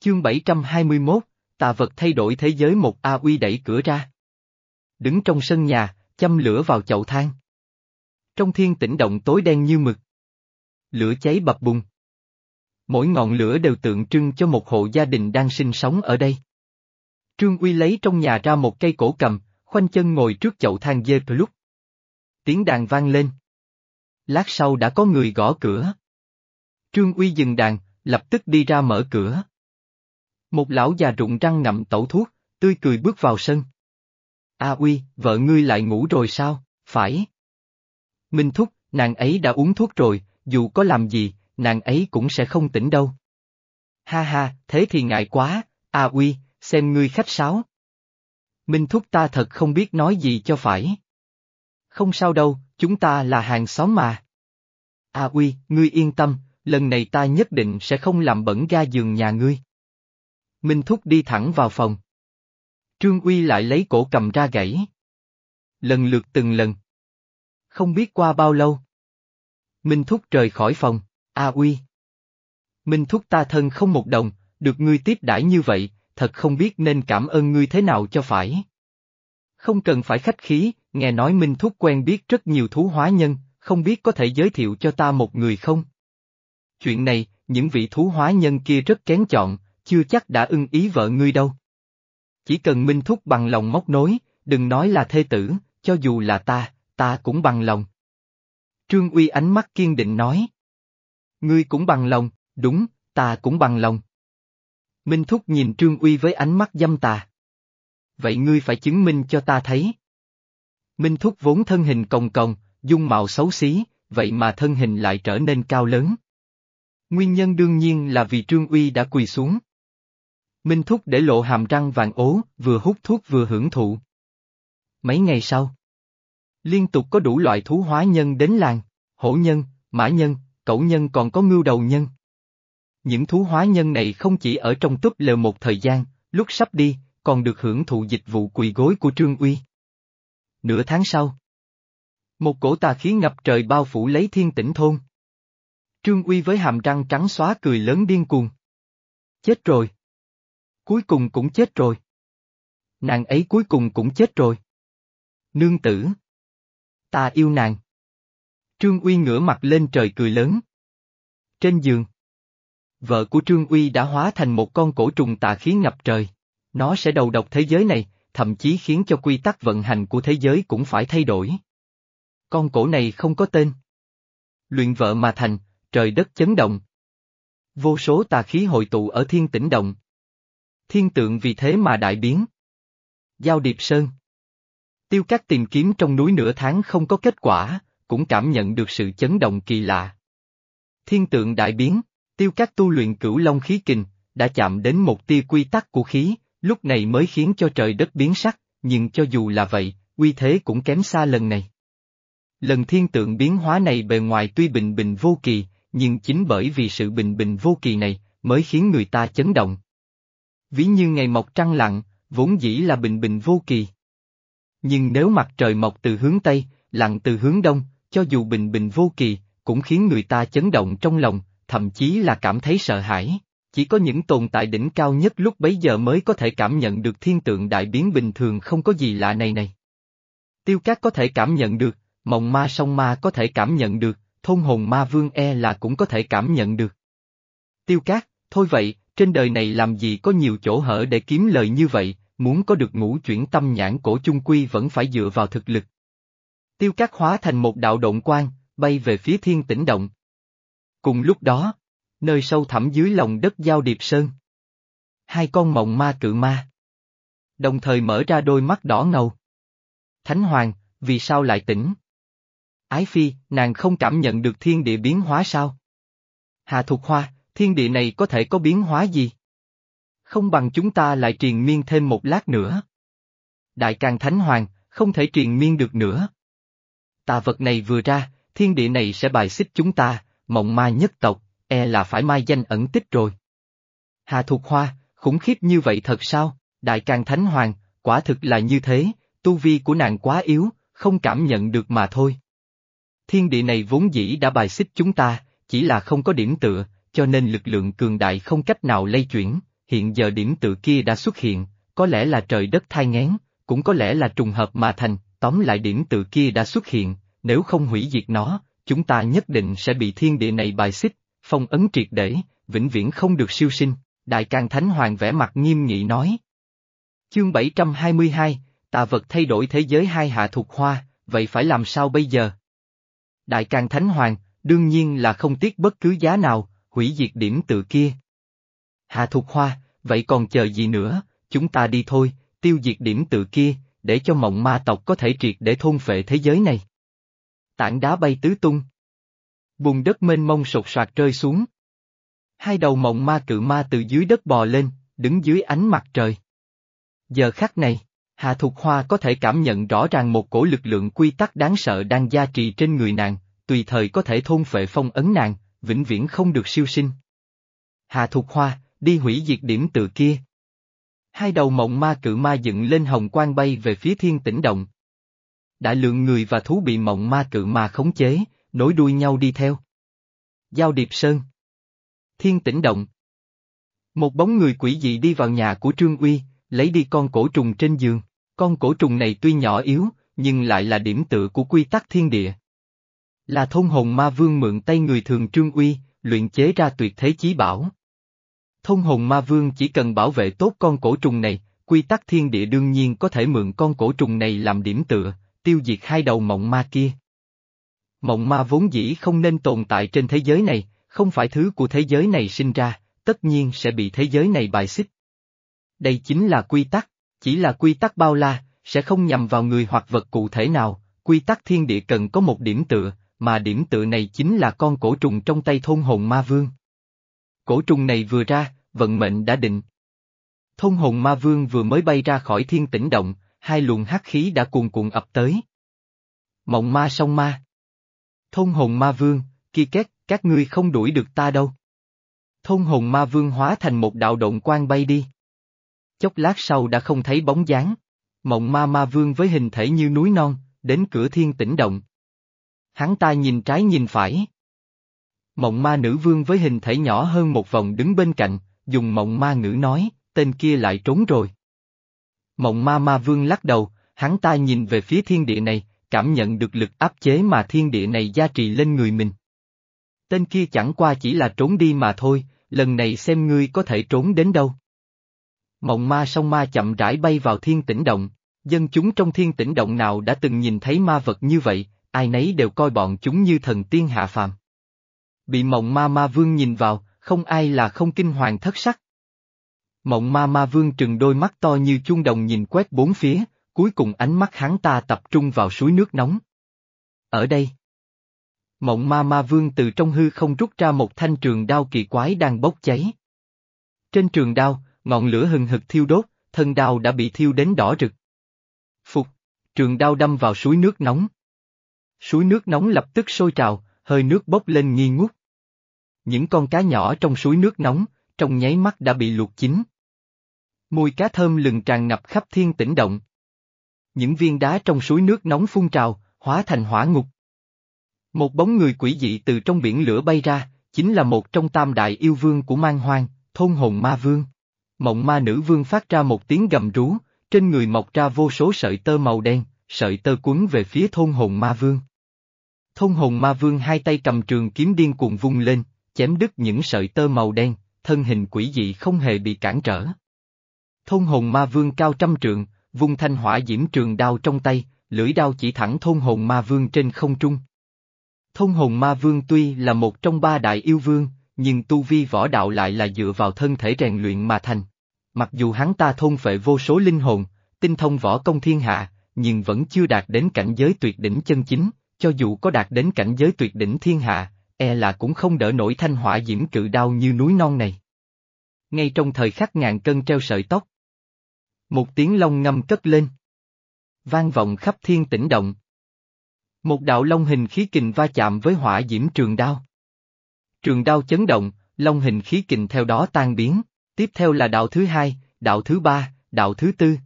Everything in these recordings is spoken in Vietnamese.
Chương 721, tà vật thay đổi thế giới một A Uy đẩy cửa ra. Đứng trong sân nhà, châm lửa vào chậu than. Trong thiên tĩnh động tối đen như mực. Lửa cháy bập bùng. Mỗi ngọn lửa đều tượng trưng cho một hộ gia đình đang sinh sống ở đây. Trương Uy lấy trong nhà ra một cây cổ cầm, khoanh chân ngồi trước chậu than dê lúc. Tiếng đàn vang lên. Lát sau đã có người gõ cửa. Trương Uy dừng đàn, lập tức đi ra mở cửa. Một lão già rụng răng ngậm tẩu thuốc, tươi cười bước vào sân. A Uy, vợ ngươi lại ngủ rồi sao, phải. Minh Thúc, nàng ấy đã uống thuốc rồi, dù có làm gì, nàng ấy cũng sẽ không tỉnh đâu. Ha ha, thế thì ngại quá, A Uy, xem ngươi khách sáo. Minh Thúc ta thật không biết nói gì cho phải. Không sao đâu, chúng ta là hàng xóm mà. A Uy, ngươi yên tâm, lần này ta nhất định sẽ không làm bẩn ga giường nhà ngươi. Minh Thúc đi thẳng vào phòng. Trương Uy lại lấy cổ cầm ra gãy. Lần lượt từng lần. Không biết qua bao lâu. Minh Thúc rời khỏi phòng, A Uy. Minh Thúc ta thân không một đồng, được ngươi tiếp đãi như vậy, thật không biết nên cảm ơn ngươi thế nào cho phải. Không cần phải khách khí, nghe nói Minh Thúc quen biết rất nhiều thú hóa nhân, không biết có thể giới thiệu cho ta một người không? Chuyện này, những vị thú hóa nhân kia rất kén chọn, chưa chắc đã ưng ý vợ ngươi đâu. Chỉ cần Minh Thúc bằng lòng móc nối, đừng nói là thê tử, cho dù là ta, ta cũng bằng lòng. Trương Uy ánh mắt kiên định nói. Ngươi cũng bằng lòng, đúng, ta cũng bằng lòng. Minh Thúc nhìn Trương Uy với ánh mắt dâm tà. Vậy ngươi phải chứng minh cho ta thấy. Minh Thúc vốn thân hình cồng cồng, dung mạo xấu xí, vậy mà thân hình lại trở nên cao lớn. Nguyên nhân đương nhiên là vì Trương Uy đã quỳ xuống. Minh Thúc để lộ hàm răng vàng ố, vừa hút thuốc vừa hưởng thụ. Mấy ngày sau, liên tục có đủ loại thú hóa nhân đến làng, hổ nhân, mã nhân, cẩu nhân còn có ngưu đầu nhân. Những thú hóa nhân này không chỉ ở trong túp lều một thời gian, lúc sắp đi, còn được hưởng thụ dịch vụ quỳ gối của Trương Uy. Nửa tháng sau, một cổ tà khí ngập trời bao phủ lấy thiên tỉnh thôn. Trương Uy với hàm răng trắng xóa cười lớn điên cuồng. Chết rồi. Cuối cùng cũng chết rồi. Nàng ấy cuối cùng cũng chết rồi. Nương tử. Ta yêu nàng. Trương Uy ngửa mặt lên trời cười lớn. Trên giường. Vợ của Trương Uy đã hóa thành một con cổ trùng tà khí ngập trời. Nó sẽ đầu độc thế giới này, thậm chí khiến cho quy tắc vận hành của thế giới cũng phải thay đổi. Con cổ này không có tên. Luyện vợ mà thành, trời đất chấn động. Vô số tà khí hội tụ ở thiên tĩnh động. Thiên tượng vì thế mà đại biến. Giao Điệp Sơn Tiêu Cát tìm kiếm trong núi nửa tháng không có kết quả, cũng cảm nhận được sự chấn động kỳ lạ. Thiên tượng đại biến, Tiêu Cát tu luyện cửu long khí kình, đã chạm đến một tia quy tắc của khí, lúc này mới khiến cho trời đất biến sắc, nhưng cho dù là vậy, uy thế cũng kém xa lần này. Lần thiên tượng biến hóa này bề ngoài tuy bình bình vô kỳ, nhưng chính bởi vì sự bình bình vô kỳ này, mới khiến người ta chấn động. Ví như ngày mọc trăng lặng, vốn dĩ là bình bình vô kỳ. Nhưng nếu mặt trời mọc từ hướng Tây, lặn từ hướng Đông, cho dù bình bình vô kỳ, cũng khiến người ta chấn động trong lòng, thậm chí là cảm thấy sợ hãi. Chỉ có những tồn tại đỉnh cao nhất lúc bấy giờ mới có thể cảm nhận được thiên tượng đại biến bình thường không có gì lạ này này. Tiêu Cát có thể cảm nhận được, mộng ma song ma có thể cảm nhận được, thôn hồn ma vương e là cũng có thể cảm nhận được. Tiêu Cát, thôi vậy, trên đời này làm gì có nhiều chỗ hở để kiếm lời như vậy, muốn có được ngũ chuyển tâm nhãn cổ chung quy vẫn phải dựa vào thực lực. Tiêu Cát hóa thành một đạo động quan, bay về phía thiên tĩnh động. Cùng lúc đó, nơi sâu thẳm dưới lòng đất giao điệp sơn. Hai con mộng ma cự ma. Đồng thời mở ra đôi mắt đỏ ngầu. Thánh Hoàng, vì sao lại tỉnh? Ái Phi, nàng không cảm nhận được thiên địa biến hóa sao? Hà Thục Hoa, thiên địa này có thể có biến hóa gì? Không bằng chúng ta lại triền miên thêm một lát nữa. Đại càng Thánh Hoàng, không thể triền miên được nữa. Tà vật này vừa ra, thiên địa này sẽ bài xích chúng ta, mộng ma nhất tộc, e là phải mai danh ẩn tích rồi. Hà Thục Hoa, khủng khiếp như vậy thật sao, Đại càng Thánh Hoàng, quả thực là như thế, tu vi của nàng quá yếu, không cảm nhận được mà thôi. Thiên địa này vốn dĩ đã bài xích chúng ta, chỉ là không có điểm tựa, cho nên lực lượng cường đại không cách nào lây chuyển, hiện giờ điểm tự kia đã xuất hiện, có lẽ là trời đất thai ngén, cũng có lẽ là trùng hợp mà thành, tóm lại điểm tự kia đã xuất hiện, nếu không hủy diệt nó, chúng ta nhất định sẽ bị thiên địa này bài xích, phong ấn triệt để, vĩnh viễn không được siêu sinh, Đại Càng Thánh Hoàng vẽ mặt nghiêm nghị nói. Chương 722, tà vật thay đổi thế giới hai hạ thuộc hoa, vậy phải làm sao bây giờ? Đại Càng Thánh Hoàng, đương nhiên là không tiếc bất cứ giá nào, hủy diệt điểm tự kia. Hạ Thục hoa, vậy còn chờ gì nữa, chúng ta đi thôi, tiêu diệt điểm tự kia, để cho mộng ma tộc có thể triệt để thôn phệ thế giới này. Tảng đá bay tứ tung. Bùn đất mênh mông sột soạt rơi xuống. Hai đầu mộng ma cự ma từ dưới đất bò lên, đứng dưới ánh mặt trời. Giờ khắc này, Hạ Thục Hoa có thể cảm nhận rõ ràng một cổ lực lượng quy tắc đáng sợ đang gia trì trên người nàng, tùy thời có thể thôn phệ phong ấn nàng, vĩnh viễn không được siêu sinh. Hạ Thục Hoa, đi hủy diệt điểm tự kia. Hai đầu mộng ma cự ma dựng lên hồng quang bay về phía thiên tĩnh động. Đại lượng người và thú bị mộng ma cự ma khống chế, nối đuôi nhau đi theo. Giao Điệp Sơn Thiên tĩnh động Một bóng người quỷ dị đi vào nhà của Trương Uy, lấy đi con cổ trùng trên giường. Con cổ trùng này tuy nhỏ yếu, nhưng lại là điểm tựa của quy tắc thiên địa. Là thôn hồn ma vương mượn tay người thường Trương Uy, luyện chế ra tuyệt thế chí bảo. Thông hồn ma vương chỉ cần bảo vệ tốt con cổ trùng này, quy tắc thiên địa đương nhiên có thể mượn con cổ trùng này làm điểm tựa, tiêu diệt hai đầu mộng ma kia. Mộng ma vốn dĩ không nên tồn tại trên thế giới này, không phải thứ của thế giới này sinh ra, tất nhiên sẽ bị thế giới này bài xích. Đây chính là quy tắc, chỉ là quy tắc bao la, sẽ không nhằm vào người hoặc vật cụ thể nào, quy tắc thiên địa cần có một điểm tựa, mà điểm tựa này chính là con cổ trùng trong tay thôn hồn ma vương. Cổ trùng này vừa ra, vận mệnh đã định. Thôn hồn ma vương vừa mới bay ra khỏi thiên tĩnh động, hai luồng hắc khí đã cuồn cuộn ập tới. Mộng ma song ma. Thôn hồn ma vương, kia két, các ngươi không đuổi được ta đâu. Thôn hồn ma vương hóa thành một đạo động quang bay đi. Chốc lát sau đã không thấy bóng dáng. Mộng ma ma vương với hình thể như núi non, đến cửa thiên tĩnh động. Hắn ta nhìn trái nhìn phải. Mộng ma nữ vương với hình thể nhỏ hơn một vòng đứng bên cạnh, dùng mộng ma ngữ nói, tên kia lại trốn rồi. Mộng ma ma vương lắc đầu, hắn ta nhìn về phía thiên địa này, cảm nhận được lực áp chế mà thiên địa này gia trì lên người mình. Tên kia chẳng qua chỉ là trốn đi mà thôi, lần này xem ngươi có thể trốn đến đâu. Mộng ma song ma chậm rãi bay vào thiên tĩnh động, dân chúng trong thiên tĩnh động nào đã từng nhìn thấy ma vật như vậy, ai nấy đều coi bọn chúng như thần tiên hạ phàm. Bị mộng ma ma vương nhìn vào, không ai là không kinh hoàng thất sắc. Mộng ma ma vương trừng đôi mắt to như chuông đồng nhìn quét bốn phía, cuối cùng ánh mắt hắn ta tập trung vào suối nước nóng. Ở đây. Mộng ma ma vương từ trong hư không rút ra một thanh trường đao kỳ quái đang bốc cháy. Trên trường đao, ngọn lửa hừng hực thiêu đốt, thân đao đã bị thiêu đến đỏ rực. Phục, trường đao đâm vào suối nước nóng. Suối nước nóng lập tức sôi trào, hơi nước bốc lên nghi ngút. Những con cá nhỏ trong suối nước nóng, trong nháy mắt đã bị luộc chín. Mùi cá thơm lừng tràn ngập khắp thiên tĩnh động. Những viên đá trong suối nước nóng phun trào, hóa thành hỏa ngục. Một bóng người quỷ dị từ trong biển lửa bay ra, chính là một trong tam đại yêu vương của mang hoang, thôn hồn ma vương. Mộng ma nữ vương phát ra một tiếng gầm rú, trên người mọc ra vô số sợi tơ màu đen, sợi tơ cuốn về phía thôn hồn ma vương. Thôn hồn ma vương hai tay cầm trường kiếm điên cuồng vung lên, chém đứt những sợi tơ màu đen, thân hình quỷ dị không hề bị cản trở. Thôn hồn ma vương cao trăm trượng, vung thanh hỏa diễm trường đao trong tay, lưỡi đao chỉ thẳng thôn hồn ma vương trên không trung. Thôn hồn ma vương tuy là một trong ba đại yêu vương, nhưng tu vi võ đạo lại là dựa vào thân thể rèn luyện mà thành. Mặc dù hắn ta thôn phệ vô số linh hồn, tinh thông võ công thiên hạ, nhưng vẫn chưa đạt đến cảnh giới tuyệt đỉnh chân chính, cho dù có đạt đến cảnh giới tuyệt đỉnh thiên hạ, e là cũng không đỡ nổi thanh hỏa diễm cự đao như núi non này. Ngay trong thời khắc ngàn cân treo sợi tóc. Một tiếng long ngâm cất lên. Vang vọng khắp thiên tĩnh động. Một đạo long hình khí kình va chạm với hỏa diễm trường đao. Trường đao chấn động, long hình khí kình theo đó tan biến, tiếp theo là đạo thứ hai, đạo thứ ba, đạo thứ tư.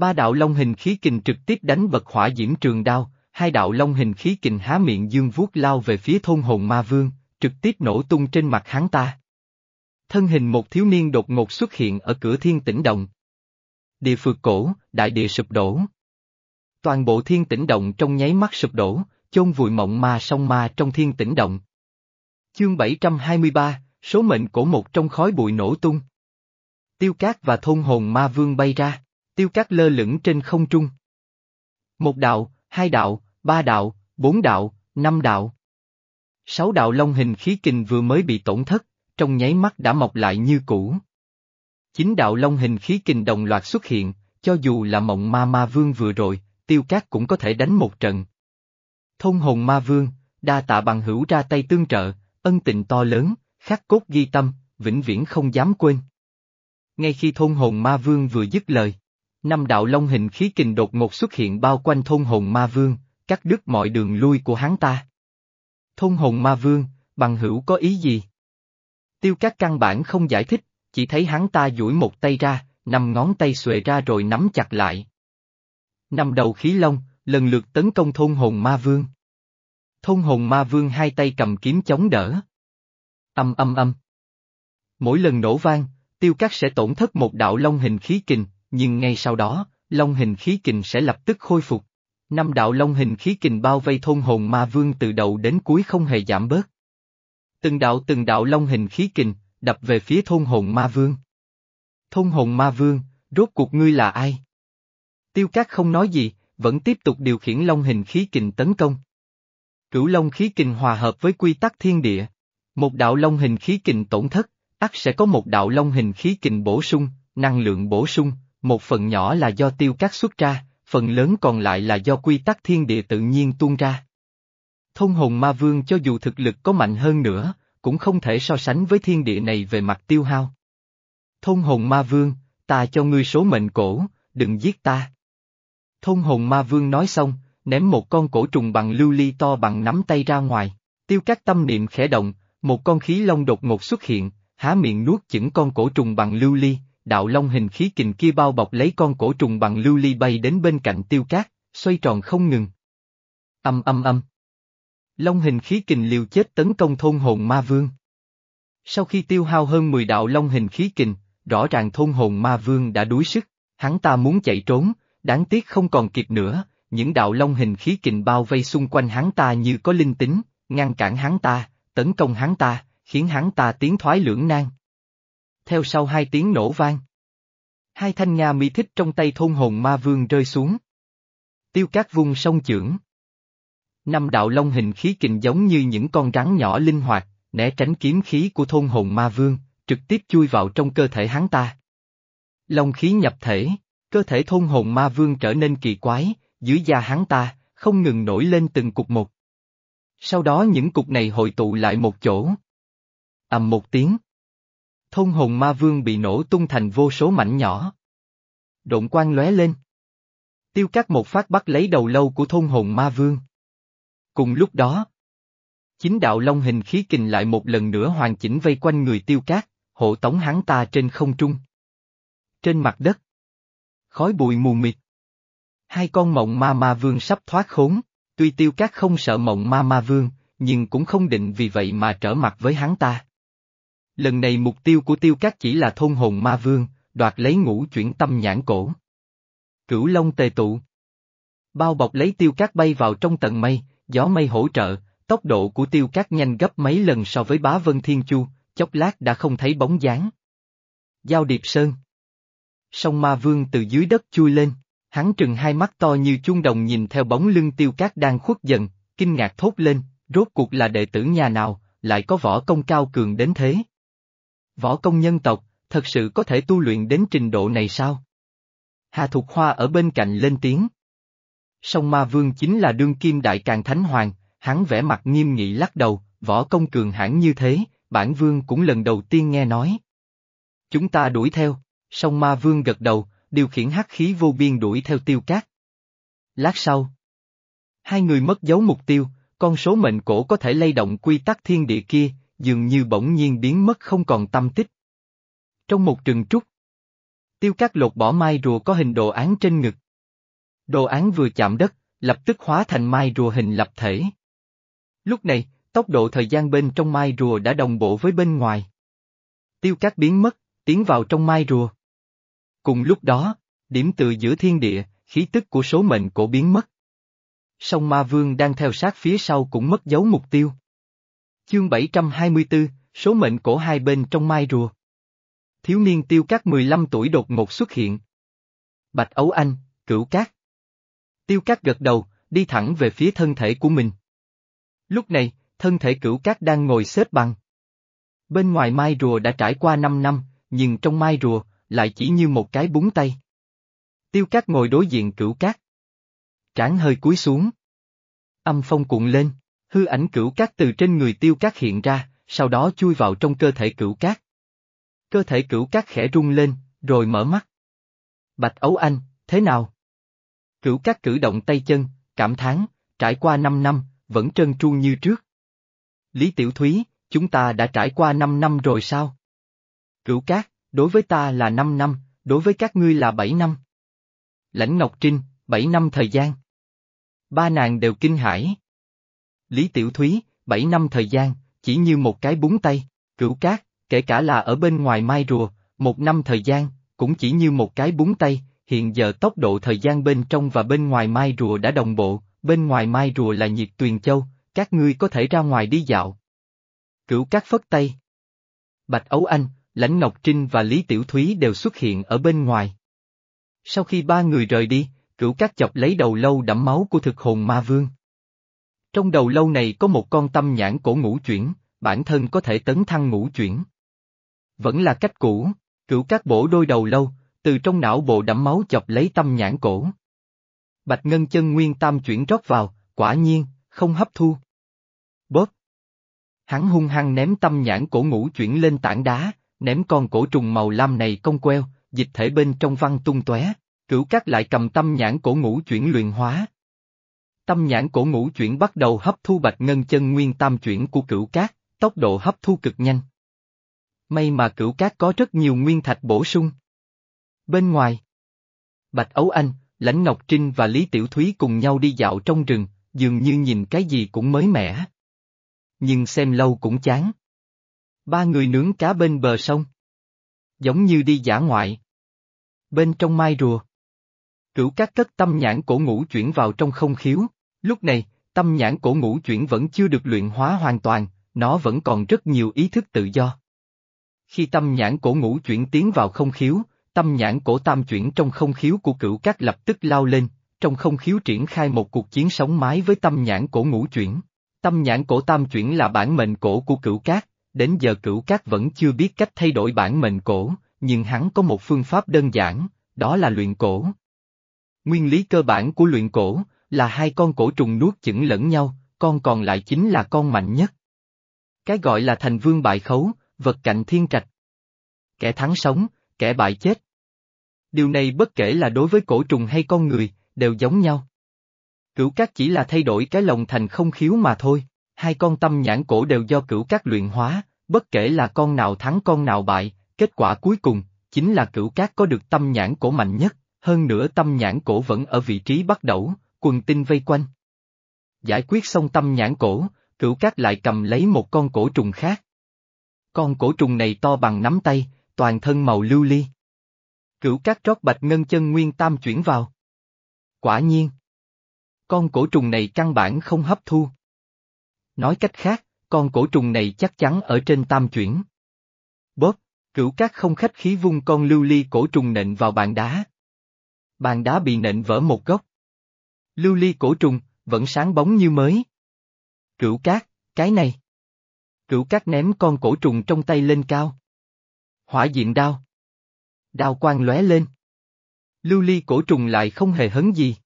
Ba đạo long hình khí kình trực tiếp đánh bật hỏa diễm trường đao, hai đạo long hình khí kình há miệng dương vuốt lao về phía thôn hồn ma vương, trực tiếp nổ tung trên mặt hắn ta. Thân hình một thiếu niên đột ngột xuất hiện ở cửa thiên tĩnh động. Địa phược cổ, đại địa sụp đổ. Toàn bộ thiên tĩnh động trong nháy mắt sụp đổ, chôn vùi mộng ma song ma trong thiên tĩnh động. Chương 723, số mệnh cổ một trong khói bụi nổ tung. Tiêu cát và thôn hồn ma vương bay ra, tiêu cát lơ lửng trên không trung. Một đạo, hai đạo, ba đạo, bốn đạo, năm đạo. Sáu đạo long hình khí kình vừa mới bị tổn thất, trong nháy mắt đã mọc lại như cũ. Chín đạo long hình khí kình đồng loạt xuất hiện, cho dù là mộng ma ma vương vừa rồi, tiêu cát cũng có thể đánh một trận. Thôn hồn ma vương, đa tạ bằng hữu ra tay tương trợ, ân tình to lớn, khắc cốt ghi tâm, vĩnh viễn không dám quên. Ngay khi thôn hồn ma vương vừa dứt lời, năm đạo long hình khí kình đột ngột xuất hiện bao quanh thôn hồn ma vương, cắt đứt mọi đường lui của hắn ta. Thôn hồn ma vương, bằng hữu có ý gì? Tiêu các căn bản không giải thích, chỉ thấy hắn ta duỗi một tay ra, năm ngón tay xuề ra rồi nắm chặt lại. Năm đầu khí long, lần lượt tấn công thôn hồn ma vương. Thôn hồn ma vương hai tay cầm kiếm chống đỡ. Âm âm âm. Mỗi lần nổ vang, tiêu cát sẽ tổn thất một đạo long hình khí kình, nhưng ngay sau đó, long hình khí kình sẽ lập tức khôi phục. Năm đạo long hình khí kình bao vây thôn hồn ma vương từ đầu đến cuối không hề giảm bớt. Từng đạo từng đạo long hình khí kình, đập về phía thôn hồn ma vương. Thôn hồn ma vương, rốt cuộc ngươi là ai? Tiêu cát không nói gì, vẫn tiếp tục điều khiển long hình khí kình tấn công. Cửu long khí kình hòa hợp với quy tắc thiên địa. Một đạo long hình khí kình tổn thất, ắt sẽ có một đạo long hình khí kình bổ sung, năng lượng bổ sung, một phần nhỏ là do tiêu cát xuất ra, phần lớn còn lại là do quy tắc thiên địa tự nhiên tuôn ra. Thông hồn ma vương cho dù thực lực có mạnh hơn nữa, cũng không thể so sánh với thiên địa này về mặt tiêu hao. Thông hồn ma vương, ta cho ngươi số mệnh cổ, đừng giết ta. Thông hồn ma vương nói xong, ném một con cổ trùng bằng lưu ly to bằng nắm tay ra ngoài, tiêu các tâm niệm khẽ động, một con khí long đột ngột xuất hiện, há miệng nuốt chửng con cổ trùng bằng lưu ly, đạo long hình khí kình kia bao bọc lấy con cổ trùng bằng lưu ly bay đến bên cạnh tiêu cát, xoay tròn không ngừng. Âm âm âm. Long hình khí kình liều chết tấn công thôn hồn ma vương. Sau khi tiêu hao hơn 10 đạo long hình khí kình, rõ ràng thôn hồn ma vương đã đuối sức, hắn ta muốn chạy trốn, đáng tiếc không còn kịp nữa, những đạo long hình khí kình bao vây xung quanh hắn ta như có linh tính, ngăn cản hắn ta, tấn công hắn ta, khiến hắn ta tiến thoái lưỡng nan. Theo sau hai tiếng nổ vang. Hai thanh nga mi thích trong tay thôn hồn ma vương rơi xuống. Tiêu cát vung sông chưởng. Năm đạo long hình khí kình giống như những con rắn nhỏ linh hoạt, né tránh kiếm khí của thôn hồn ma vương, trực tiếp chui vào trong cơ thể hắn ta. Long khí nhập thể, cơ thể thôn hồn ma vương trở nên kỳ quái, dưới da hắn ta, không ngừng nổi lên từng cục một. Sau đó những cục này hội tụ lại một chỗ. ầm một tiếng. Thôn hồn ma vương bị nổ tung thành vô số mảnh nhỏ. Độn quang lóe lên. Tiêu cắt một phát bắt lấy đầu lâu của thôn hồn ma vương. Cùng lúc đó, chính đạo long hình khí kình lại một lần nữa hoàn chỉnh vây quanh người tiêu cát, hộ tống hắn ta trên không trung. Trên mặt đất, khói bụi mù mịt. Hai con mộng ma ma vương sắp thoát khốn, tuy tiêu cát không sợ mộng ma ma vương, nhưng cũng không định vì vậy mà trở mặt với hắn ta. Lần này mục tiêu của tiêu cát chỉ là thôn hồn ma vương, đoạt lấy ngũ chuyển tâm nhãn cổ. Cửu Long tề tụ. Bao bọc lấy tiêu cát bay vào trong tầng mây, gió mây hỗ trợ, tốc độ của tiêu cát nhanh gấp mấy lần so với bá vân thiên chu, chốc lát đã không thấy bóng dáng. Giao điệp sơn. Sông ma vương từ dưới đất chui lên, hắn trừng hai mắt to như chuông đồng nhìn theo bóng lưng tiêu cát đang khuất dần, kinh ngạc thốt lên, rốt cuộc là đệ tử nhà nào, lại có võ công cao cường đến thế. Võ công nhân tộc, thật sự có thể tu luyện đến trình độ này sao? Hà Thục Hoa ở bên cạnh lên tiếng. Song Ma Vương chính là đương kim đại càng thánh hoàng, hắn vẽ mặt nghiêm nghị lắc đầu, võ công cường hãn như thế, bản vương cũng lần đầu tiên nghe nói. Chúng ta đuổi theo, song Ma Vương gật đầu, điều khiển hắc khí vô biên đuổi theo tiêu cát. Lát sau, hai người mất dấu mục tiêu, con số mệnh cổ có thể lay động quy tắc thiên địa kia, dường như bỗng nhiên biến mất không còn tâm tích. Trong một rừng trúc, tiêu cát lột bỏ mai rùa có hình đồ án trên ngực. Đồ án vừa chạm đất, lập tức hóa thành mai rùa hình lập thể. Lúc này, tốc độ thời gian bên trong mai rùa đã đồng bộ với bên ngoài. Tiêu cát biến mất, tiến vào trong mai rùa. Cùng lúc đó, điểm từ giữa thiên địa, khí tức của số mệnh cổ biến mất. Song Ma Vương đang theo sát phía sau cũng mất dấu mục tiêu. Chương 724, số mệnh cổ hai bên trong mai rùa. Thiếu niên tiêu cát 15 tuổi đột ngột xuất hiện. Bạch Ấu Anh, cửu cát. Tiêu cát gật đầu, đi thẳng về phía thân thể của mình. Lúc này, thân thể cửu cát đang ngồi xếp bằng. Bên ngoài mai rùa đã trải qua 5 năm, nhưng trong mai rùa, lại chỉ như một cái búng tay. Tiêu cát ngồi đối diện cửu cát. Tráng hơi cúi xuống. Âm phong cuộn lên, hư ảnh cửu cát từ trên người tiêu cát hiện ra, sau đó chui vào trong cơ thể cửu cát. Cơ thể cửu cát khẽ rung lên, rồi mở mắt. Bạch Ấu Anh, thế nào? Cửu cát cử động tay chân, cảm thán, trải qua 5 năm, vẫn trơn tru như trước. Lý Tiểu Thúy, chúng ta đã trải qua 5 năm rồi sao? Cửu cát, đối với ta là 5 năm, đối với các ngươi là 7 năm. Lãnh Ngọc Trinh, 7 năm thời gian. Ba nàng đều kinh hãi. Lý Tiểu Thúy, 7 năm thời gian, chỉ như một cái búng tay, cửu cát, kể cả là ở bên ngoài mai rùa, một năm thời gian, cũng chỉ như một cái búng tay, hiện giờ tốc độ thời gian bên trong và bên ngoài mai rùa đã đồng bộ, bên ngoài mai rùa là nhiệt tuyền châu, các ngươi có thể ra ngoài đi dạo. Cửu cát phất tay. Bạch Ấu Anh, Lãnh Ngọc Trinh và Lý Tiểu Thúy đều xuất hiện ở bên ngoài. Sau khi ba người rời đi, cửu cát chọc lấy đầu lâu đẫm máu của thực hồn ma vương. Trong đầu lâu này có một con tâm nhãn cổ ngũ chuyển, bản thân có thể tấn thăng ngũ chuyển. Vẫn là cách cũ, cửu cát bổ đôi đầu lâu, từ trong não bộ đẫm máu chọc lấy tâm nhãn cổ. Bạch Ngân chân nguyên tam chuyển rót vào, quả nhiên, không hấp thu. Bóp. Hắn hung hăng ném tâm nhãn cổ ngũ chuyển lên tảng đá, ném con cổ trùng màu lam này cong queo, dịch thể bên trong văng tung tóe. Cửu cát lại cầm tâm nhãn cổ ngũ chuyển luyện hóa. Tâm nhãn cổ ngũ chuyển bắt đầu hấp thu bạch ngân chân nguyên tam chuyển của cửu cát, tốc độ hấp thu cực nhanh. May mà cửu cát có rất nhiều nguyên thạch bổ sung. Bên ngoài, Bạch Ấu Anh, Lãnh Ngọc Trinh và Lý Tiểu Thúy cùng nhau đi dạo trong rừng, dường như nhìn cái gì cũng mới mẻ. Nhưng xem lâu cũng chán. Ba người nướng cá bên bờ sông. Giống như đi giả ngoại. Bên trong mai rùa. Cửu các cất tâm nhãn cổ ngũ chuyển vào trong không khiếu, lúc này, tâm nhãn cổ ngũ chuyển vẫn chưa được luyện hóa hoàn toàn, nó vẫn còn rất nhiều ý thức tự do. Khi tâm nhãn cổ ngũ chuyển tiến vào không khiếu, tâm nhãn cổ tam chuyển trong không khiếu của cửu các lập tức lao lên, trong không khiếu triển khai một cuộc chiến sống mái với tâm nhãn cổ ngũ chuyển. Tâm nhãn cổ tam chuyển là bản mệnh cổ của cửu cát, đến giờ cửu cát vẫn chưa biết cách thay đổi bản mệnh cổ, nhưng hắn có một phương pháp đơn giản, đó là luyện cổ. Nguyên lý cơ bản của luyện cổ, là hai con cổ trùng nuốt chửng lẫn nhau, con còn lại chính là con mạnh nhất. Cái gọi là thành vương bại khấu, vật cạnh thiên trạch. Kẻ thắng sống, kẻ bại chết. Điều này bất kể là đối với cổ trùng hay con người, đều giống nhau. Cửu cát chỉ là thay đổi cái lồng thành không khiếu mà thôi, hai con tâm nhãn cổ đều do cửu cát luyện hóa, bất kể là con nào thắng con nào bại, kết quả cuối cùng, chính là cửu cát có được tâm nhãn cổ mạnh nhất, hơn nữa tâm nhãn cổ vẫn ở vị trí bắt đầu, quần tinh vây quanh. Giải quyết xong tâm nhãn cổ, cửu cát lại cầm lấy một con cổ trùng khác. Con cổ trùng này to bằng nắm tay, toàn thân màu lưu ly. Cửu cát trót bạch ngân chân nguyên tam chuyển vào. Quả nhiên. Con cổ trùng này căn bản không hấp thu. Nói cách khác, con cổ trùng này chắc chắn ở trên tam chuyển. Bóp, cửu cát không khách khí vung con lưu ly cổ trùng nện vào bàn đá. Bàn đá bị nện vỡ một góc. Lưu ly cổ trùng, vẫn sáng bóng như mới. Cửu cát, cái này. Cửu cát ném con cổ trùng trong tay lên cao. Hỏa diện đao. Đao quang lóe lên. Lưu ly cổ trùng lại không hề hấn gì.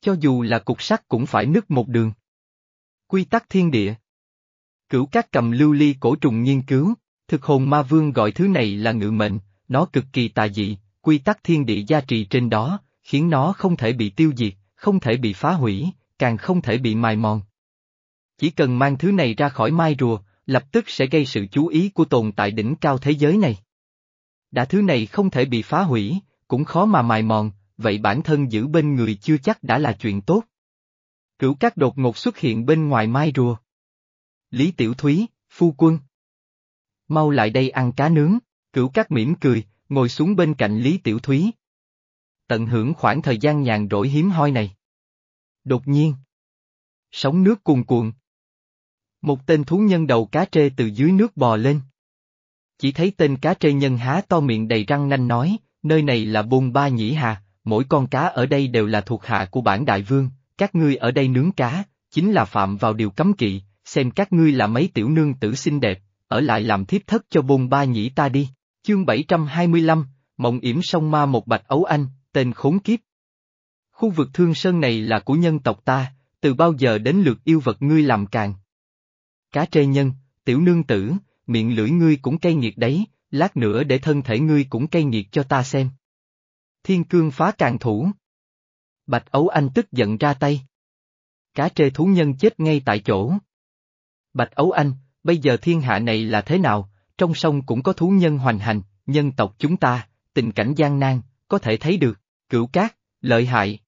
Cho dù là cục sắt cũng phải nứt một đường. Quy tắc thiên địa. Cửu cát cầm lưu ly cổ trùng nghiên cứu, thực hồn ma vương gọi thứ này là ngự mệnh, nó cực kỳ tà dị, quy tắc thiên địa gia trì trên đó, khiến nó không thể bị tiêu diệt, không thể bị phá hủy, càng không thể bị mài mòn. Chỉ cần mang thứ này ra khỏi mai rùa, lập tức sẽ gây sự chú ý của tồn tại đỉnh cao thế giới này. Đã thứ này không thể bị phá hủy, cũng khó mà mài mòn, vậy bản thân giữ bên người chưa chắc đã là chuyện tốt. Cửu các đột ngột xuất hiện bên ngoài mai rùa. Lý Tiểu Thúy, phu quân. Mau lại đây ăn cá nướng, cửu cát mỉm cười, ngồi xuống bên cạnh Lý Tiểu Thúy. Tận hưởng khoảng thời gian nhàn rỗi hiếm hoi này. Đột nhiên. Sóng nước cuồn cuộn. Một tên thú nhân đầu cá trê từ dưới nước bò lên. Chỉ thấy tên cá trê nhân há to miệng đầy răng nanh nói, nơi này là bôn ba nhĩ hà, mỗi con cá ở đây đều là thuộc hạ của bản đại vương, các ngươi ở đây nướng cá, chính là phạm vào điều cấm kỵ, xem các ngươi là mấy tiểu nương tử xinh đẹp, ở lại làm thiếp thất cho bôn ba nhĩ ta đi. Chương 725, Mộng yểm sông ma một bạch ấu anh, tên khốn kiếp. Khu vực thương sơn này là của nhân tộc ta, từ bao giờ đến lượt yêu vật ngươi làm càng. Cá trê nhân, tiểu nương tử, miệng lưỡi ngươi cũng cay nghiệt đấy, lát nữa để thân thể ngươi cũng cay nghiệt cho ta xem. Thiên cương phá càng thủ. Bạch ấu anh tức giận ra tay. Cá trê thú nhân chết ngay tại chỗ. Bạch ấu anh, bây giờ thiên hạ này là thế nào, trong sông cũng có thú nhân hoành hành, nhân tộc chúng ta, tình cảnh gian nan, có thể thấy được, cửu cát, lợi hại.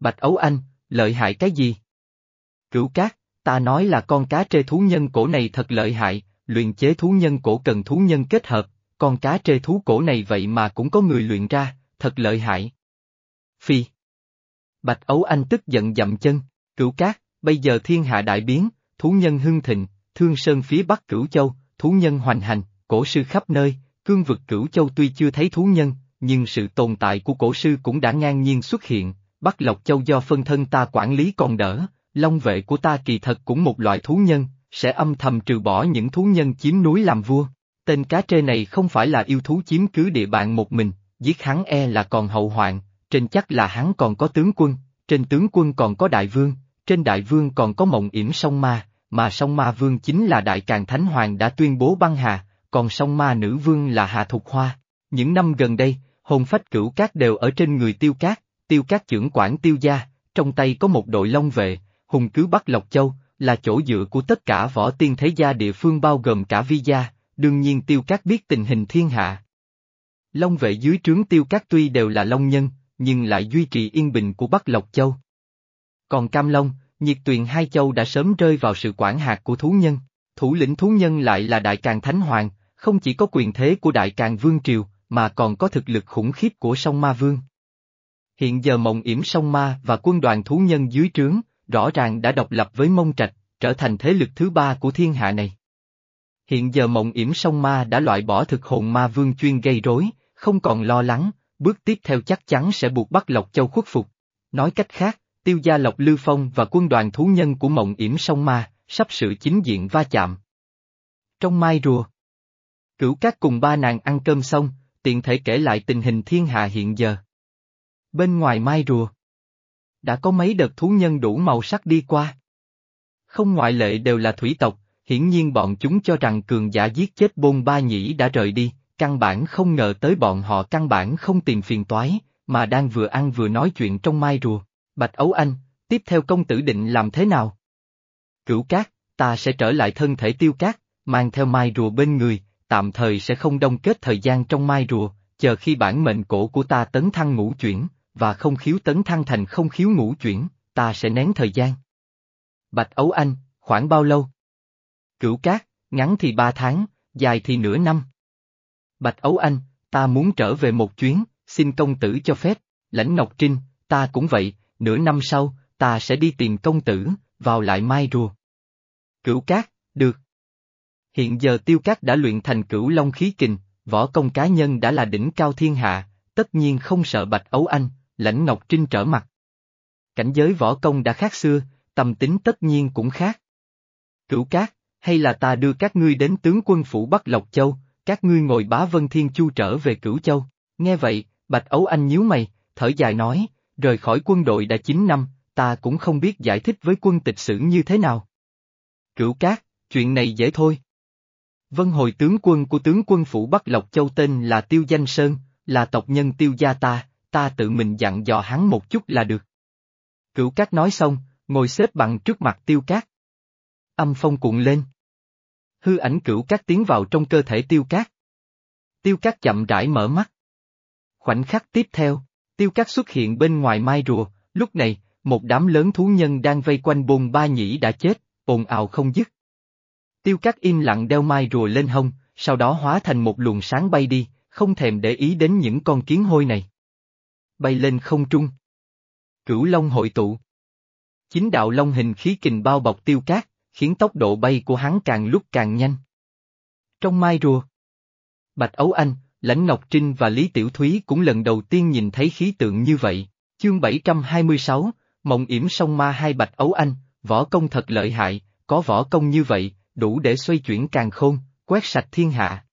Bạch ấu anh, lợi hại cái gì? Cửu cát, ta nói là con cá trê thú nhân cổ này thật lợi hại, luyện chế thú nhân cổ cần thú nhân kết hợp, con cá trê thú cổ này vậy mà cũng có người luyện ra, thật lợi hại. Phi. Bạch ấu anh tức giận dậm chân, cửu cát, bây giờ thiên hạ đại biến, thú nhân hưng thịnh, thương sơn phía bắc cửu châu, thú nhân hoành hành, cổ sư khắp nơi, cương vực cửu châu tuy chưa thấy thú nhân, nhưng sự tồn tại của cổ sư cũng đã ngang nhiên xuất hiện, Bắc Lộc Châu do phân thân ta quản lý còn đỡ, long vệ của ta kỳ thật cũng một loại thú nhân, sẽ âm thầm trừ bỏ những thú nhân chiếm núi làm vua. Tên cá trê này không phải là yêu thú chiếm cứ địa bàn một mình, giết hắn e là còn hậu hoạn, trên chắc là hắn còn có tướng quân, trên tướng quân còn có đại vương, trên đại vương còn có mộng yểm sông ma, mà sông ma vương chính là đại càng thánh hoàng đã tuyên bố băng hà, còn sông ma nữ vương là Hà Thục Hoa. Những năm gần đây, hồn phách cửu cát đều ở trên người tiêu cát, tiêu cát trưởng quản tiêu gia, trong tay có một đội long vệ, hùng cứ Bắc Lộc Châu, là chỗ dựa của tất cả võ tiên thế gia địa phương bao gồm cả vi gia, đương nhiên tiêu cát biết tình hình thiên hạ. Long vệ dưới trướng tiêu cát tuy đều là long nhân, nhưng lại duy trì yên bình của Bắc Lộc Châu. Còn Cam Long, nhiệt tuyền hai châu đã sớm rơi vào sự quản hạt của thú nhân, thủ lĩnh thú nhân lại là Đại Càng Thánh Hoàng, không chỉ có quyền thế của Đại Càng Vương Triều, mà còn có thực lực khủng khiếp của sông Ma Vương. Hiện giờ mộng yểm sông Ma và quân đoàn thú nhân dưới trướng, rõ ràng đã độc lập với mông trạch, trở thành thế lực thứ ba của thiên hạ này. Hiện giờ mộng yểm sông Ma đã loại bỏ thực hồn ma vương chuyên gây rối, không còn lo lắng, bước tiếp theo chắc chắn sẽ buộc bắt Lộc Châu khuất phục. Nói cách khác, tiêu gia Lộc Lư Phong và quân đoàn thú nhân của mộng yểm sông Ma, sắp sự chính diện va chạm. Trong mai rùa, cửu các cùng ba nàng ăn cơm xong, tiện thể kể lại tình hình thiên hạ hiện giờ. Bên ngoài mai rùa, đã có mấy đợt thú nhân đủ màu sắc đi qua. Không ngoại lệ đều là thủy tộc, hiển nhiên bọn chúng cho rằng cường giả giết chết bôn ba nhĩ đã rời đi, căn bản không ngờ tới bọn họ căn bản không tìm phiền toái, mà đang vừa ăn vừa nói chuyện trong mai rùa. Bạch Ấu Anh, tiếp theo công tử định làm thế nào? Cửu cát, ta sẽ trở lại thân thể tiêu cát, mang theo mai rùa bên người, tạm thời sẽ không đông kết thời gian trong mai rùa, chờ khi bản mệnh cổ của ta tấn thăng ngũ chuyển, và không khiếu tấn thăng thành không khiếu ngũ chuyển, ta sẽ nén thời gian. Bạch Ấu Anh, khoảng bao lâu? Cửu Cát, ngắn thì ba tháng, dài thì nửa năm. Bạch Ấu Anh, ta muốn trở về một chuyến, xin công tử cho phép, lãnh Ngọc Trinh, ta cũng vậy, nửa năm sau, ta sẽ đi tìm công tử, vào lại mai rùa. Cửu Cát, được. Hiện giờ Tiêu Cát đã luyện thành cửu long khí kình, võ công cá nhân đã là đỉnh cao thiên hạ, tất nhiên không sợ Bạch Ấu Anh, lãnh Ngọc Trinh trở mặt. Cảnh giới võ công đã khác xưa, tầm tính tất nhiên cũng khác. Cửu Cát, hay là ta đưa các ngươi đến tướng quân phủ Bắc Lộc Châu, các ngươi ngồi bá Vân Thiên Chu trở về Cửu Châu. Nghe vậy, Bạch Ấu Anh nhíu mày, thở dài nói, rời khỏi quân đội đã 9 năm, ta cũng không biết giải thích với quân tịch sử như thế nào. Cửu Cát, chuyện này dễ thôi. Vân hồi tướng quân của tướng quân phủ Bắc Lộc Châu tên là Tiêu Danh Sơn, là tộc nhân Tiêu gia ta, ta tự mình dặn dò hắn một chút là được. Cửu Cát nói xong, ngồi xếp bằng trước mặt Tiêu Cát. Âm phong cuộn lên. Hư ảnh cửu Cát tiến vào trong cơ thể Tiêu Cát. Tiêu Cát chậm rãi mở mắt. Khoảnh khắc tiếp theo, Tiêu Cát xuất hiện bên ngoài mai rùa, lúc này, một đám lớn thú nhân đang vây quanh bồn ba nhĩ đã chết, ồn ào không dứt. Tiêu Cát im lặng đeo mai rùa lên hông, sau đó hóa thành một luồng sáng bay đi, không thèm để ý đến những con kiến hôi này. Bay lên không trung. Cửu Long hội tụ. Chính đạo Long hình khí kình bao bọc tiêu cát, khiến tốc độ bay của hắn càng lúc càng nhanh. Trong mai rùa, Bạch Ấu Anh, Lãnh Ngọc Trinh và Lý Tiểu Thúy cũng lần đầu tiên nhìn thấy khí tượng như vậy. Chương 726, Mộng yểm sông ma hai Bạch Ấu Anh, võ công thật lợi hại, có võ công như vậy, đủ để xoay chuyển càng khôn, quét sạch thiên hạ.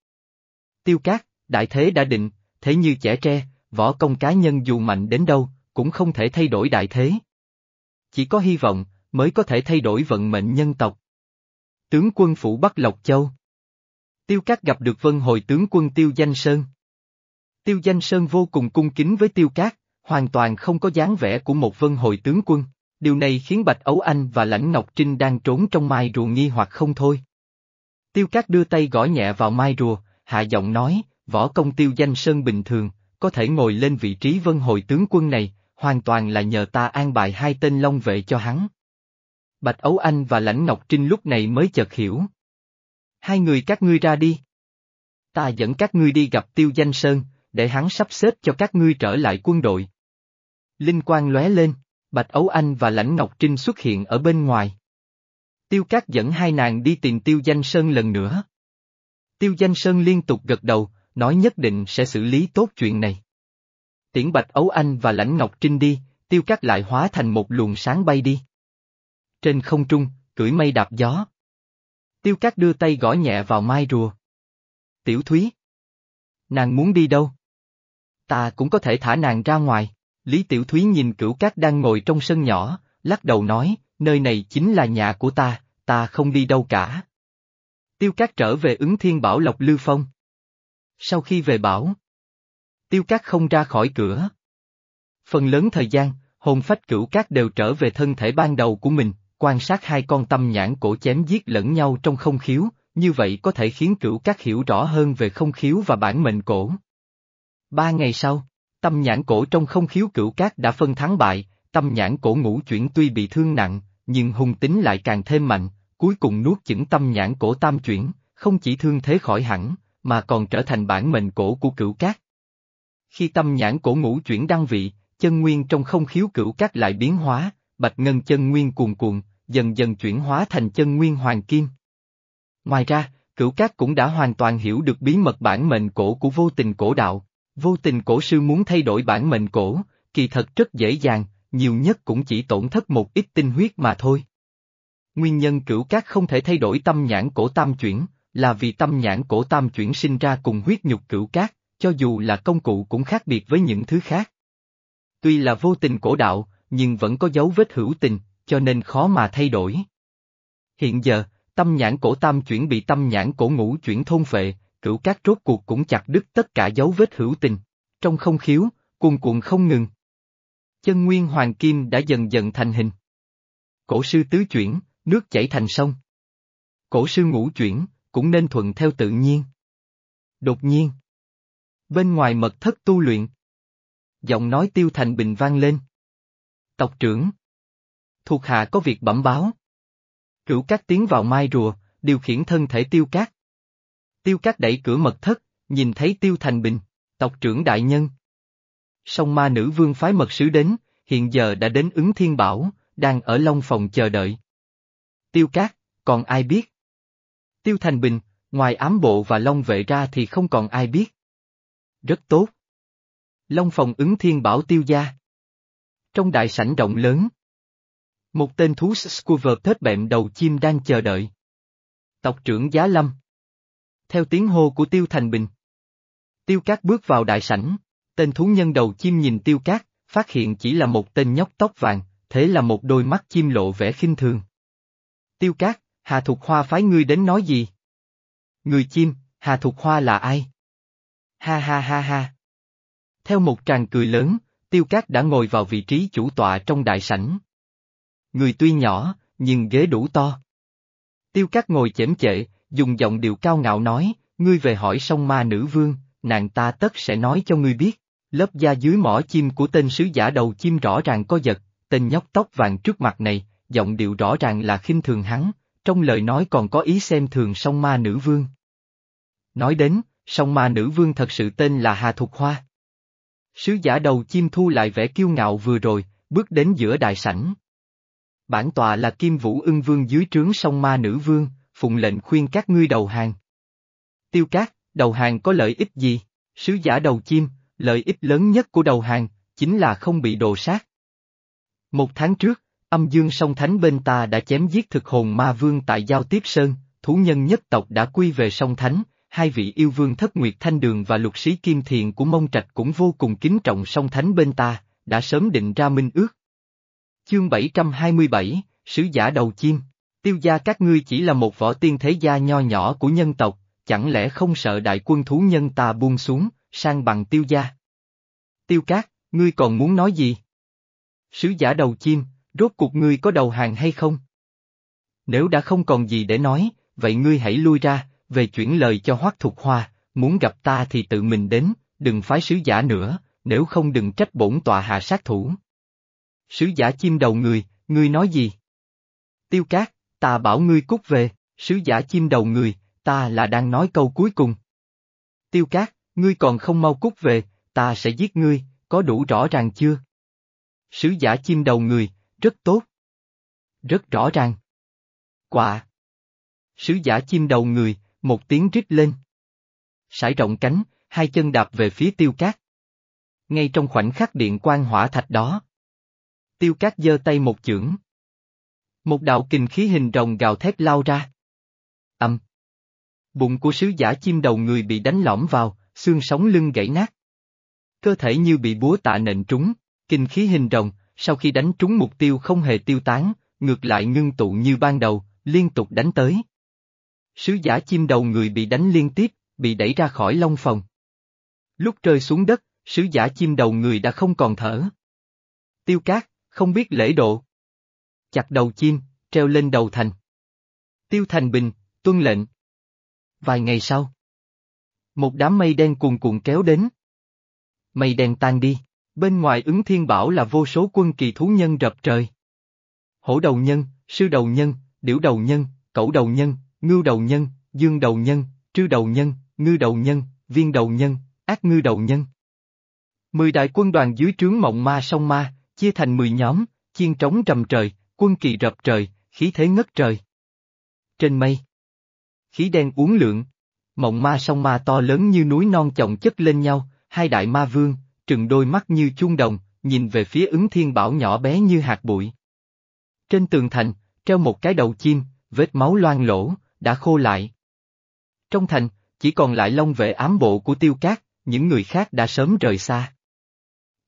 Tiêu Cát, đại thế đã định, thế như trẻ tre, võ công cá nhân dù mạnh đến đâu, cũng không thể thay đổi đại thế. Chỉ có hy vọng, mới có thể thay đổi vận mệnh nhân tộc. Tướng quân phủ Bắc Lộc Châu Tiêu Cát gặp được vân hồi tướng quân Tiêu Danh Sơn. Tiêu Danh Sơn vô cùng cung kính với Tiêu Cát, hoàn toàn không có dáng vẻ của một vân hồi tướng quân. Điều này khiến Bạch Ấu Anh và Lãnh Ngọc Trinh đang trốn trong mai rùa nghi hoặc không thôi. Tiêu Cát đưa tay gõ nhẹ vào mai rùa, hạ giọng nói, võ công Tiêu Danh Sơn bình thường, có thể ngồi lên vị trí vân hồi tướng quân này, hoàn toàn là nhờ ta an bài hai tên long vệ cho hắn. Bạch Ấu Anh và Lãnh Ngọc Trinh lúc này mới chợt hiểu. Hai người các ngươi ra đi. Ta dẫn các ngươi đi gặp Tiêu Danh Sơn, để hắn sắp xếp cho các ngươi trở lại quân đội. Linh quang lóe lên, Bạch Ấu Anh và Lãnh Ngọc Trinh xuất hiện ở bên ngoài. Tiêu Cát dẫn hai nàng đi tìm Tiêu Danh Sơn lần nữa. Tiêu Danh Sơn liên tục gật đầu, nói nhất định sẽ xử lý tốt chuyện này. Tiễn Bạch Ấu Anh và Lãnh Ngọc Trinh đi, Tiêu Cát lại hóa thành một luồng sáng bay đi. Trên không trung, cưỡi mây đạp gió. Tiêu Cát đưa tay gõ nhẹ vào mai rùa. Tiểu Thúy. Nàng muốn đi đâu? Ta cũng có thể thả nàng ra ngoài. Lý Tiểu Thúy nhìn cửu cát đang ngồi trong sân nhỏ, lắc đầu nói, nơi này chính là nhà của ta, ta không đi đâu cả. Tiêu Cát trở về ứng thiên bảo lộc Lư Phong. Sau khi về bảo, Tiêu Cát không ra khỏi cửa. Phần lớn thời gian, hồn phách cửu cát đều trở về thân thể ban đầu của mình, quan sát hai con tâm nhãn cổ chém giết lẫn nhau trong không khiếu, như vậy có thể khiến cửu cát hiểu rõ hơn về không khiếu và bản mệnh cổ. Ba ngày sau, tâm nhãn cổ trong không khiếu cửu cát đã phân thắng bại, tâm nhãn cổ ngũ chuyển tuy bị thương nặng, nhưng hung tính lại càng thêm mạnh, cuối cùng nuốt chửng tâm nhãn cổ tam chuyển, không chỉ thương thế khỏi hẳn, mà còn trở thành bản mệnh cổ của cửu cát. Khi tâm nhãn cổ ngũ chuyển đăng vị, chân nguyên trong không khiếu cửu cát lại biến hóa, bạch ngân chân nguyên cuồn cuộn, dần dần chuyển hóa thành chân nguyên hoàng kim. Ngoài ra, cửu cát cũng đã hoàn toàn hiểu được bí mật bản mệnh cổ của vô tình cổ đạo. Vô tình cổ sư muốn thay đổi bản mệnh cổ, kỳ thật rất dễ dàng, nhiều nhất cũng chỉ tổn thất một ít tinh huyết mà thôi. Nguyên nhân cửu cát không thể thay đổi tâm nhãn cổ tam chuyển, là vì tâm nhãn cổ tam chuyển sinh ra cùng huyết nhục cửu cát, cho dù là công cụ cũng khác biệt với những thứ khác. Tuy là vô tình cổ đạo, nhưng vẫn có dấu vết hữu tình, cho nên khó mà thay đổi. Hiện giờ, tâm nhãn cổ tam chuyển bị tâm nhãn cổ ngũ chuyển thôn phệ, cửu cát rốt cuộc cũng chặt đứt tất cả dấu vết hữu tình. Trong không khiếu, cuồn cuộn không ngừng. Chân nguyên hoàng kim đã dần dần thành hình. Cổ sư tứ chuyển, nước chảy thành sông. Cổ sư ngũ chuyển, cũng nên thuận theo tự nhiên. Đột nhiên. Bên ngoài mật thất tu luyện. Giọng nói tiêu thành bình vang lên. Tộc trưởng. Thuộc hạ có việc bẩm báo. Cửu cát tiến vào mai rùa, điều khiển thân thể tiêu cát. Tiêu cát đẩy cửa mật thất, nhìn thấy tiêu thành bình, tộc trưởng đại nhân. Song ma nữ vương phái mật sứ đến, hiện giờ đã đến ứng thiên bảo, đang ở Long phòng chờ đợi. Tiêu cát, còn ai biết? Tiêu thành bình, ngoài ám bộ và Long vệ ra thì không còn ai biết. Rất tốt. Long phòng ứng thiên bảo tiêu gia. Trong đại sảnh rộng lớn. Một tên thú Squaver thết bẹm đầu chim đang chờ đợi. Tộc trưởng Giá Lâm. Theo tiếng hô của Tiêu Thành Bình. Tiêu Cát bước vào đại sảnh, tên thú nhân đầu chim nhìn Tiêu Cát, phát hiện chỉ là một tên nhóc tóc vàng, thế là một đôi mắt chim lộ vẻ khinh thường. Tiêu Cát, Hà Thục Hoa phái ngươi đến nói gì? Người chim, Hà Thục Hoa là ai? Ha ha ha ha. Theo một tràng cười lớn, Tiêu Cát đã ngồi vào vị trí chủ tọa trong đại sảnh. Người tuy nhỏ, nhưng ghế đủ to. Tiêu Cát ngồi chễm chệ, dùng giọng điệu cao ngạo nói, ngươi về hỏi sông ma nữ vương, nàng ta tất sẽ nói cho ngươi biết. Lớp da dưới mỏ chim của tên sứ giả đầu chim rõ ràng có giật, tên nhóc tóc vàng trước mặt này, giọng điệu rõ ràng là khinh thường hắn, trong lời nói còn có ý xem thường sông ma nữ vương. Nói đến, sông ma nữ vương thật sự tên là Hà Thục Hoa. Sứ giả đầu chim thu lại vẻ kiêu ngạo vừa rồi, bước đến giữa đại sảnh. Bản tọa là Kim Vũ ưng vương dưới trướng sông ma nữ vương, phụng lệnh khuyên các ngươi đầu hàng. Tiêu cát, đầu hàng có lợi ích gì? Sứ giả đầu chim, lợi ích lớn nhất của đầu hàng, chính là không bị đồ sát. Một tháng trước, âm dương song thánh bên ta đã chém giết thực hồn ma vương tại Giao Tiếp Sơn, thú nhân nhất tộc đã quy về song thánh, hai vị yêu vương thất nguyệt thanh đường và lục sĩ kim thiền của mông trạch cũng vô cùng kính trọng song thánh bên ta, đã sớm định ra minh ước. Chương 727, Sứ giả đầu chim, tiêu gia các ngươi chỉ là một võ tiên thế gia nho nhỏ của nhân tộc, chẳng lẽ không sợ đại quân thú nhân ta buông xuống, sang bằng tiêu gia? Tiêu cát, ngươi còn muốn nói gì? Sứ giả đầu chim, rốt cuộc ngươi có đầu hàng hay không? Nếu đã không còn gì để nói, vậy ngươi hãy lui ra, về chuyển lời cho Hoắc Thục Hoa, muốn gặp ta thì tự mình đến, đừng phái sứ giả nữa, nếu không đừng trách bổn tọa hạ sát thủ. Sứ giả chim đầu người, ngươi nói gì? Tiêu cát, ta bảo ngươi cút về, sứ giả chim đầu người, ta là đang nói câu cuối cùng. Tiêu cát, ngươi còn không mau cút về, ta sẽ giết ngươi, có đủ rõ ràng chưa? Sứ giả chim đầu người, rất tốt. Rất rõ ràng. Quạ. Sứ giả chim đầu người, một tiếng rít lên. Sải rộng cánh, hai chân đạp về phía tiêu cát. Ngay trong khoảnh khắc điện quang hỏa thạch đó. Tiêu cát giơ tay một chưởng. Một đạo kình khí hình rồng gào thét lao ra. Âm. Bụng của sứ giả chim đầu người bị đánh lõm vào, xương sống lưng gãy nát. Cơ thể như bị búa tạ nện trúng, kinh khí hình rồng, sau khi đánh trúng mục tiêu không hề tiêu tán, ngược lại ngưng tụ như ban đầu, liên tục đánh tới. Sứ giả chim đầu người bị đánh liên tiếp, bị đẩy ra khỏi long phòng. Lúc rơi xuống đất, sứ giả chim đầu người đã không còn thở. Tiêu cát, không biết lễ độ. Chặt đầu chim, treo lên đầu thành. Tiêu thành bình, tuân lệnh. Vài ngày sau. Một đám mây đen cuồn cuộn kéo đến. Mây đen tan đi, bên ngoài ứng thiên bảo là vô số quân kỳ thú nhân rập trời. Hổ đầu nhân, sư đầu nhân, điểu đầu nhân, cẩu đầu nhân, ngưu đầu nhân, dương đầu nhân, trư đầu nhân, ngư đầu nhân, viên đầu nhân, ác ngư đầu nhân. Mười đại quân đoàn dưới trướng mộng ma sông ma, chia thành mười nhóm, chiên trống trầm trời, quân kỳ rập trời, khí thế ngất trời. Trên mây, khí đen uốn lượn, mộng ma song ma to lớn như núi non chồng chất lên nhau, hai đại ma vương, trừng đôi mắt như chuông đồng, nhìn về phía ứng thiên bảo nhỏ bé như hạt bụi. Trên tường thành, treo một cái đầu chim, vết máu loang lỗ, đã khô lại. Trong thành, chỉ còn lại long vệ ám bộ của tiêu cát, những người khác đã sớm rời xa.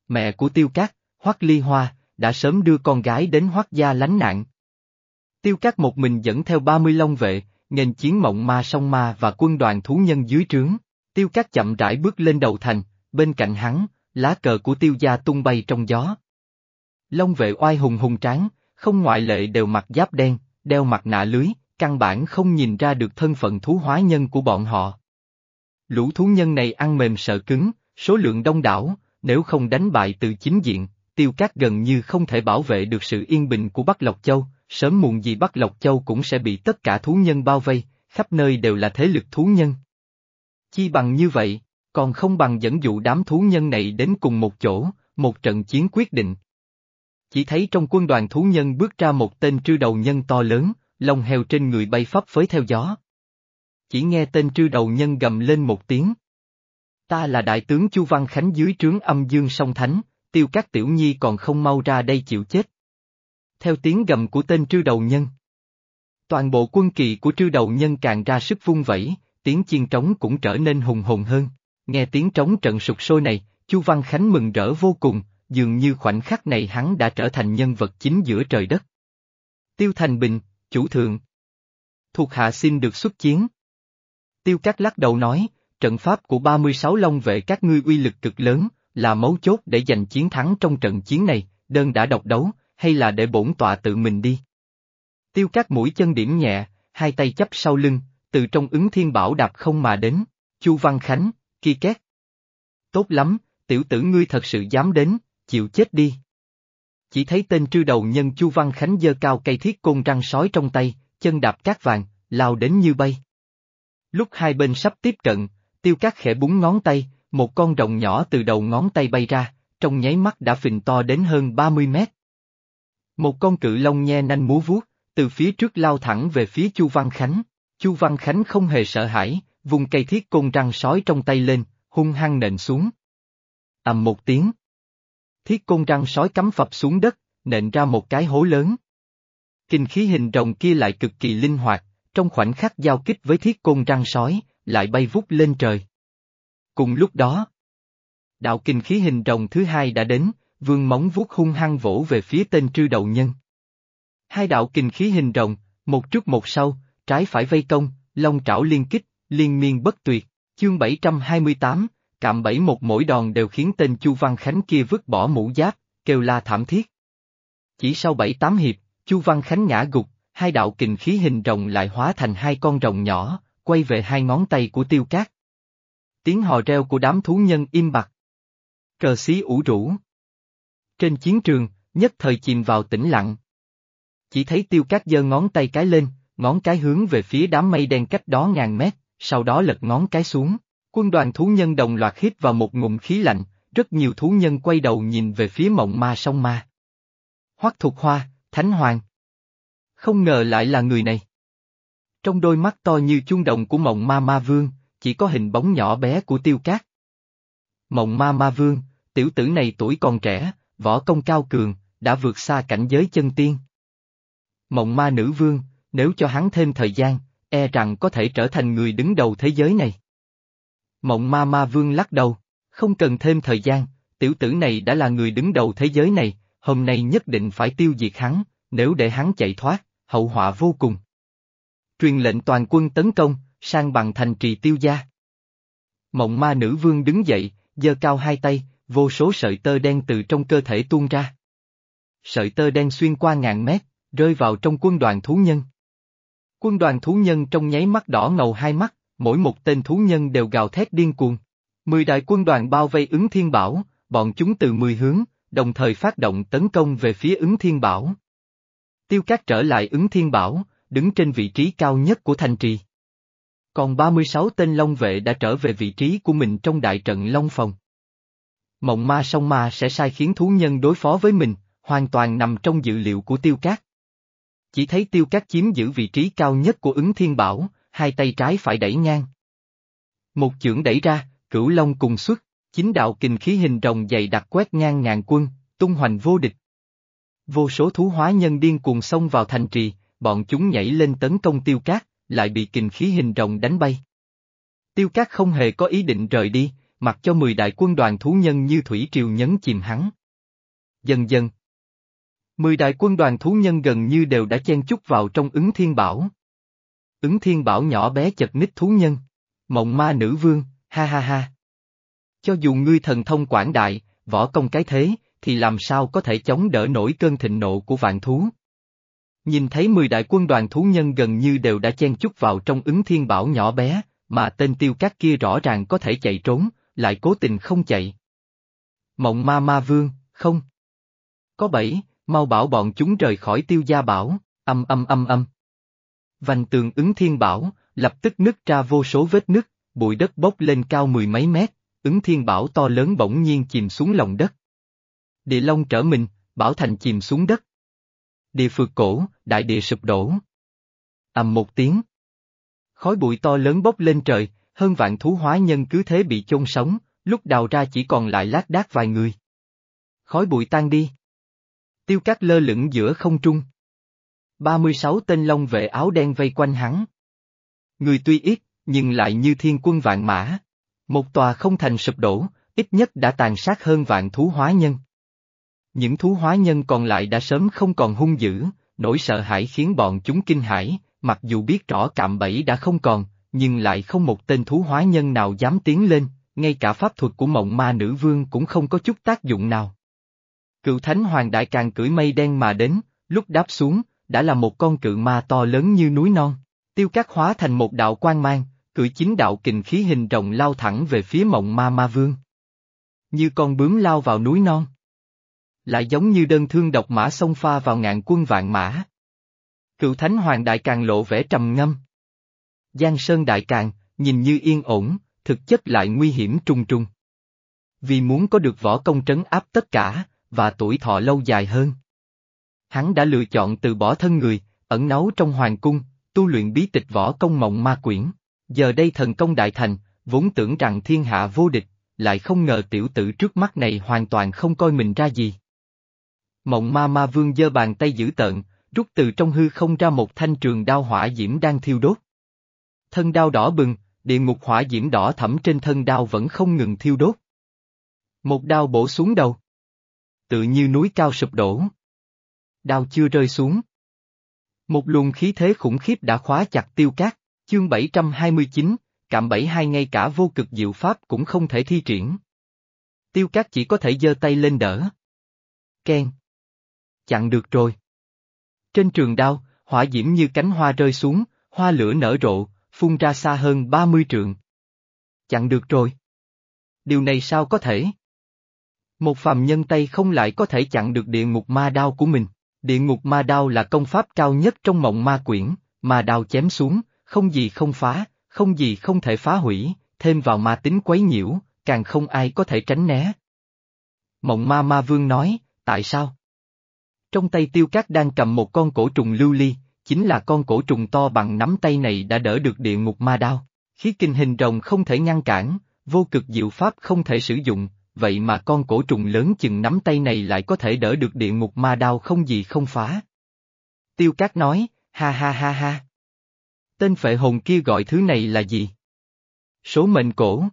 Mẹ của tiêu cát, Hoắc Ly Hoa, đã sớm đưa con gái đến Hoắc gia lánh nạn. Tiêu cát một mình dẫn theo 30 long vệ, nghênh chiến mộng ma song ma và quân đoàn thú nhân dưới trướng. Tiêu cát chậm rãi bước lên đầu thành, bên cạnh hắn, lá cờ của tiêu gia tung bay trong gió. Long vệ oai hùng hùng tráng, không ngoại lệ đều mặc giáp đen, đeo mặt nạ lưới, căn bản không nhìn ra được thân phận thú hóa nhân của bọn họ. Lũ thú nhân này ăn mềm sợ cứng, số lượng đông đảo, nếu không đánh bại từ chính diện, tiêu cát gần như không thể bảo vệ được sự yên bình của Bắc Lộc Châu, sớm muộn gì Bắc Lộc Châu cũng sẽ bị tất cả thú nhân bao vây, khắp nơi đều là thế lực thú nhân. Chi bằng như vậy, còn không bằng dẫn dụ đám thú nhân này đến cùng một chỗ, một trận chiến quyết định. Chỉ thấy trong quân đoàn thú nhân bước ra một tên trư đầu nhân to lớn, lông heo trên người bay phấp phới theo gió. Chỉ nghe tên trư đầu nhân gầm lên một tiếng. Ta là đại tướng Chu Văn Khánh dưới trướng âm dương song thánh, tiêu các tiểu nhi còn không mau ra đây chịu chết. Theo tiếng gầm của tên trư đầu nhân. Toàn bộ quân kỳ của trư đầu nhân càng ra sức vung vẩy, tiếng chiên trống cũng trở nên hùng hồn hơn. Nghe tiếng trống trận sụp sôi này, Chu Văn Khánh mừng rỡ vô cùng, dường như khoảnh khắc này hắn đã trở thành nhân vật chính giữa trời đất. Tiêu Thành Bình, chủ thượng. Thuộc hạ xin được xuất chiến. Tiêu Cát lắc đầu nói, trận pháp của 36 long vệ các ngươi uy lực cực lớn, là mấu chốt để giành chiến thắng trong trận chiến này, đơn đã độc đấu, hay là để bổn tọa tự mình đi. Tiêu Cát mũi chân điểm nhẹ, hai tay chấp sau lưng, từ trong ứng thiên bảo đạp không mà đến, Chu Văn Khánh, kia két. Tốt lắm, tiểu tử ngươi thật sự dám đến, chịu chết đi. Chỉ thấy tên trư đầu nhân Chu Văn Khánh dơ cao cây thiết côn răng sói trong tay, chân đạp cát vàng, lao đến như bay. Lúc hai bên sắp tiếp cận, tiêu cát khẽ búng ngón tay, một con rồng nhỏ từ đầu ngón tay bay ra, trong nháy mắt đã phình to đến hơn 30 mét. Một con cự long nhe nanh múa vuốt, từ phía trước lao thẳng về phía Chu Văn Khánh. Chu Văn Khánh không hề sợ hãi, vùng cây thiết côn răng sói trong tay lên, hung hăng nện xuống. ầm một tiếng. Thiết côn răng sói cắm phập xuống đất, nện ra một cái hố lớn. Kinh khí hình rồng kia lại cực kỳ linh hoạt, trong khoảnh khắc giao kích với thiết côn răng sói, lại bay vút lên trời. Cùng lúc đó, đạo kinh khí hình rồng thứ hai đã đến, vương móng vuốt hung hăng vỗ về phía tên trư đầu nhân. Hai đạo kinh khí hình rồng, một trước một sau, trái phải vây công, long trảo liên kích, liên miên bất tuyệt, chương 728, cạm bẫy một mỗi đòn đều khiến tên Chu Văn Khánh kia vứt bỏ mũ giáp, kêu la thảm thiết. Chỉ sau bảy tám hiệp, Chu Văn Khánh ngã gục, hai đạo kình khí hình rồng lại hóa thành hai con rồng nhỏ, quay về hai ngón tay của tiêu cát. Tiếng hò reo của đám thú nhân im bặt. Cờ xí ủ rũ. Trên chiến trường, nhất thời chìm vào tĩnh lặng. Chỉ thấy tiêu cát giơ ngón tay cái lên, ngón cái hướng về phía đám mây đen cách đó ngàn mét, sau đó lật ngón cái xuống. Quân đoàn thú nhân đồng loạt hít vào một ngụm khí lạnh, rất nhiều thú nhân quay đầu nhìn về phía mộng ma sông ma. Hoắc Thục Hoa, Thánh Hoàng. Không ngờ lại là người này. Trong đôi mắt to như chuông đồng của mộng ma ma vương, chỉ có hình bóng nhỏ bé của tiêu cát. Mộng ma ma vương, tiểu tử này tuổi còn trẻ, võ công cao cường, đã vượt xa cảnh giới chân tiên. Mộng ma nữ vương, nếu cho hắn thêm thời gian, e rằng có thể trở thành người đứng đầu thế giới này. Mộng ma ma vương lắc đầu, không cần thêm thời gian, tiểu tử này đã là người đứng đầu thế giới này, hôm nay nhất định phải tiêu diệt hắn, nếu để hắn chạy thoát, hậu họa vô cùng. Truyền lệnh toàn quân tấn công, sang bằng thành trì tiêu gia. Mộng ma nữ vương đứng dậy, giơ cao hai tay, vô số sợi tơ đen từ trong cơ thể tuôn ra. Sợi tơ đen xuyên qua ngàn mét, rơi vào trong quân đoàn thú nhân. Quân đoàn thú nhân trong nháy mắt đỏ ngầu hai mắt, mỗi một tên thú nhân đều gào thét điên cuồng. Mười đại quân đoàn bao vây ứng thiên bảo, bọn chúng từ mười hướng, đồng thời phát động tấn công về phía ứng thiên bảo. Tiêu Cát trở lại ứng thiên bảo, đứng trên vị trí cao nhất của thành trì. Còn 36 tên Long vệ đã trở về vị trí của mình trong đại trận Long Phòng. Mộng ma song ma sẽ sai khiến thú nhân đối phó với mình, hoàn toàn nằm trong dự liệu của Tiêu Cát. Chỉ thấy Tiêu Cát chiếm giữ vị trí cao nhất của ứng thiên bảo, hai tay trái phải đẩy ngang. Một chưởng đẩy ra, cửu long cùng xuất, chính đạo kình khí hình rồng dày đặc quét ngang ngàn quân, tung hoành vô địch. Vô số thú hóa nhân điên cuồng xông vào thành trì, bọn chúng nhảy lên tấn công tiêu cát, lại bị kình khí hình rồng đánh bay. Tiêu cát không hề có ý định rời đi, mặc cho mười đại quân đoàn thú nhân như thủy triều nhấn chìm hắn. Dần dần. Mười đại quân đoàn thú nhân gần như đều đã chen chúc vào trong ứng thiên bảo. Ứng thiên bảo nhỏ bé chật ních thú nhân. Mộng ma nữ vương, ha ha ha. Cho dù ngươi thần thông quảng đại, võ công cái thế, thì làm sao có thể chống đỡ nổi cơn thịnh nộ của vạn thú. Nhìn thấy mười đại quân đoàn thú nhân gần như đều đã chen chúc vào trong ứng thiên bảo nhỏ bé, mà tên tiêu cát kia rõ ràng có thể chạy trốn, lại cố tình không chạy. Mộng ma ma vương, không. Có bảy, mau bảo bọn chúng rời khỏi tiêu gia bảo, âm âm âm âm. Vành tường ứng thiên bảo, lập tức nứt ra vô số vết nứt, bụi đất bốc lên cao mười mấy mét, ứng thiên bảo to lớn bỗng nhiên chìm xuống lòng đất. Địa long trở mình, bảo thành chìm xuống đất. Địa phượt cổ, đại địa sụp đổ. ầm một tiếng. Khói bụi to lớn bốc lên trời, hơn vạn thú hóa nhân cứ thế bị chôn sống, lúc đào ra chỉ còn lại lác đác vài người. Khói bụi tan đi. Tiêu cát lơ lửng giữa không trung. 36 tên long vệ áo đen vây quanh hắn. Người tuy ít, nhưng lại như thiên quân vạn mã. Một tòa không thành sụp đổ, ít nhất đã tàn sát hơn vạn thú hóa nhân. Những thú hóa nhân còn lại đã sớm không còn hung dữ, nỗi sợ hãi khiến bọn chúng kinh hãi, mặc dù biết rõ cạm bẫy đã không còn, nhưng lại không một tên thú hóa nhân nào dám tiến lên, ngay cả pháp thuật của mộng ma nữ vương cũng không có chút tác dụng nào. Cựu thánh hoàng đại càng cưỡi mây đen mà đến, lúc đáp xuống, đã là một con cự ma to lớn như núi non, tiêu cát hóa thành một đạo quang mang, cưỡi chính đạo kình khí hình rồng lao thẳng về phía mộng ma ma vương. Như con bướm lao vào núi non. Lại giống như đơn thương độc mã xông pha vào ngạn quân vạn mã. Cựu thánh hoàng đại càng lộ vẻ trầm ngâm. Giang sơn đại càng, nhìn như yên ổn, thực chất lại nguy hiểm trùng trùng. Vì muốn có được võ công trấn áp tất cả, và tuổi thọ lâu dài hơn. Hắn đã lựa chọn từ bỏ thân người, ẩn náu trong hoàng cung, tu luyện bí tịch võ công mộng ma quyển. Giờ đây thần công đại thành, vốn tưởng rằng thiên hạ vô địch, lại không ngờ tiểu tử trước mắt này hoàn toàn không coi mình ra gì. Mộng ma ma vương giơ bàn tay giữ tợn, rút từ trong hư không ra một thanh trường đao hỏa diễm đang thiêu đốt. Thân đao đỏ bừng, địa ngục hỏa diễm đỏ thẫm trên thân đao vẫn không ngừng thiêu đốt. Một đao bổ xuống đầu. Tự như núi cao sụp đổ. Đao chưa rơi xuống. Một luồng khí thế khủng khiếp đã khóa chặt tiêu cát, chương 729, cạm bẫy hai ngay cả vô cực diệu pháp cũng không thể thi triển. Tiêu cát chỉ có thể giơ tay lên đỡ. Ken. Chặn được rồi. Trên trường đao, hỏa diễm như cánh hoa rơi xuống, hoa lửa nở rộ, phun ra xa hơn 30 trượng. Chặn được rồi. Điều này sao có thể? Một phàm nhân tay không lại có thể chặn được địa ngục ma đao của mình. Địa ngục ma đao là công pháp cao nhất trong mộng ma quyển, ma đao chém xuống, không gì không phá, không gì không thể phá hủy, thêm vào ma tính quấy nhiễu, càng không ai có thể tránh né. Mộng ma ma vương nói, tại sao? Trong tay tiêu cát đang cầm một con cổ trùng lưu ly, chính là con cổ trùng to bằng nắm tay này đã đỡ được địa ngục ma đao. Khí kinh hình rồng không thể ngăn cản, vô cực diệu pháp không thể sử dụng, vậy mà con cổ trùng lớn chừng nắm tay này lại có thể đỡ được địa ngục ma đao không gì không phá. Tiêu Cát nói, ha ha ha ha. Tên phệ hồn kia gọi thứ này là gì? Số mệnh cổ.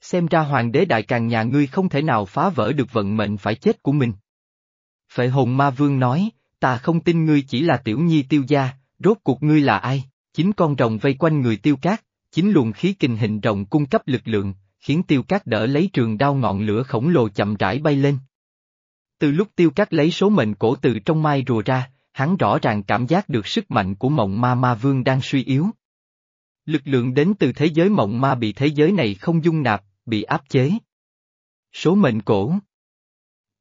Xem ra hoàng đế đại càng nhà ngươi không thể nào phá vỡ được vận mệnh phải chết của mình. Phệ hồn ma vương nói, ta không tin ngươi chỉ là tiểu nhi tiêu gia, rốt cuộc ngươi là ai? Chính con rồng vây quanh người tiêu cát, chính luồng khí kinh hình rồng cung cấp lực lượng, khiến tiêu cát đỡ lấy trường đao ngọn lửa khổng lồ chậm rãi bay lên. Từ lúc tiêu cát lấy số mệnh cổ từ trong mai rùa ra, hắn rõ ràng cảm giác được sức mạnh của mộng ma ma vương đang suy yếu. Lực lượng đến từ thế giới mộng ma bị thế giới này không dung nạp, bị áp chế. Số mệnh cổ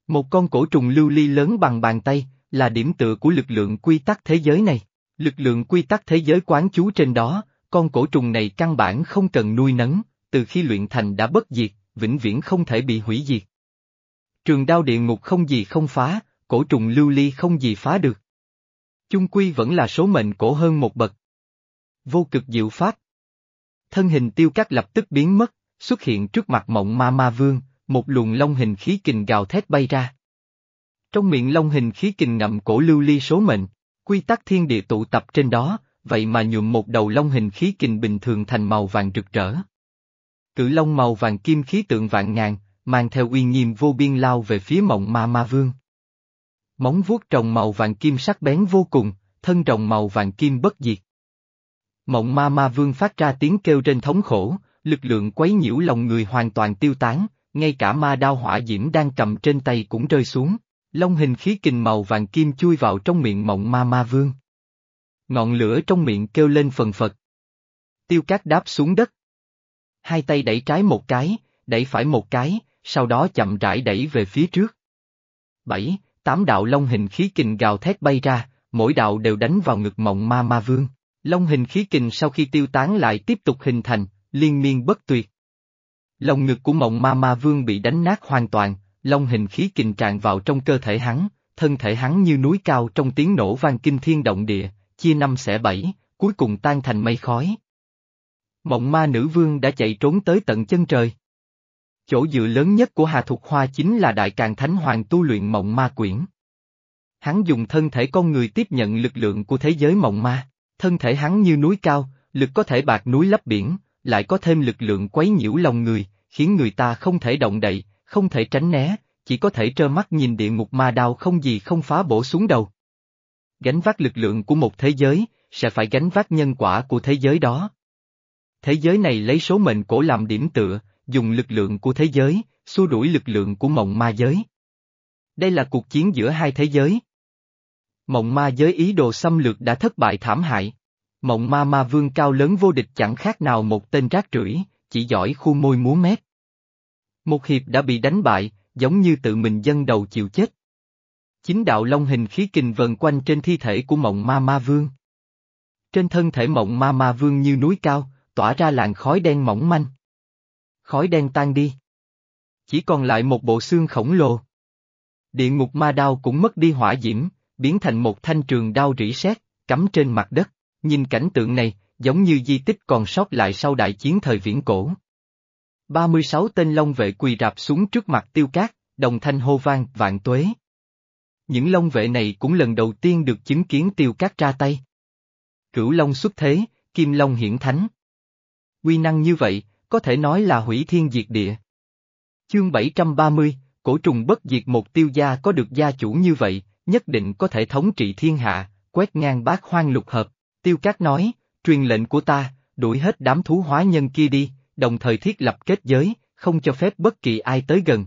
một con cổ trùng lưu ly lớn bằng bàn tay, là điểm tựa của lực lượng quy tắc thế giới này. Lực lượng quy tắc thế giới quán chú trên đó, con cổ trùng này căn bản không cần nuôi nấng, từ khi luyện thành đã bất diệt, vĩnh viễn không thể bị hủy diệt. Trường đao địa ngục không gì không phá, cổ trùng lưu ly không gì phá được. Chung quy vẫn là số mệnh cổ hơn một bậc. Vô cực diệu pháp. Thân hình tiêu cắt lập tức biến mất, xuất hiện trước mặt mộng ma ma vương, một luồng long hình khí kình gào thét bay ra. Trong miệng long hình khí kình ngậm cổ lưu ly số mệnh, quy tắc thiên địa tụ tập trên đó, vậy mà nhuộm một đầu long hình khí kình bình thường thành màu vàng rực rỡ. Cự long màu vàng kim khí tượng vạn ngàn, mang theo uy nghiêm vô biên lao về phía mộng ma ma vương. Móng vuốt trồng màu vàng kim sắc bén vô cùng, thân trồng màu vàng kim bất diệt. Mộng ma ma vương phát ra tiếng kêu trên thống khổ, lực lượng quấy nhiễu lòng người hoàn toàn tiêu tán, ngay cả ma đao hỏa diễm đang cầm trên tay cũng rơi xuống. Long hình khí kình màu vàng kim chui vào trong miệng mộng ma ma vương. Ngọn lửa trong miệng kêu lên phần phật. Tiêu cát đáp xuống đất. Hai tay đẩy trái một cái, đẩy phải một cái, sau đó chậm rãi đẩy về phía trước. Bảy, tám đạo long hình khí kình gào thét bay ra, mỗi đạo đều đánh vào ngực mộng ma ma vương. Long hình khí kình sau khi tiêu tán lại tiếp tục hình thành, liên miên bất tuyệt. Lòng ngực của mộng ma ma vương bị đánh nát hoàn toàn, long hình khí kình tràn vào trong cơ thể hắn, thân thể hắn như núi cao trong tiếng nổ vang kinh thiên động địa, chia năm xẻ bảy, cuối cùng tan thành mây khói. Mộng ma nữ vương đã chạy trốn tới tận chân trời. Chỗ dựa lớn nhất của Hà Thục Hoa chính là Đại Càng Thánh Hoàng tu luyện mộng ma quyển. Hắn dùng thân thể con người tiếp nhận lực lượng của thế giới mộng ma, thân thể hắn như núi cao, lực có thể bạc núi lấp biển, lại có thêm lực lượng quấy nhiễu lòng người, khiến người ta không thể động đậy, không thể tránh né, chỉ có thể trơ mắt nhìn địa ngục ma đao không gì không phá bổ xuống đầu. Gánh vác lực lượng của một thế giới, sẽ phải gánh vác nhân quả của thế giới đó. Thế giới này lấy số mệnh cổ làm điểm tựa, dùng lực lượng của thế giới, xua đuổi lực lượng của mộng ma giới. Đây là cuộc chiến giữa hai thế giới. Mộng ma giới ý đồ xâm lược đã thất bại thảm hại. Mộng ma ma vương cao lớn vô địch chẳng khác nào một tên rác rưởi, chỉ giỏi khu môi múa mép. Một hiệp đã bị đánh bại, giống như tự mình dân đầu chịu chết. Chính đạo long hình khí kình vần quanh trên thi thể của mộng ma ma vương. Trên thân thể mộng ma ma vương như núi cao, tỏa ra làn khói đen mỏng manh. Khói đen tan đi. Chỉ còn lại một bộ xương khổng lồ. Địa ngục ma đao cũng mất đi hỏa diễm, biến thành một thanh trường đao rỉ sét, cắm trên mặt đất. Nhìn cảnh tượng này, giống như di tích còn sót lại sau đại chiến thời viễn cổ. 36 tên long vệ quỳ rạp xuống trước mặt tiêu cát, đồng thanh hô vang vạn tuế. Những long vệ này cũng lần đầu tiên được chứng kiến tiêu cát ra tay. Cửu long xuất thế, kim long hiển thánh. Quy năng như vậy, có thể nói là hủy thiên diệt địa. Chương 730, cổ trùng bất diệt một tiêu gia có được gia chủ như vậy, nhất định có thể thống trị thiên hạ, quét ngang bát hoang lục hợp. Tiêu Cát nói, truyền lệnh của ta, đuổi hết đám thú hóa nhân kia đi, đồng thời thiết lập kết giới, không cho phép bất kỳ ai tới gần.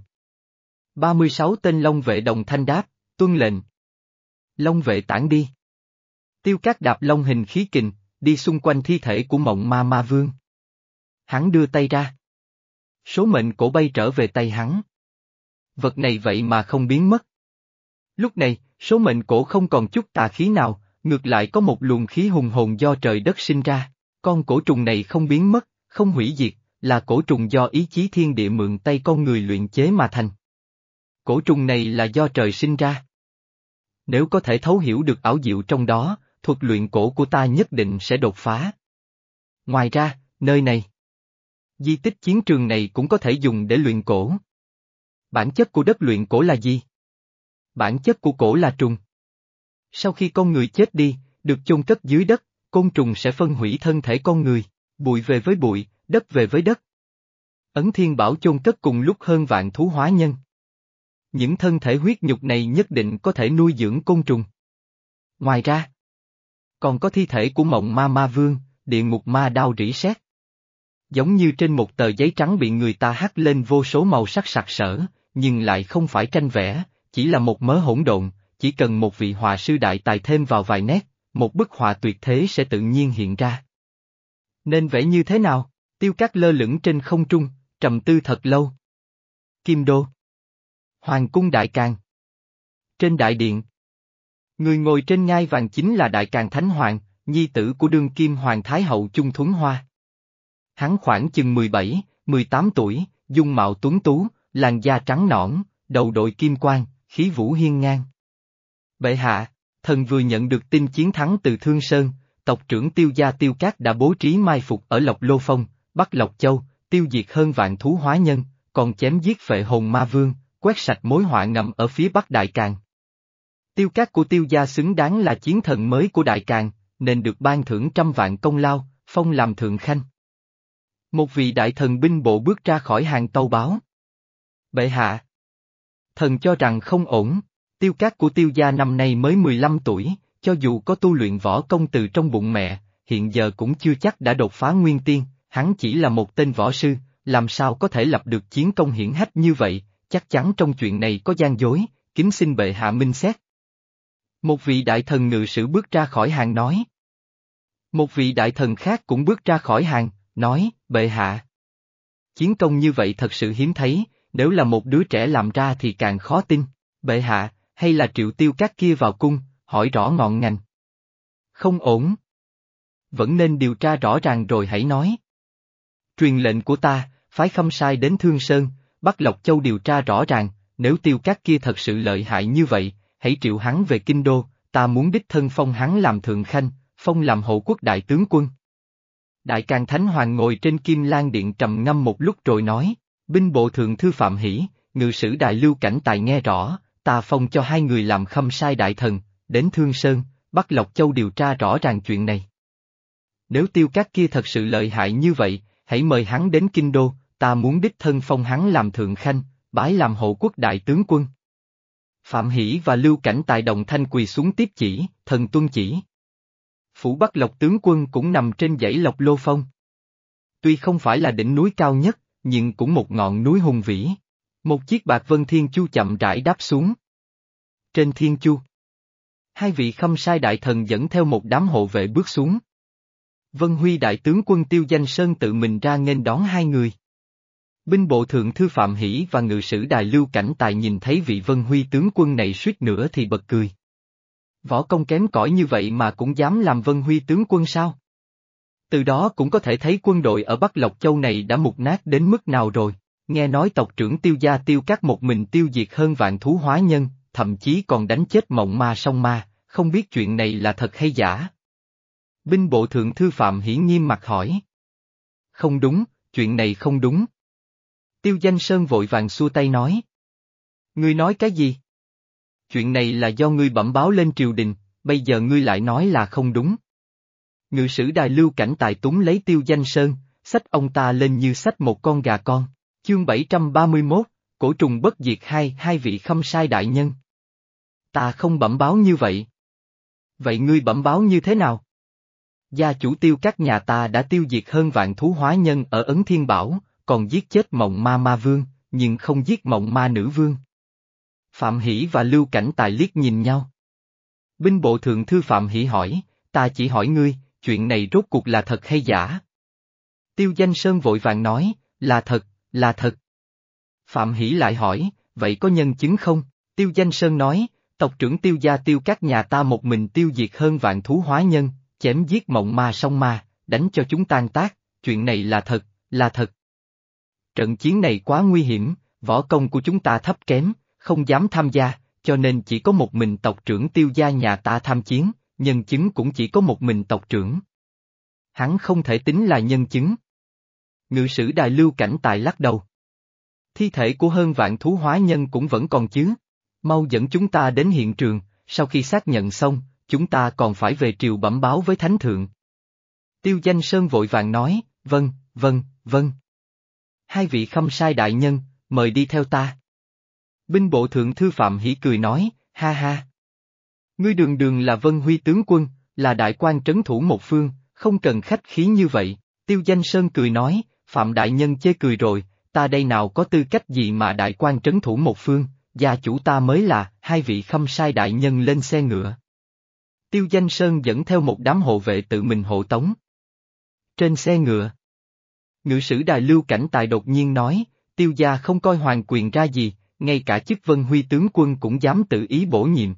36 tên Long vệ đồng thanh đáp, tuân lệnh. Long vệ tản đi. Tiêu Cát đạp long hình khí kình, đi xung quanh thi thể của mộng ma ma vương. Hắn đưa tay ra. Số mệnh cổ bay trở về tay hắn. Vật này vậy mà không biến mất. Lúc này, số mệnh cổ không còn chút tà khí nào, ngược lại có một luồng khí hùng hồn do trời đất sinh ra. Con cổ trùng này không biến mất, không hủy diệt, là cổ trùng do ý chí thiên địa mượn tay con người luyện chế mà thành. Cổ trùng này là do trời sinh ra. Nếu có thể thấu hiểu được ảo diệu trong đó, thuật luyện cổ của ta nhất định sẽ đột phá. Ngoài ra, nơi này, di tích chiến trường này cũng có thể dùng để luyện cổ. Bản chất của đất luyện cổ là gì? Bản chất của cổ là trùng. Sau khi con người chết đi, được chôn cất dưới đất, côn trùng sẽ phân hủy thân thể con người, bụi về với bụi, đất về với đất. Ấn Thiên Bảo chôn cất cùng lúc hơn vạn thú hóa nhân. Những thân thể huyết nhục này nhất định có thể nuôi dưỡng côn trùng. Ngoài ra, còn có thi thể của mộng ma ma vương, địa ngục ma đao rỉ sét. Giống như trên một tờ giấy trắng bị người ta hắt lên vô số màu sắc sặc sỡ, nhưng lại không phải tranh vẽ, chỉ là một mớ hỗn độn, chỉ cần một vị họa sư đại tài thêm vào vài nét, một bức họa tuyệt thế sẽ tự nhiên hiện ra. Nên vẽ như thế nào? Tiêu cát lơ lửng trên không trung, trầm tư thật lâu. Kim Đô Hoàng cung Đại Càng Trên đại điện Người ngồi trên ngai vàng chính là Đại Càng Thánh Hoàng, nhi tử của đương kim Hoàng Thái Hậu Trung Thuấn Hoa. Hắn khoảng chừng 17, 18 tuổi, dung mạo tuấn tú, làn da trắng nõn, đầu đội kim quang, khí vũ hiên ngang. Bệ hạ, thần vừa nhận được tin chiến thắng từ Thương Sơn, tộc trưởng tiêu gia tiêu cát đã bố trí mai phục ở Lộc Lô Phong, Bắc Lộc Châu, tiêu diệt hơn vạn thú hóa nhân, còn chém giết phệ hồn ma vương, quét sạch mối họa ngầm ở phía Bắc Đại Càng. Tiêu cát của tiêu gia xứng đáng là chiến thần mới của Đại Càng, nên được ban thưởng trăm vạn công lao, phong làm thượng khanh. Một vị đại thần binh bộ bước ra khỏi hàng tàu báo. Bệ hạ. Thần cho rằng không ổn, tiêu cát của tiêu gia năm nay mới 15 tuổi, cho dù có tu luyện võ công từ trong bụng mẹ, hiện giờ cũng chưa chắc đã đột phá nguyên tiên, hắn chỉ là một tên võ sư, làm sao có thể lập được chiến công hiển hách như vậy, chắc chắn trong chuyện này có gian dối, kính xin bệ hạ minh xét. Một vị đại thần ngự sử bước ra khỏi hàng nói. Một vị đại thần khác cũng bước ra khỏi hàng, nói, bệ hạ. Chiến công như vậy thật sự hiếm thấy, nếu là một đứa trẻ làm ra thì càng khó tin. Bệ hạ, hay là triệu tiêu các kia vào cung, hỏi rõ ngọn ngành. Không ổn. Vẫn nên điều tra rõ ràng rồi hãy nói. Truyền lệnh của ta, phái khâm sai đến Thương Sơn, bắt Lộc Châu điều tra rõ ràng, nếu tiêu các kia thật sự lợi hại như vậy, hãy triệu hắn về kinh đô, ta muốn đích thân phong hắn làm thượng khanh, phong làm hộ quốc đại tướng quân. Đại Càng Thánh Hoàng ngồi trên Kim Lan Điện trầm ngâm một lúc rồi nói, binh bộ thượng thư Phạm Hỷ, ngự sử đại lưu cảnh tài nghe rõ, ta phong cho hai người làm khâm sai đại thần, đến Thương Sơn, bắt Lộc Châu điều tra rõ ràng chuyện này. Nếu tiêu các kia thật sự lợi hại như vậy, hãy mời hắn đến Kinh Đô, ta muốn đích thân phong hắn làm thượng khanh, bái làm hộ quốc đại tướng quân. Phạm Hỷ và Lưu Cảnh tại đồng thanh quỳ xuống tiếp chỉ, thần tuân chỉ. Phủ Bắc Lộc tướng quân cũng nằm trên dãy Lộc Lô Phong. Tuy không phải là đỉnh núi cao nhất, nhưng cũng một ngọn núi hùng vĩ. Một chiếc bạc vân thiên chu chậm rãi đáp xuống. Trên thiên chu, hai vị khâm sai đại thần dẫn theo một đám hộ vệ bước xuống. Vân Huy đại tướng quân Tiêu Danh Sơn tự mình ra nghênh đón hai người. Binh bộ thượng thư Phạm Hỷ và ngự sử đài lưu cảnh tài nhìn thấy vị Vân Huy tướng quân này suýt nữa thì bật cười. Võ công kém cỏi như vậy mà cũng dám làm Vân Huy tướng quân sao? Từ đó cũng có thể thấy quân đội ở Bắc Lộc Châu này đã mục nát đến mức nào rồi. Nghe nói tộc trưởng tiêu gia tiêu các một mình tiêu diệt hơn vạn thú hóa nhân, thậm chí còn đánh chết mộng ma song ma, không biết chuyện này là thật hay giả. Binh bộ thượng thư Phạm hiển nghiêm mặt hỏi. Không đúng, chuyện này không đúng. Tiêu danh Sơn vội vàng xua tay nói. Ngươi nói cái gì? Chuyện này là do ngươi bẩm báo lên triều đình, bây giờ ngươi lại nói là không đúng. Ngự sử đài lưu cảnh tài túng lấy tiêu danh Sơn, xách ông ta lên như xách một con gà con. Chương 731, Cổ trùng bất diệt hai, hai vị khâm sai đại nhân. Ta không bẩm báo như vậy. Vậy ngươi bẩm báo như thế nào? Gia chủ tiêu các nhà ta đã tiêu diệt hơn vạn thú hóa nhân ở Ấn Thiên Bảo, còn giết chết mộng ma ma vương, nhưng không giết mộng ma nữ vương. Phạm Hỷ và Lưu Cảnh Tài liếc nhìn nhau. Binh bộ thượng thư Phạm Hỷ hỏi, ta chỉ hỏi ngươi, chuyện này rốt cuộc là thật hay giả? Tiêu danh Sơn vội vàng nói, là thật, là thật. Phạm Hỷ lại hỏi, vậy có nhân chứng không? Tiêu danh Sơn nói, tộc trưởng tiêu gia tiêu các nhà ta một mình tiêu diệt hơn vạn thú hóa nhân, chém giết mộng ma song ma, đánh cho chúng tan tác, chuyện này là thật, là thật. Trận chiến này quá nguy hiểm, võ công của chúng ta thấp kém, không dám tham gia, cho nên chỉ có một mình tộc trưởng tiêu gia nhà ta tham chiến, nhân chứng cũng chỉ có một mình tộc trưởng. Hắn không thể tính là nhân chứng. Ngự sử đại lưu cảnh tài lắc đầu. Thi thể của hơn vạn thú hóa nhân cũng vẫn còn chứ. Mau dẫn chúng ta đến hiện trường, sau khi xác nhận xong, chúng ta còn phải về triều bẩm báo với thánh thượng. Tiêu danh Sơn vội vàng nói, vâng, vâng, vâng. Hai vị khâm sai đại nhân, mời đi theo ta. Binh bộ thượng thư Phạm Hỷ cười nói, ha ha. Ngươi đường đường là vân huy tướng quân, là đại quan trấn thủ một phương, không cần khách khí như vậy, tiêu danh Sơn cười nói, Phạm đại nhân chê cười rồi, ta đây nào có tư cách gì mà đại quan trấn thủ một phương, gia chủ ta mới là, hai vị khâm sai đại nhân lên xe ngựa. Tiêu danh Sơn dẫn theo một đám hộ vệ tự mình hộ tống. Trên xe ngựa. Ngự sử đài lưu cảnh tài đột nhiên nói, tiêu gia không coi hoàng quyền ra gì, ngay cả chức vân huy tướng quân cũng dám tự ý bổ nhiệm.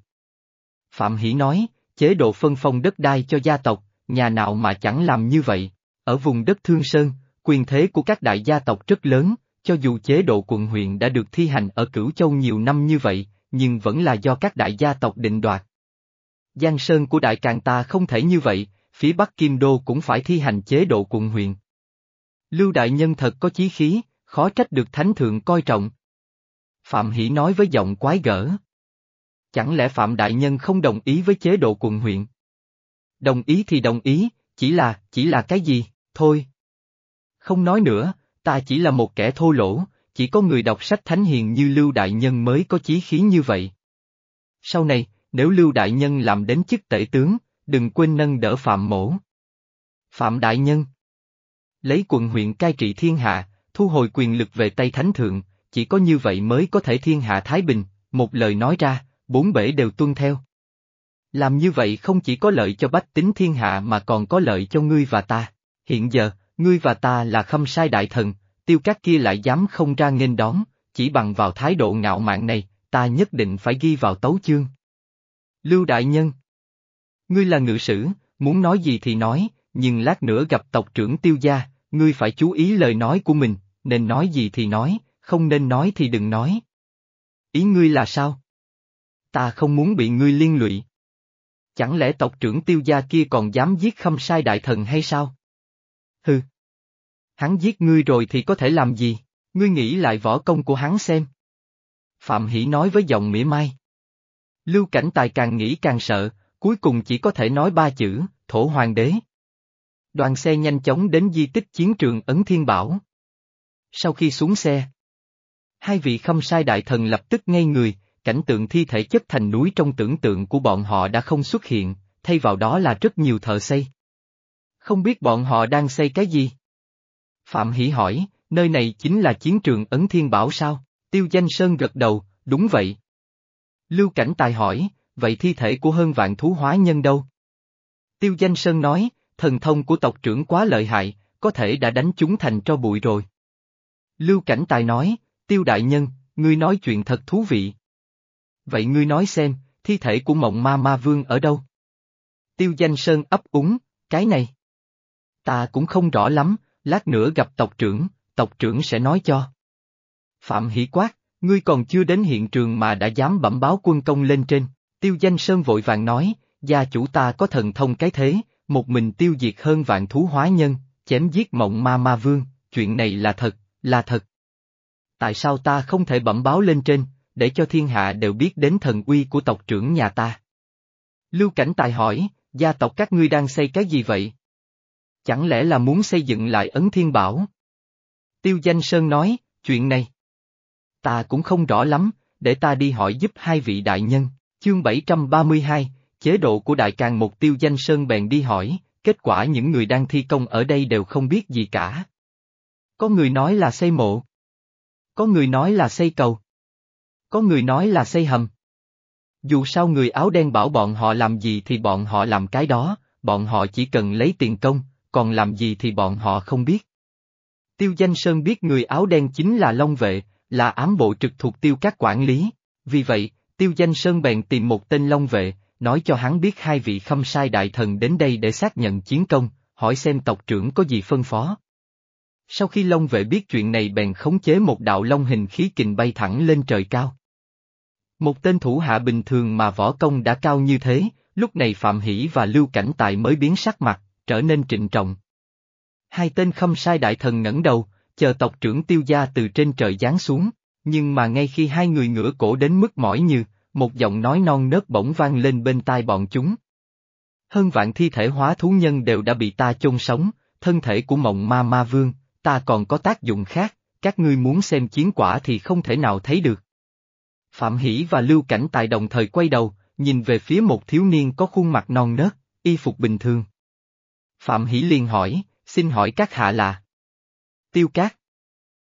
Phạm Hỷ nói, chế độ phân phong đất đai cho gia tộc, nhà nào mà chẳng làm như vậy, ở vùng đất Thương Sơn, quyền thế của các đại gia tộc rất lớn, cho dù chế độ quận huyện đã được thi hành ở Cửu Châu nhiều năm như vậy, nhưng vẫn là do các đại gia tộc định đoạt. Giang Sơn của đại càng ta không thể như vậy, phía Bắc Kim Đô cũng phải thi hành chế độ quận huyện. Lưu Đại Nhân thật có chí khí, khó trách được Thánh Thượng coi trọng. Phạm Hỷ nói với giọng quái gở. Chẳng lẽ Phạm Đại Nhân không đồng ý với chế độ quận huyện? Đồng ý thì đồng ý, chỉ là, chỉ là cái gì, thôi. Không nói nữa, ta chỉ là một kẻ thô lỗ, chỉ có người đọc sách thánh hiền như Lưu Đại Nhân mới có chí khí như vậy. Sau này, nếu Lưu Đại Nhân làm đến chức tể tướng, đừng quên nâng đỡ Phạm Mổ. Phạm Đại Nhân Lấy quận huyện cai trị thiên hạ, thu hồi quyền lực về tay thánh thượng, chỉ có như vậy mới có thể thiên hạ thái bình, một lời nói ra, bốn bể đều tuân theo. Làm như vậy không chỉ có lợi cho bách tính thiên hạ mà còn có lợi cho ngươi và ta. Hiện giờ, ngươi và ta là khâm sai đại thần, tiêu các kia lại dám không ra nghênh đón, chỉ bằng vào thái độ ngạo mạn này, ta nhất định phải ghi vào tấu chương. Lưu Đại Nhân Ngươi là ngự sử, muốn nói gì thì nói, nhưng lát nữa gặp tộc trưởng tiêu gia, ngươi phải chú ý lời nói của mình, nên nói gì thì nói, không nên nói thì đừng nói. Ý ngươi là sao? Ta không muốn bị ngươi liên lụy. Chẳng lẽ tộc trưởng tiêu gia kia còn dám giết khâm sai đại thần hay sao? Hừ. Hắn giết ngươi rồi thì có thể làm gì? Ngươi nghĩ lại võ công của hắn xem. Phạm Hỷ nói với giọng mỉa mai. Lưu Cảnh Tài càng nghĩ càng sợ, cuối cùng chỉ có thể nói ba chữ, thổ hoàng đế. Đoàn xe nhanh chóng đến di tích chiến trường Ấn Thiên Bảo. Sau khi xuống xe, hai vị khâm sai đại thần lập tức ngay người, cảnh tượng thi thể chất thành núi trong tưởng tượng của bọn họ đã không xuất hiện, thay vào đó là rất nhiều thợ xây. Không biết bọn họ đang xây cái gì? Phạm Hỷ hỏi, nơi này chính là chiến trường Ấn Thiên Bảo sao? Tiêu Danh Sơn gật đầu, đúng vậy. Lưu Cảnh Tài hỏi, vậy thi thể của hơn vạn thú hóa nhân đâu? Tiêu Danh Sơn nói, thần thông của tộc trưởng quá lợi hại, có thể đã đánh chúng thành cho bụi rồi. Lưu Cảnh Tài nói, Tiêu Đại Nhân, ngươi nói chuyện thật thú vị. Vậy ngươi nói xem, thi thể của mộng ma ma vương ở đâu? Tiêu Danh Sơn ấp úng, cái này. Ta cũng không rõ lắm, lát nữa gặp tộc trưởng, tộc trưởng sẽ nói cho. Phạm Hỷ quát, ngươi còn chưa đến hiện trường mà đã dám bẩm báo quân công lên trên, tiêu danh sơn vội vàng nói, gia chủ ta có thần thông cái thế, một mình tiêu diệt hơn vạn thú hóa nhân, chém giết mộng ma ma vương, chuyện này là thật, là thật. Tại sao ta không thể bẩm báo lên trên, để cho thiên hạ đều biết đến thần uy của tộc trưởng nhà ta? Lưu Cảnh Tài hỏi, gia tộc các ngươi đang xây cái gì vậy? Chẳng lẽ là muốn xây dựng lại ấn thiên bảo? Tiêu Danh Sơn nói, chuyện này. Ta cũng không rõ lắm, để ta đi hỏi giúp hai vị đại nhân, chương 732, chế độ của đại càng một tiêu danh sơn bèn đi hỏi, kết quả những người đang thi công ở đây đều không biết gì cả. Có người nói là xây mộ. Có người nói là xây cầu. Có người nói là xây hầm. Dù sao người áo đen bảo bọn họ làm gì thì bọn họ làm cái đó, bọn họ chỉ cần lấy tiền công, còn làm gì thì bọn họ không biết. Tiêu Danh Sơn biết người áo đen chính là Long Vệ, là ám bộ trực thuộc tiêu các quản lý, vì vậy, Tiêu Danh Sơn bèn tìm một tên Long Vệ, nói cho hắn biết hai vị khâm sai đại thần đến đây để xác nhận chiến công, hỏi xem tộc trưởng có gì phân phó. Sau khi Long Vệ biết chuyện này bèn khống chế một đạo long hình khí kình bay thẳng lên trời cao. Một tên thủ hạ bình thường mà võ công đã cao như thế, lúc này Phạm Hỷ và Lưu Cảnh Tài mới biến sắc mặt, trở nên trịnh trọng. Hai tên khâm sai đại thần ngẩng đầu, chờ tộc trưởng tiêu gia từ trên trời giáng xuống, nhưng mà ngay khi hai người ngửa cổ đến mức mỏi như, một giọng nói non nớt bỗng vang lên bên tai bọn chúng. Hơn vạn thi thể hóa thú nhân đều đã bị ta chôn sống, thân thể của mộng ma ma vương, ta còn có tác dụng khác, các ngươi muốn xem chiến quả thì không thể nào thấy được. Phạm Hỷ và Lưu Cảnh Tài đồng thời quay đầu, nhìn về phía một thiếu niên có khuôn mặt non nớt, y phục bình thường. Phạm Hỷ liền hỏi, xin hỏi các hạ là? Tiêu Cát.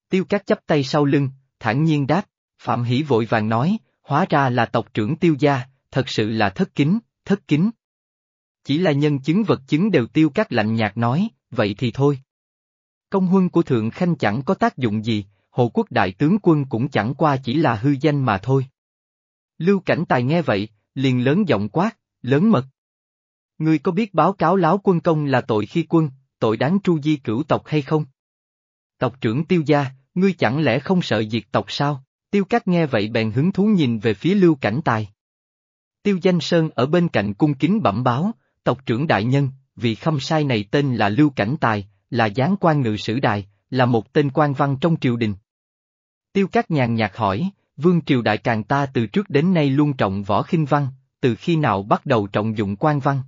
Tiêu Cát chắp tay sau lưng, thản nhiên đáp, Phạm Hỷ vội vàng nói, hóa ra là tộc trưởng tiêu gia, thật sự là thất kính, thất kính. Chỉ là nhân chứng vật chứng đều tiêu Cát lạnh nhạt nói, vậy thì thôi. Công huân của Thượng Khanh chẳng có tác dụng gì, Hồ Quốc Đại tướng quân cũng chẳng qua chỉ là hư danh mà thôi. Lưu Cảnh Tài nghe vậy, liền lớn giọng quát, lớn mật. Ngươi có biết báo cáo láo quân công là tội khi quân, tội đáng tru di cửu tộc hay không? Tộc trưởng tiêu gia, ngươi chẳng lẽ không sợ diệt tộc sao? Tiêu Cát nghe vậy bèn hứng thú nhìn về phía Lưu Cảnh Tài. Tiêu Danh Sơn ở bên cạnh cung kính bẩm báo, tộc trưởng đại nhân, vị khâm sai này tên là Lưu Cảnh Tài, là gián quan ngự sử đài, là một tên quan văn trong triều đình. Tiêu Cát nhàn nhạt hỏi, vương triều đại càng ta từ trước đến nay luôn trọng võ khinh văn, từ khi nào bắt đầu trọng dụng quan văn?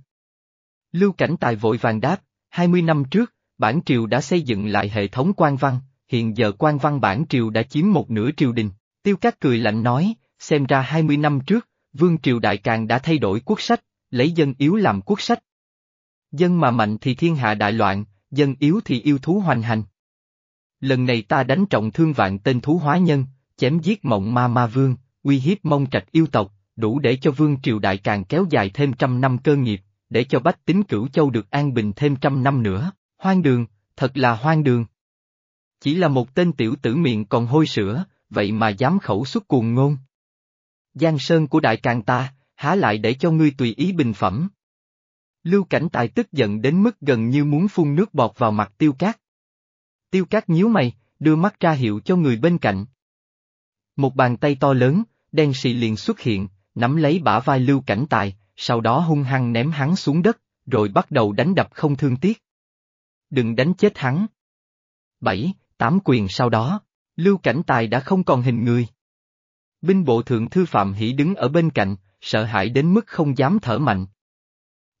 Lưu Cảnh Tài vội vàng đáp, 20 năm trước, bản triều đã xây dựng lại hệ thống quan văn, hiện giờ quan văn bản triều đã chiếm một nửa triều đình. Tiêu Cát cười lạnh nói, xem ra 20 năm trước, Vương Triều Đại Càng đã thay đổi quốc sách, lấy dân yếu làm quốc sách. Dân mà mạnh thì thiên hạ đại loạn, dân yếu thì yêu thú hoành hành. Lần này ta đánh trọng thương vạn tên thú hóa nhân, chém giết mộng ma ma vương, uy hiếp mông trạch yêu tộc, đủ để cho Vương Triều Đại Càng kéo dài thêm trăm năm cơ nghiệp, để cho bách tính cửu châu được an bình thêm trăm năm nữa, hoang đường, thật là hoang đường. Chỉ là một tên tiểu tử miệng còn hôi sữa, vậy mà dám khẩu xuất cuồng ngôn. Giang sơn của đại càng ta, há lại để cho ngươi tùy ý bình phẩm. Lưu Cảnh Tài tức giận đến mức gần như muốn phun nước bọt vào mặt Tiêu Cát. Tiêu Cát nhíu mày, đưa mắt ra hiệu cho người bên cạnh. Một bàn tay to lớn, đen sì liền xuất hiện, nắm lấy bả vai Lưu Cảnh Tài, sau đó hung hăng ném hắn xuống đất, rồi bắt đầu đánh đập không thương tiếc. Đừng đánh chết hắn. Bảy, tám quyền sau đó. Lưu Cảnh Tài đã không còn hình người. Binh bộ thượng thư Phạm Hỷ đứng ở bên cạnh, sợ hãi đến mức không dám thở mạnh.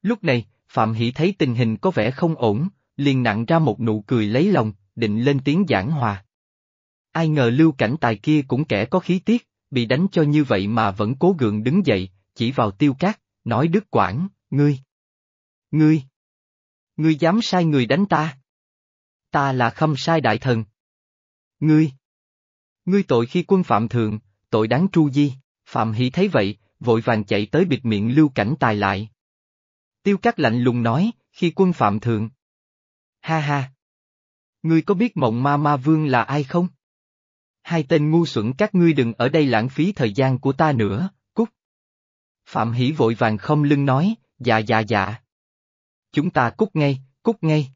Lúc này, Phạm Hỷ thấy tình hình có vẻ không ổn, liền nặng ra một nụ cười lấy lòng, định lên tiếng giảng hòa. Ai ngờ Lưu Cảnh Tài kia cũng kẻ có khí tiết, bị đánh cho như vậy mà vẫn cố gượng đứng dậy, chỉ vào tiêu cát, nói đứt quảng, ngươi. Ngươi. Ngươi dám sai người đánh ta. Ta là khâm sai đại thần. Ngươi. Ngươi tội khi quân phạm thượng, tội đáng tru di, Phạm Hỷ thấy vậy, vội vàng chạy tới bịt miệng lưu cảnh tài lại. Tiêu Cát lạnh lùng nói, khi quân phạm thượng. Ha ha! Ngươi có biết mộng ma ma vương là ai không? Hai tên ngu xuẩn các ngươi đừng ở đây lãng phí thời gian của ta nữa. Phạm Hỷ vội vàng không lưng nói, dạ dạ dạ. Chúng ta cút ngay, cút ngay.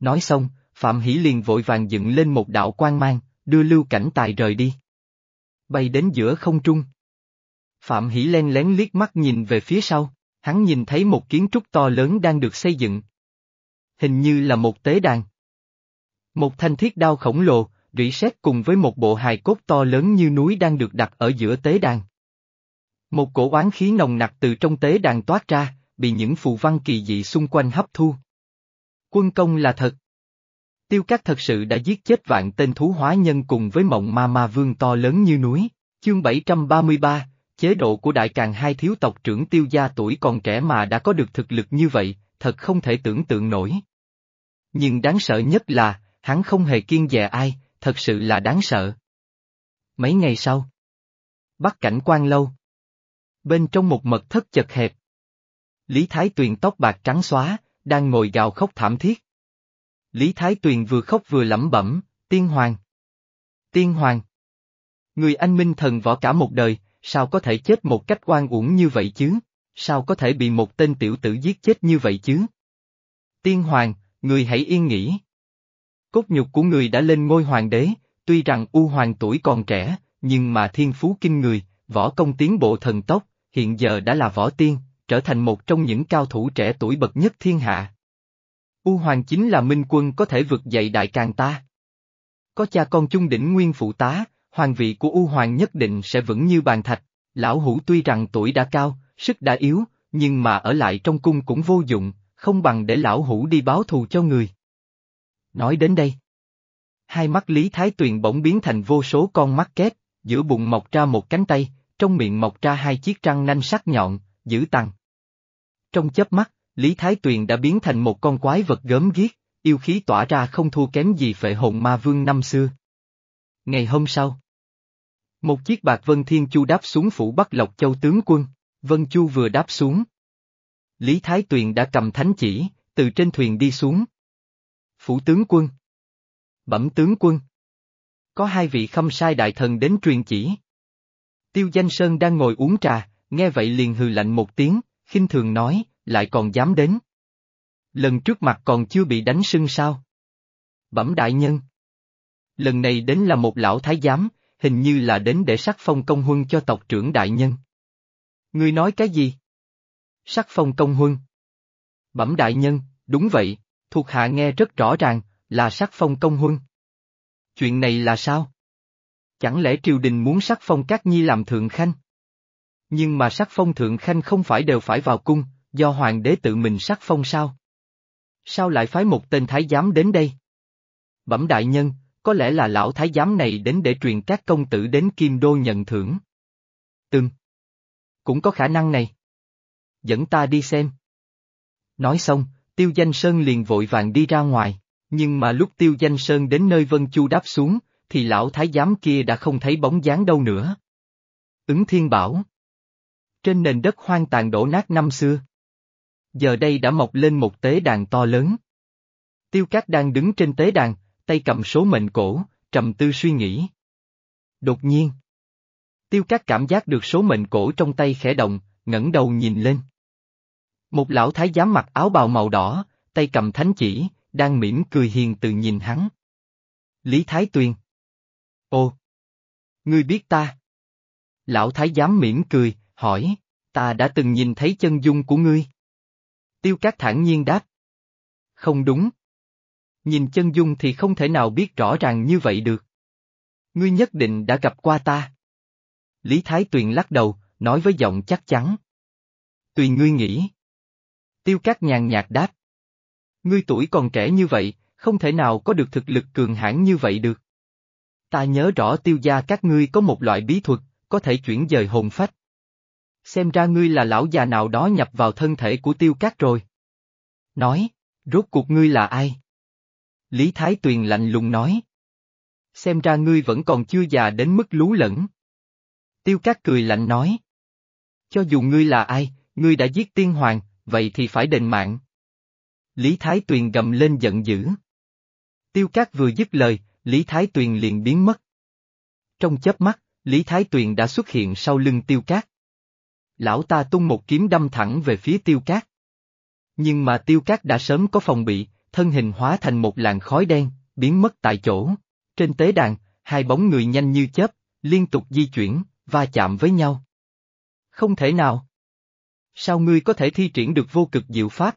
Nói xong, Phạm Hỷ liền vội vàng dựng lên một đạo quan mang, đưa Lưu Cảnh Tài rời đi. Bay đến giữa không trung. Phạm Hỷ len lén liếc mắt nhìn về phía sau, hắn nhìn thấy một kiến trúc to lớn đang được xây dựng. Hình như là một tế đàn. Một thanh thiết đao khổng lồ, rỉ sét cùng với một bộ hài cốt to lớn như núi đang được đặt ở giữa tế đàn. Một cổ oán khí nồng nặc từ trong tế đàn toát ra, bị những phù văn kỳ dị xung quanh hấp thu. Quân công là thật. Tiêu Cát thật sự đã giết chết vạn tên thú hóa nhân cùng với mộng ma ma vương to lớn như núi. Chương 733, chế độ của đại càng hai thiếu tộc trưởng tiêu gia tuổi còn trẻ mà đã có được thực lực như vậy, thật không thể tưởng tượng nổi. Nhưng đáng sợ nhất là, hắn không hề kiên dè ai, thật sự là đáng sợ. Mấy ngày sau, bắt cảnh quan lâu. Bên trong một mật thất chật hẹp. Lý Thái Tuyền tóc bạc trắng xóa, đang ngồi gào khóc thảm thiết. Lý Thái Tuyền vừa khóc vừa lẩm bẩm, tiên hoàng. Tiên hoàng. Người anh minh thần võ cả một đời, sao có thể chết một cách oan uổng như vậy chứ? Sao có thể bị một tên tiểu tử giết chết như vậy chứ? Tiên hoàng, người hãy yên nghỉ. Cốt nhục của người đã lên ngôi hoàng đế, tuy rằng U hoàng tuổi còn trẻ, nhưng mà thiên phú kinh người, võ công tiến bộ thần tốc, hiện giờ đã là võ tiên, trở thành một trong những cao thủ trẻ tuổi bậc nhất thiên hạ. U hoàng chính là minh quân có thể vực dậy đại càng ta. Có cha con chung đỉnh nguyên phụ tá, hoàng vị của U hoàng nhất định sẽ vững như bàn thạch. Lão hủ tuy rằng tuổi đã cao, sức đã yếu, nhưng mà ở lại trong cung cũng vô dụng, không bằng để lão hủ đi báo thù cho người. Nói đến đây. Hai mắt Lý Thái Tuyền bỗng biến thành vô số con mắt kép, giữa bụng mọc ra một cánh tay, trong miệng mọc ra hai chiếc răng nanh sắc nhọn, giữ tằn. Trong chớp mắt, Lý Thái Tuyền đã biến thành một con quái vật gớm ghiếc, yêu khí tỏa ra không thua kém gì phệ hồn ma vương năm xưa. Ngày hôm sau, một chiếc bạc Vân Thiên Chu đáp xuống phủ Bắc Lộc Châu tướng quân, Vân Chu vừa đáp xuống. Lý Thái Tuyền đã cầm thánh chỉ, từ trên thuyền đi xuống. Phủ tướng quân. Bẩm tướng quân. Có hai vị khâm sai đại thần đến truyền chỉ. Tiêu Danh Sơn đang ngồi uống trà, nghe vậy liền hừ lạnh một tiếng, khinh thường nói, lại còn dám đến. Lần trước mặt còn chưa bị đánh sưng sao? Bẩm đại nhân. Lần này đến là một lão thái giám, hình như là đến để sắc phong công huân cho tộc trưởng đại nhân. Ngươi nói cái gì? Sắc phong công huân. Bẩm đại nhân, đúng vậy, thuộc hạ nghe rất rõ ràng, là sắc phong công huân. Chuyện này là sao? Chẳng lẽ triều đình muốn sắc phong các nhi làm thượng khanh? Nhưng mà sắc phong thượng khanh không phải đều phải vào cung, do hoàng đế tự mình sắc phong sao? Sao lại phái một tên thái giám đến đây? Bẩm đại nhân, có lẽ là lão thái giám này đến để truyền các công tử đến Kim Đô nhận thưởng. Từng. Cũng có khả năng này. Dẫn ta đi xem. Nói xong, Tiêu Danh Sơn liền vội vàng đi ra ngoài, nhưng mà lúc Tiêu Danh Sơn đến nơi Vân Chu đáp xuống, thì lão thái giám kia đã không thấy bóng dáng đâu nữa. Ứng Thiên Bảo Trên nền đất hoang tàn đổ nát năm xưa. Giờ đây đã mọc lên một tế đàn to lớn. Tiêu Cát đang đứng trên tế đàn, tay cầm số mệnh cổ, trầm tư suy nghĩ. Đột nhiên. Tiêu Cát cảm giác được số mệnh cổ trong tay khẽ động, ngẩng đầu nhìn lên. Một lão thái giám mặc áo bào màu đỏ, tay cầm thánh chỉ, đang mỉm cười hiền từ nhìn hắn. Lý Thái Tuyền. Ồ! Ngươi biết ta? Lão thái giám mỉm cười, hỏi, ta đã từng nhìn thấy chân dung của ngươi. Tiêu Cát thản nhiên đáp. Không đúng. Nhìn chân dung thì không thể nào biết rõ ràng như vậy được. Ngươi nhất định đã gặp qua ta. Lý Thái Tuyền lắc đầu, nói với giọng chắc chắn. Tùy ngươi nghĩ. Tiêu Cát nhàn nhạt đáp. Ngươi tuổi còn trẻ như vậy, không thể nào có được thực lực cường hãn như vậy được. Ta nhớ rõ tiêu gia các ngươi có một loại bí thuật, có thể chuyển dời hồn phách. Xem ra ngươi là lão già nào đó nhập vào thân thể của tiêu cát rồi. Nói, rốt cuộc ngươi là ai? Lý Thái Tuyền lạnh lùng nói. Xem ra ngươi vẫn còn chưa già đến mức lú lẫn. Tiêu Cát cười lạnh nói. Cho dù ngươi là ai, ngươi đã giết tiên hoàng, vậy thì phải đền mạng. Lý Thái Tuyền gầm lên giận dữ. Tiêu Cát vừa dứt lời, Lý Thái Tuyền liền biến mất. Trong chớp mắt, Lý Thái Tuyền đã xuất hiện sau lưng Tiêu Cát. Lão ta tung một kiếm đâm thẳng về phía Tiêu Cát. Nhưng mà Tiêu Cát đã sớm có phòng bị, thân hình hóa thành một làn khói đen, biến mất tại chỗ. Trên tế đàn, hai bóng người nhanh như chớp, liên tục di chuyển, va chạm với nhau. Không thể nào. Sao ngươi có thể thi triển được vô cực diệu pháp?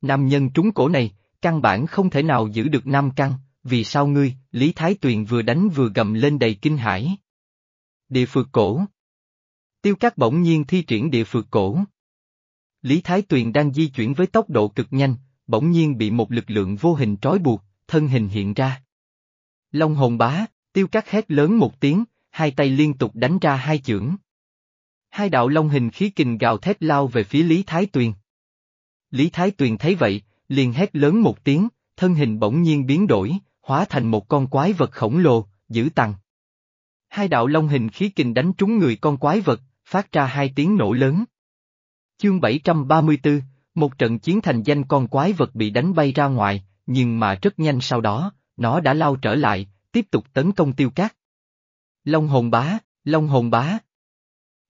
Nam nhân trúng cổ này, căn bản không thể nào giữ được nam căn, vì sao ngươi, Lý Thái Tuyền vừa đánh vừa gầm lên đầy kinh hãi. Địa phược cổ. Tiêu cát bỗng nhiên thi triển địa phược cổ. Lý Thái Tuyền đang di chuyển với tốc độ cực nhanh, bỗng nhiên bị một lực lượng vô hình trói buộc, thân hình hiện ra. Long hồn bá, tiêu cát hét lớn một tiếng, hai tay liên tục đánh ra hai chưởng. Hai đạo long hình khí kình gào thét lao về phía Lý Thái Tuyền. Lý Thái Tuyền thấy vậy, liền hét lớn một tiếng, thân hình bỗng nhiên biến đổi, hóa thành một con quái vật khổng lồ, giữ tằng. Hai đạo long hình khí kình đánh trúng người con quái vật, phát ra hai tiếng nổ lớn. Chương 734, một trận chiến thành danh con quái vật bị đánh bay ra ngoài, nhưng mà rất nhanh sau đó, nó đã lao trở lại, tiếp tục tấn công tiêu cát. Long hồn bá, long hồn bá.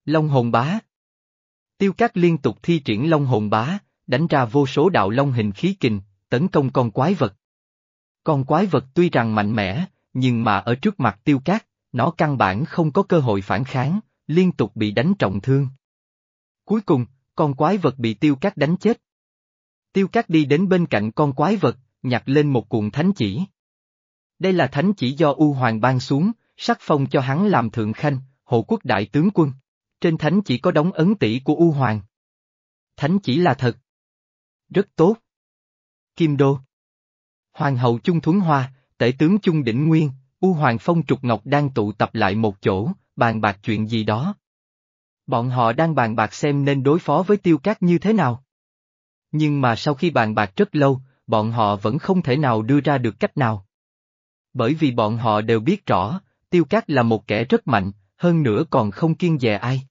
Long hồn bá. Tiêu cát liên tục thi triển long hồn bá, đánh ra vô số đạo long hình khí kình, tấn công con quái vật. Con quái vật tuy rằng mạnh mẽ, nhưng mà ở trước mặt tiêu cát, nó căn bản không có cơ hội phản kháng, liên tục bị đánh trọng thương. Cuối cùng, con quái vật bị tiêu cát đánh chết. Tiêu cát đi đến bên cạnh con quái vật, nhặt lên một cuộn thánh chỉ. Đây là thánh chỉ do U Hoàng ban xuống, sắc phong cho hắn làm thượng khanh, hộ quốc đại tướng quân. Trên thánh chỉ có đóng ấn tỷ của U Hoàng. Thánh chỉ là thật. Rất tốt. Kim Đô. Hoàng hậu Chung Thuấn Hoa, tể tướng Chung Đỉnh Nguyên, U Hoàng Phong Trục Ngọc đang tụ tập lại một chỗ, bàn bạc chuyện gì đó. Bọn họ đang bàn bạc xem nên đối phó với tiêu cát như thế nào. Nhưng mà sau khi bàn bạc rất lâu, bọn họ vẫn không thể nào đưa ra được cách nào. Bởi vì bọn họ đều biết rõ, tiêu cát là một kẻ rất mạnh, hơn nữa còn không kiên dè ai.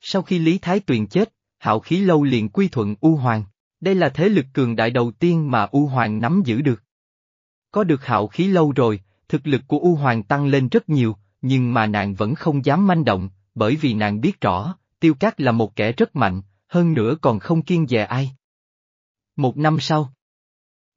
Sau khi Lý Thái Tuyền chết, hạo khí lâu liền quy thuận U Hoàng. Đây là thế lực cường đại đầu tiên mà U Hoàng nắm giữ được. Có được hạo khí lâu rồi, thực lực của U Hoàng tăng lên rất nhiều, nhưng mà nàng vẫn không dám manh động, bởi vì nàng biết rõ, Tiêu Cát là một kẻ rất mạnh, hơn nữa còn không kiên dè ai. Một năm sau,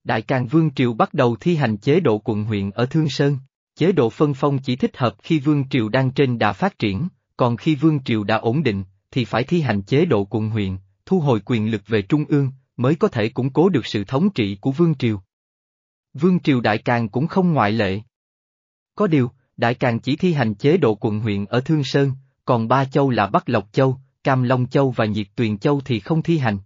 Đại Càng Vương Triều bắt đầu thi hành chế độ quận huyện ở Thương Sơn. Chế độ phân phong chỉ thích hợp khi Vương Triều đang trên đà phát triển, còn khi Vương Triều đã ổn định, thì phải thi hành chế độ quận huyện, thu hồi quyền lực về Trung ương, mới có thể củng cố được sự thống trị của Vương Triều. Vương Triều Đại Càng cũng không ngoại lệ. Có điều, Đại Càng chỉ thi hành chế độ quận huyện ở Thương Sơn, còn ba châu là Bắc Lộc Châu, Cam Long Châu và Nhiệt Tuyền Châu thì không thi hành.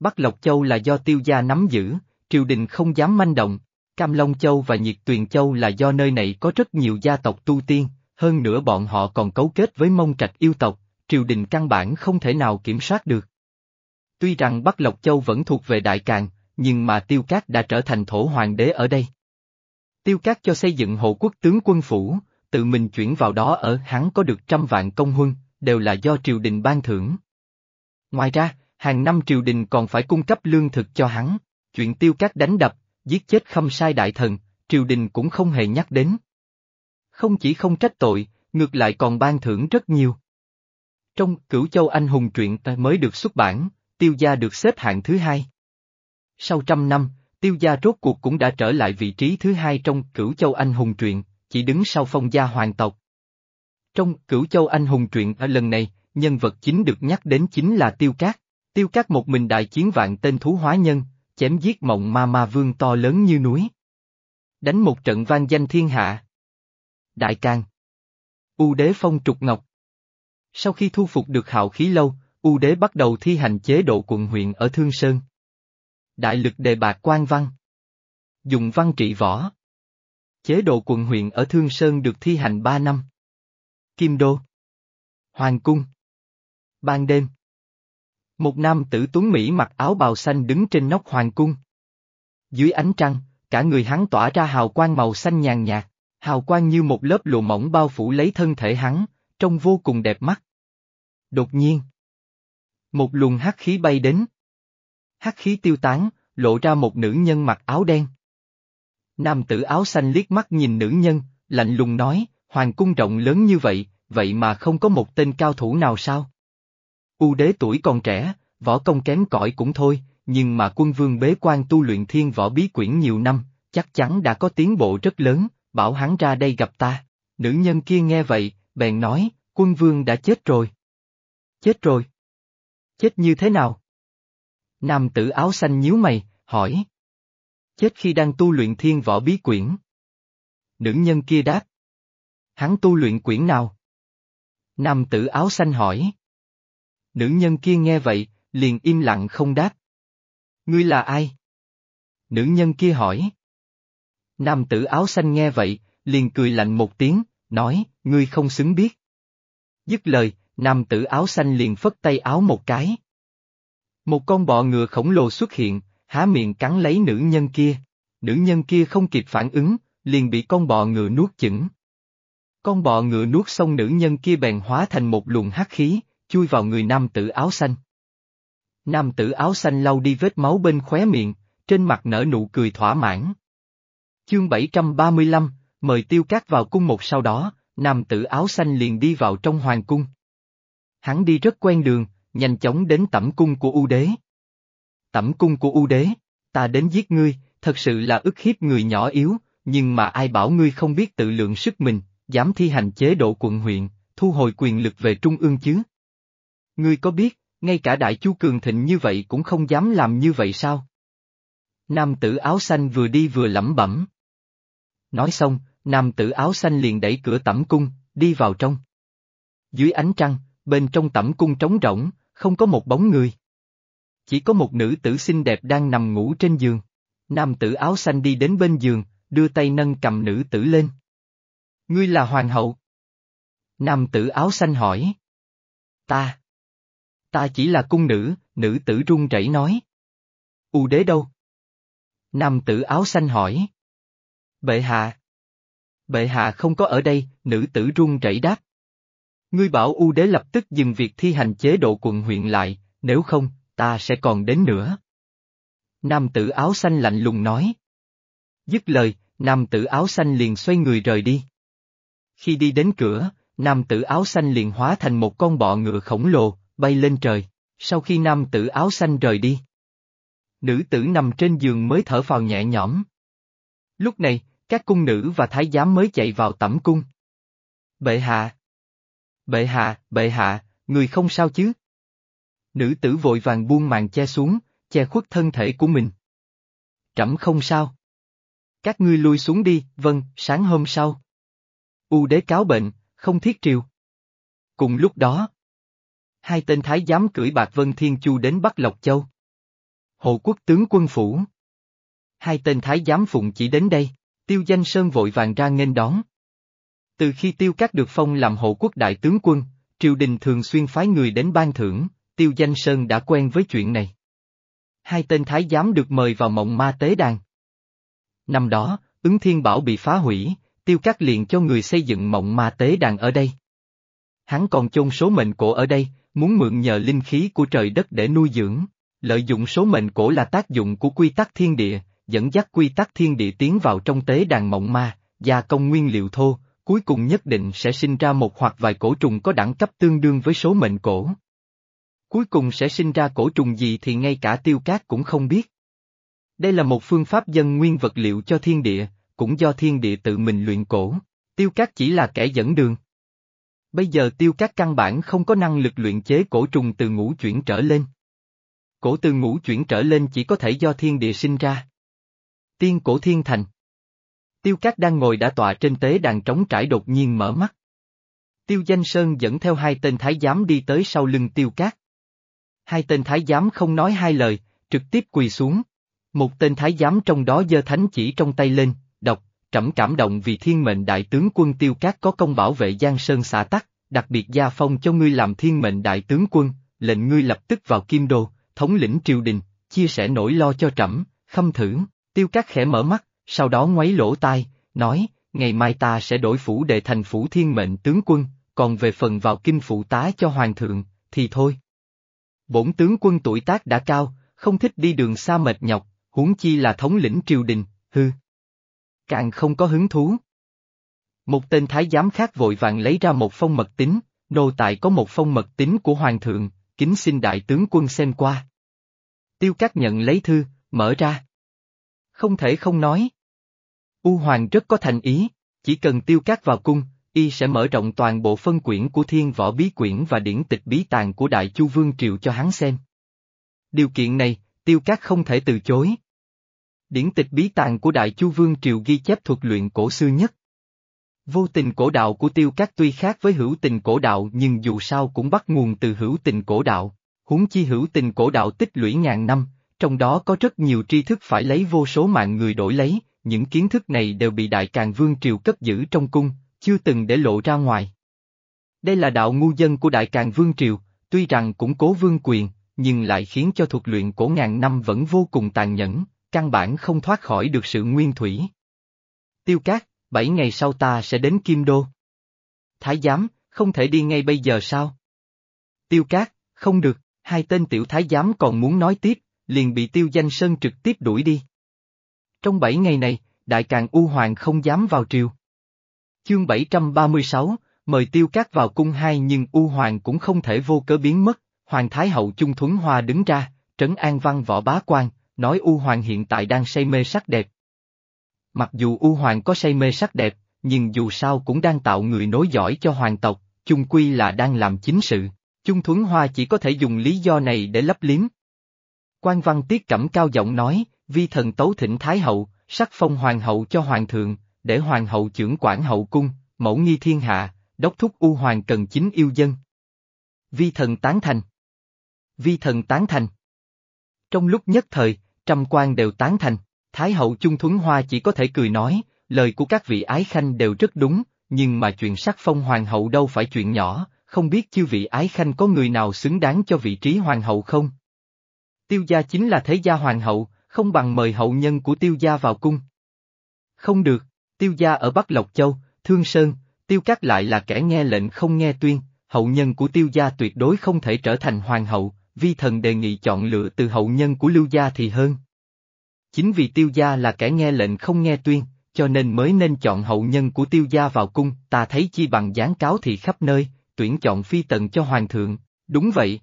Bắc Lộc Châu là do tiêu gia nắm giữ, triều đình không dám manh động, Cam Long Châu và Nhiệt Tuyền Châu là do nơi này có rất nhiều gia tộc tu tiên, hơn nữa bọn họ còn cấu kết với mông trạch yêu tộc, triều đình căn bản không thể nào kiểm soát được. Tuy rằng Bắc Lộc Châu vẫn thuộc về Đại Càng, nhưng mà Tiêu Cát đã trở thành thổ hoàng đế ở đây. Tiêu Cát cho xây dựng hộ quốc tướng quân phủ, tự mình chuyển vào đó ở hắn có được trăm vạn công huân, đều là do triều đình ban thưởng. Ngoài ra, hàng năm triều đình còn phải cung cấp lương thực cho hắn, chuyện Tiêu Cát đánh đập, giết chết khâm sai đại thần, triều đình cũng không hề nhắc đến. Không chỉ không trách tội, ngược lại còn ban thưởng rất nhiều. Trong Cửu Châu Anh Hùng truyện mới được xuất bản, tiêu gia được xếp hạng thứ hai. Sau trăm năm, tiêu gia rốt cuộc cũng đã trở lại vị trí thứ hai trong cửu châu anh hùng truyện, chỉ đứng sau phong gia hoàng tộc. Trong cửu châu anh hùng truyện ở lần này, nhân vật chính được nhắc đến chính là Tiêu Cát. Tiêu Cát một mình đại chiến vạn tên thú hóa nhân, chém giết mộng ma ma vương to lớn như núi. Đánh một trận vang danh thiên hạ. Đại Cang U đế phong trục ngọc Sau khi thu phục được hạo khí lâu, U đế bắt đầu thi hành chế độ quận huyện ở Thương Sơn. Đại lực đề bạc quan văn. Dùng văn trị võ. Chế độ quận huyện ở Thương Sơn được thi hành 3 năm. Kim Đô. Hoàng Cung. Ban đêm. Một nam tử tuấn Mỹ mặc áo bào xanh đứng trên nóc Hoàng Cung. Dưới ánh trăng, cả người hắn tỏa ra hào quang màu xanh nhàn nhạt, hào quang như một lớp lụa mỏng bao phủ lấy thân thể hắn, trông vô cùng đẹp mắt. Đột nhiên. Một luồng hắc khí bay đến. Hắc khí tiêu tán, lộ ra một nữ nhân mặc áo đen. Nam tử áo xanh liếc mắt nhìn nữ nhân, lạnh lùng nói, hoàng cung rộng lớn như vậy, vậy mà không có một tên cao thủ nào sao? U đế tuổi còn trẻ, võ công kém cỏi cũng thôi, nhưng mà quân vương bế quan tu luyện thiên võ bí quyển nhiều năm, chắc chắn đã có tiến bộ rất lớn, bảo hắn ra đây gặp ta. Nữ nhân kia nghe vậy, bèn nói, quân vương đã chết rồi. Chết rồi. Chết như thế nào? Nam tử áo xanh nhíu mày, hỏi. Chết khi đang tu luyện thiên võ bí quyển. Nữ nhân kia đáp. Hắn tu luyện quyển nào? Nam tử áo xanh hỏi. Nữ nhân kia nghe vậy, liền im lặng không đáp. Ngươi là ai? Nữ nhân kia hỏi. Nam tử áo xanh nghe vậy, liền cười lạnh một tiếng, nói, ngươi không xứng biết. Dứt lời, nam tử áo xanh liền phất tay áo một cái. Một con bọ ngựa khổng lồ xuất hiện, há miệng cắn lấy nữ nhân kia. Nữ nhân kia không kịp phản ứng, liền bị con bọ ngựa nuốt chửng. Con bọ ngựa nuốt xong nữ nhân kia bèn hóa thành một luồng hắc khí, chui vào người nam tử áo xanh. Nam tử áo xanh lau đi vết máu bên khóe miệng, trên mặt nở nụ cười thỏa mãn. Chương 735, mời tiêu cát vào cung một sau đó, nam tử áo xanh liền đi vào trong hoàng cung. Hắn đi rất quen đường, nhanh chóng đến tẩm cung của U đế. Tẩm cung của U đế, ta đến giết ngươi, thật sự là ức hiếp người nhỏ yếu, nhưng mà ai bảo ngươi không biết tự lượng sức mình, dám thi hành chế độ quận huyện, thu hồi quyền lực về trung ương chứ? Ngươi có biết, ngay cả đại chu cường thịnh như vậy cũng không dám làm như vậy sao? Nam tử áo xanh vừa đi vừa lẩm bẩm. Nói xong, nam tử áo xanh liền đẩy cửa tẩm cung, đi vào trong. Dưới ánh trăng, bên trong tẩm cung trống rỗng, không có một bóng người. Chỉ có một nữ tử xinh đẹp đang nằm ngủ trên giường. Nam tử áo xanh đi đến bên giường, đưa tay nâng cầm nữ tử lên. Ngươi là hoàng hậu. Nam tử áo xanh hỏi. Ta. Ta chỉ là cung nữ, nữ tử run rẩy nói. U đế đâu? Nam tử áo xanh hỏi. Bệ hạ. Bệ hạ không có ở đây, nữ tử run rẩy đáp. Ngươi bảo U đế lập tức dừng việc thi hành chế độ quận huyện lại, nếu không, ta sẽ còn đến nữa. Nam tử áo xanh lạnh lùng nói. Dứt lời, nam tử áo xanh liền xoay người rời đi. Khi đi đến cửa, nam tử áo xanh liền hóa thành một con bọ ngựa khổng lồ, bay lên trời, sau khi nam tử áo xanh rời đi. Nữ tử nằm trên giường mới thở phào nhẹ nhõm. Lúc này, các cung nữ và thái giám mới chạy vào tẩm cung. Bệ hạ! Bệ hạ, bệ hạ, người không sao chứ? Nữ tử vội vàng buông màn che xuống, che khuất thân thể của mình. Trẫm không sao. Các ngươi lui xuống đi, vâng, sáng hôm sau. U đế cáo bệnh, không thiết triều. Cùng lúc đó, hai tên thái giám cưỡi bạc Vân Thiên Chu đến Bắc Lộc Châu. Hộ quốc tướng quân phủ. Hai tên thái giám phụng chỉ đến đây, tiêu danh sơn vội vàng ra nghênh đón. Từ khi tiêu cát được phong làm hộ quốc đại tướng quân, triều đình thường xuyên phái người đến ban thưởng, tiêu danh sơn đã quen với chuyện này. Hai tên thái giám được mời vào mộng ma tế đàn. Năm đó, ứng thiên bảo bị phá hủy, tiêu cát liền cho người xây dựng mộng ma tế đàn ở đây. Hắn còn chôn số mệnh cổ ở đây, muốn mượn nhờ linh khí của trời đất để nuôi dưỡng. Lợi dụng số mệnh cổ là tác dụng của quy tắc thiên địa, dẫn dắt quy tắc thiên địa tiến vào trong tế đàn mộng ma, gia công nguyên liệu thô, cuối cùng nhất định sẽ sinh ra một hoặc vài cổ trùng có đẳng cấp tương đương với số mệnh cổ. Cuối cùng sẽ sinh ra cổ trùng gì thì ngay cả tiêu cát cũng không biết. Đây là một phương pháp dân nguyên vật liệu cho thiên địa, cũng do thiên địa tự mình luyện cổ, tiêu cát chỉ là kẻ dẫn đường. Bây giờ tiêu cát căn bản không có năng lực luyện chế cổ trùng từ ngũ chuyển trở lên. Cổ từ ngũ chuyển trở lên chỉ có thể do thiên địa sinh ra. Tiên cổ thiên thành Tiêu Cát đang ngồi đã tọa trên tế đàn trống trải đột nhiên mở mắt. Tiêu Danh Sơn dẫn theo hai tên thái giám đi tới sau lưng Tiêu Cát. Hai tên thái giám không nói hai lời, trực tiếp quỳ xuống. Một tên thái giám trong đó giơ thánh chỉ trong tay lên, đọc, trẫm cảm động vì thiên mệnh đại tướng quân Tiêu Cát có công bảo vệ Giang Sơn xã tắc, đặc biệt gia phong cho ngươi làm thiên mệnh đại tướng quân, lệnh ngươi lập tức vào Kim Đô, thống lĩnh triều đình, chia sẻ nỗi lo cho trẫm, khâm thưởng. Tiêu Cát khẽ mở mắt, sau đó ngoáy lỗ tai, nói, ngày mai ta sẽ đổi phủ đệ thành phủ thiên mệnh tướng quân, còn về phần vào kinh phụ tá cho hoàng thượng, thì thôi. Bổn tướng quân tuổi tác đã cao, không thích đi đường xa mệt nhọc, huống chi là thống lĩnh triều đình, hư. Càng không có hứng thú. Một tên thái giám khác vội vàng lấy ra một phong mật tín, nô tại có một phong mật tín của hoàng thượng, kính xin đại tướng quân xem qua. Tiêu Cát nhận lấy thư, mở ra. Không thể không nói. U Hoàng rất có thành ý, chỉ cần Tiêu Cát vào cung, y sẽ mở rộng toàn bộ phân quyển của thiên võ bí quyển và điển tịch bí tàng của Đại Chu Vương Triều cho hắn xem. Điều kiện này, Tiêu Cát không thể từ chối. Điển tịch bí tàng của Đại Chu Vương Triều ghi chép thuật luyện cổ xưa nhất. Vô tình cổ đạo của Tiêu Cát tuy khác với hữu tình cổ đạo nhưng dù sao cũng bắt nguồn từ hữu tình cổ đạo, huống chi hữu tình cổ đạo tích lũy ngàn năm, trong đó có rất nhiều tri thức phải lấy vô số mạng người đổi lấy, những kiến thức này đều bị Đại Càng Vương Triều cất giữ trong cung, chưa từng để lộ ra ngoài. Đây là đạo ngu dân của Đại Càng Vương Triều, tuy rằng củng cố vương quyền, nhưng lại khiến cho thuật luyện cổ ngàn năm vẫn vô cùng tàn nhẫn, căn bản không thoát khỏi được sự nguyên thủy. Tiêu Cát, bảy ngày sau ta sẽ đến Kim Đô. Thái giám, không thể đi ngay bây giờ sao? Tiêu Cát, không được, hai tên tiểu thái giám còn muốn nói tiếp, liền bị Tiêu Danh Sơn trực tiếp đuổi đi. Trong bảy ngày này, Đại Càng U Hoàng không dám vào triều. Chương 736, mời Tiêu Cát vào cung hai nhưng U Hoàng cũng không thể vô cớ biến mất, Hoàng Thái Hậu Trung Thuấn Hoa đứng ra, trấn an văn võ bá quan, nói U Hoàng hiện tại đang say mê sắc đẹp. Mặc dù U Hoàng có say mê sắc đẹp, nhưng dù sao cũng đang tạo người nối dõi cho hoàng tộc, chung quy là đang làm chính sự. Trung Thuấn Hoa chỉ có thể dùng lý do này để lấp liếm. Quan văn tiết cẩm cao giọng nói, vi thần tấu thỉnh Thái Hậu, sắc phong hoàng hậu cho hoàng thượng, để hoàng hậu trưởng quản hậu cung, mẫu nghi thiên hạ, đốc thúc U Hoàng cần chính yêu dân. Vi thần tán thành. Vi thần tán thành. Trong lúc nhất thời, trăm quan đều tán thành, Thái hậu chung Thuấn Hoa chỉ có thể cười nói, lời của các vị ái khanh đều rất đúng, nhưng mà chuyện sắc phong hoàng hậu đâu phải chuyện nhỏ, không biết chư vị ái khanh có người nào xứng đáng cho vị trí hoàng hậu không? Tiêu gia chính là thế gia hoàng hậu, không bằng mời hậu nhân của tiêu gia vào cung. Không được, tiêu gia ở Bắc Lộc Châu, Thương Sơn, tiêu cát lại là kẻ nghe lệnh không nghe tuyên, hậu nhân của tiêu gia tuyệt đối không thể trở thành hoàng hậu, vi thần đề nghị chọn lựa từ hậu nhân của lưu gia thì hơn. Chính vì tiêu gia là kẻ nghe lệnh không nghe tuyên, cho nên mới nên chọn hậu nhân của tiêu gia vào cung, ta thấy chi bằng gián cáo thì khắp nơi, tuyển chọn phi tần cho hoàng thượng, đúng vậy.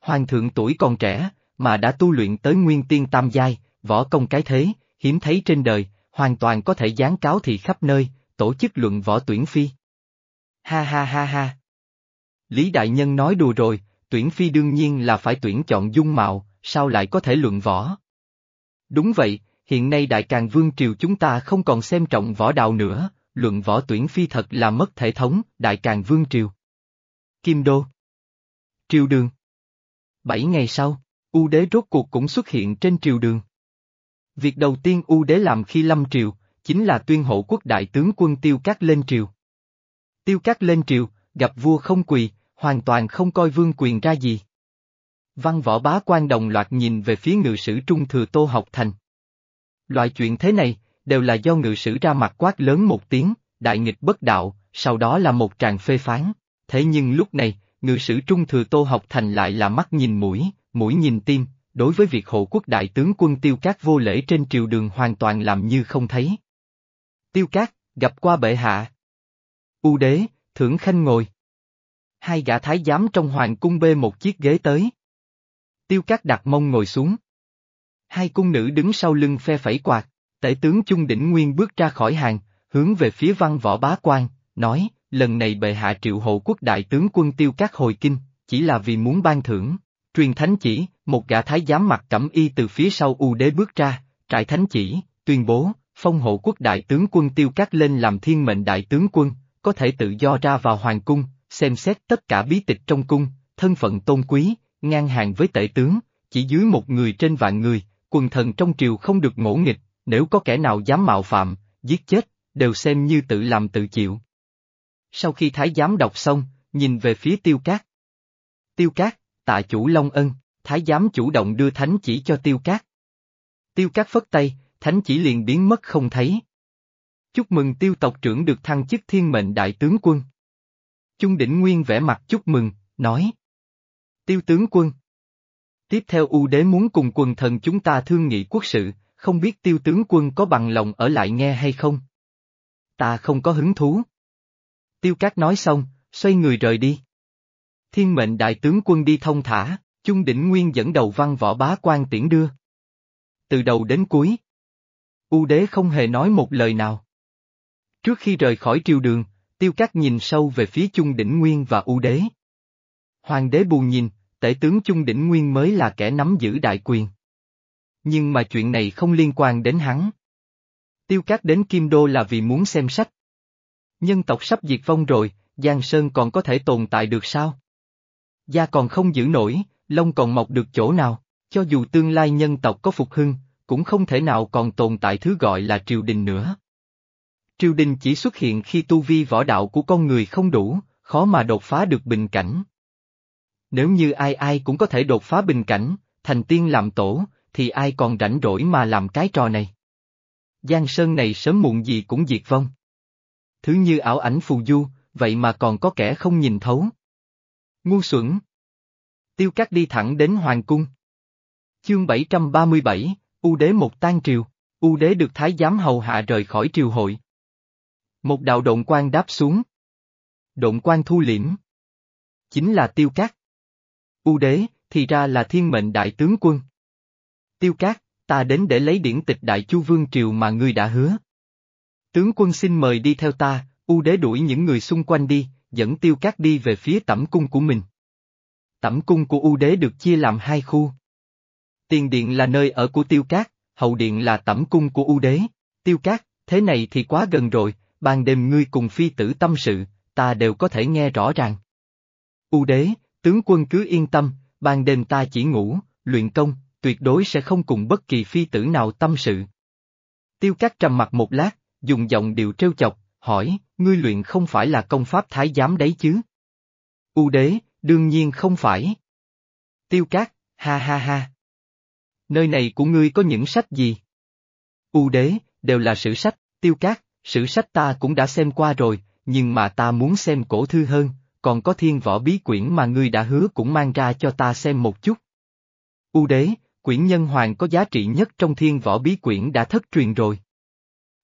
Hoàng thượng tuổi còn trẻ, mà đã tu luyện tới nguyên tiên tam giai, võ công cái thế, hiếm thấy trên đời, hoàn toàn có thể dán cáo thị khắp nơi, tổ chức luận võ tuyển phi. Ha ha ha ha. Lý Đại Nhân nói đùa rồi, tuyển phi đương nhiên là phải tuyển chọn dung mạo, sao lại có thể luận võ? Đúng vậy, hiện nay Đại Càng Vương Triều chúng ta không còn xem trọng võ đạo nữa, luận võ tuyển phi thật là mất thể thống, Đại Càng Vương Triều. Kim Đô Triều Đường Bảy ngày sau, U Đế rốt cuộc cũng xuất hiện trên triều đường. Việc đầu tiên U Đế làm khi lâm triều, chính là tuyên hộ quốc đại tướng quân Tiêu Cát lên triều. Tiêu Cát lên triều, gặp vua không quỳ, hoàn toàn không coi vương quyền ra gì. Văn võ bá quan đồng loạt nhìn về phía ngự sử trung thừa Tô Học Thành. Loại chuyện thế này, đều là do ngự sử ra mặt quát lớn một tiếng, đại nghịch bất đạo, sau đó là một tràng phê phán. Thế nhưng lúc này, ngự sử trung thừa Tô Học Thành lại là mắt nhìn mũi, mũi nhìn tim, đối với việc hộ quốc đại tướng quân Tiêu Cát vô lễ trên triều đường hoàn toàn làm như không thấy. Tiêu Cát, gặp qua bệ hạ. U đế, thưởng khanh ngồi. Hai gã thái giám trong hoàng cung bê một chiếc ghế tới. Tiêu Cát đặt mông ngồi xuống. Hai cung nữ đứng sau lưng phe phẩy quạt, tể tướng Chung Đỉnh Nguyên bước ra khỏi hàng, hướng về phía văn võ bá quan, nói, lần này bệ hạ triệu hộ quốc đại tướng quân Tiêu Cát hồi kinh, chỉ là vì muốn ban thưởng. Truyền thánh chỉ, một gã thái giám mặc cẩm y từ phía sau U đế bước ra, trại thánh chỉ, tuyên bố, phong hộ quốc đại tướng quân Tiêu Cát lên làm thiên mệnh đại tướng quân, có thể tự do ra vào hoàng cung, xem xét tất cả bí tịch trong cung, thân phận tôn quý, ngang hàng với tể tướng, chỉ dưới một người trên vạn người, quần thần trong triều không được ngỗ nghịch, nếu có kẻ nào dám mạo phạm, giết chết, đều xem như tự làm tự chịu. Sau khi thái giám đọc xong, nhìn về phía tiêu cát. Tiêu cát, tạ chủ Long Ân, thái giám chủ động đưa thánh chỉ cho tiêu cát. Tiêu cát phất tay, thánh chỉ liền biến mất không thấy. Chúc mừng tiêu tộc trưởng được thăng chức thiên mệnh đại tướng quân. Trung đỉnh nguyên vẽ mặt chúc mừng, nói. Tiêu tướng quân. Tiếp theo U đế muốn cùng quần thần chúng ta thương nghị quốc sự, không biết tiêu tướng quân có bằng lòng ở lại nghe hay không? Ta không có hứng thú. Tiêu Cát nói xong, xoay người rời đi. Thiên mệnh đại tướng quân đi thông thả, Chung đỉnh nguyên dẫn đầu văn võ bá quan tiễn đưa. Từ đầu đến cuối. U đế không hề nói một lời nào. Trước khi rời khỏi triều đường, tiêu cát nhìn sâu về phía chung đỉnh nguyên và u đế. Hoàng đế buồn nhìn, tể tướng chung đỉnh nguyên mới là kẻ nắm giữ đại quyền. Nhưng mà chuyện này không liên quan đến hắn. Tiêu cát đến Kim Đô là vì muốn xem sách. Nhân tộc sắp diệt vong rồi, Giang Sơn còn có thể tồn tại được sao? Da còn không giữ nổi, lông còn mọc được chỗ nào, cho dù tương lai nhân tộc có phục hưng, cũng không thể nào còn tồn tại thứ gọi là triều đình nữa. Triều đình chỉ xuất hiện khi tu vi võ đạo của con người không đủ, khó mà đột phá được bình cảnh. Nếu như ai ai cũng có thể đột phá bình cảnh, thành tiên làm tổ, thì ai còn rảnh rỗi mà làm cái trò này. Giang Sơn này sớm muộn gì cũng diệt vong. Thứ như ảo ảnh phù du, vậy mà còn có kẻ không nhìn thấu. Ngu xuẩn. Tiêu Cát đi thẳng đến Hoàng Cung. Chương 737, U Đế một tan triều, U Đế được Thái giám hầu hạ rời khỏi triều hội. Một đạo độn quan đáp xuống. Độn quan thu liễm. Chính là Tiêu Cát. U Đế, thì ra là thiên mệnh đại tướng quân. Tiêu Cát, ta đến để lấy điển tịch đại chu vương triều mà ngươi đã hứa. Tướng quân xin mời đi theo ta, U Đế đuổi những người xung quanh đi, dẫn Tiêu Cát đi về phía tẩm cung của mình. Tẩm cung của U Đế được chia làm hai khu. Tiền điện là nơi ở của Tiêu Cát, hậu điện là tẩm cung của U Đế. Tiêu Cát, thế này thì quá gần rồi, ban đêm ngươi cùng phi tử tâm sự, ta đều có thể nghe rõ ràng. U Đế, tướng quân cứ yên tâm, ban đêm ta chỉ ngủ, luyện công, tuyệt đối sẽ không cùng bất kỳ phi tử nào tâm sự. Tiêu Cát trầm mặt một lát, dùng giọng điệu trêu chọc, hỏi, ngươi luyện không phải là công pháp thái giám đấy chứ? U đế, đương nhiên không phải. Tiêu Cát, ha ha ha. Nơi này của ngươi có những sách gì? U đế, đều là sử sách, Tiêu Cát, sử sách ta cũng đã xem qua rồi, nhưng mà ta muốn xem cổ thư hơn, còn có thiên võ bí quyển mà ngươi đã hứa cũng mang ra cho ta xem một chút. U đế, quyển nhân hoàng có giá trị nhất trong thiên võ bí quyển đã thất truyền rồi.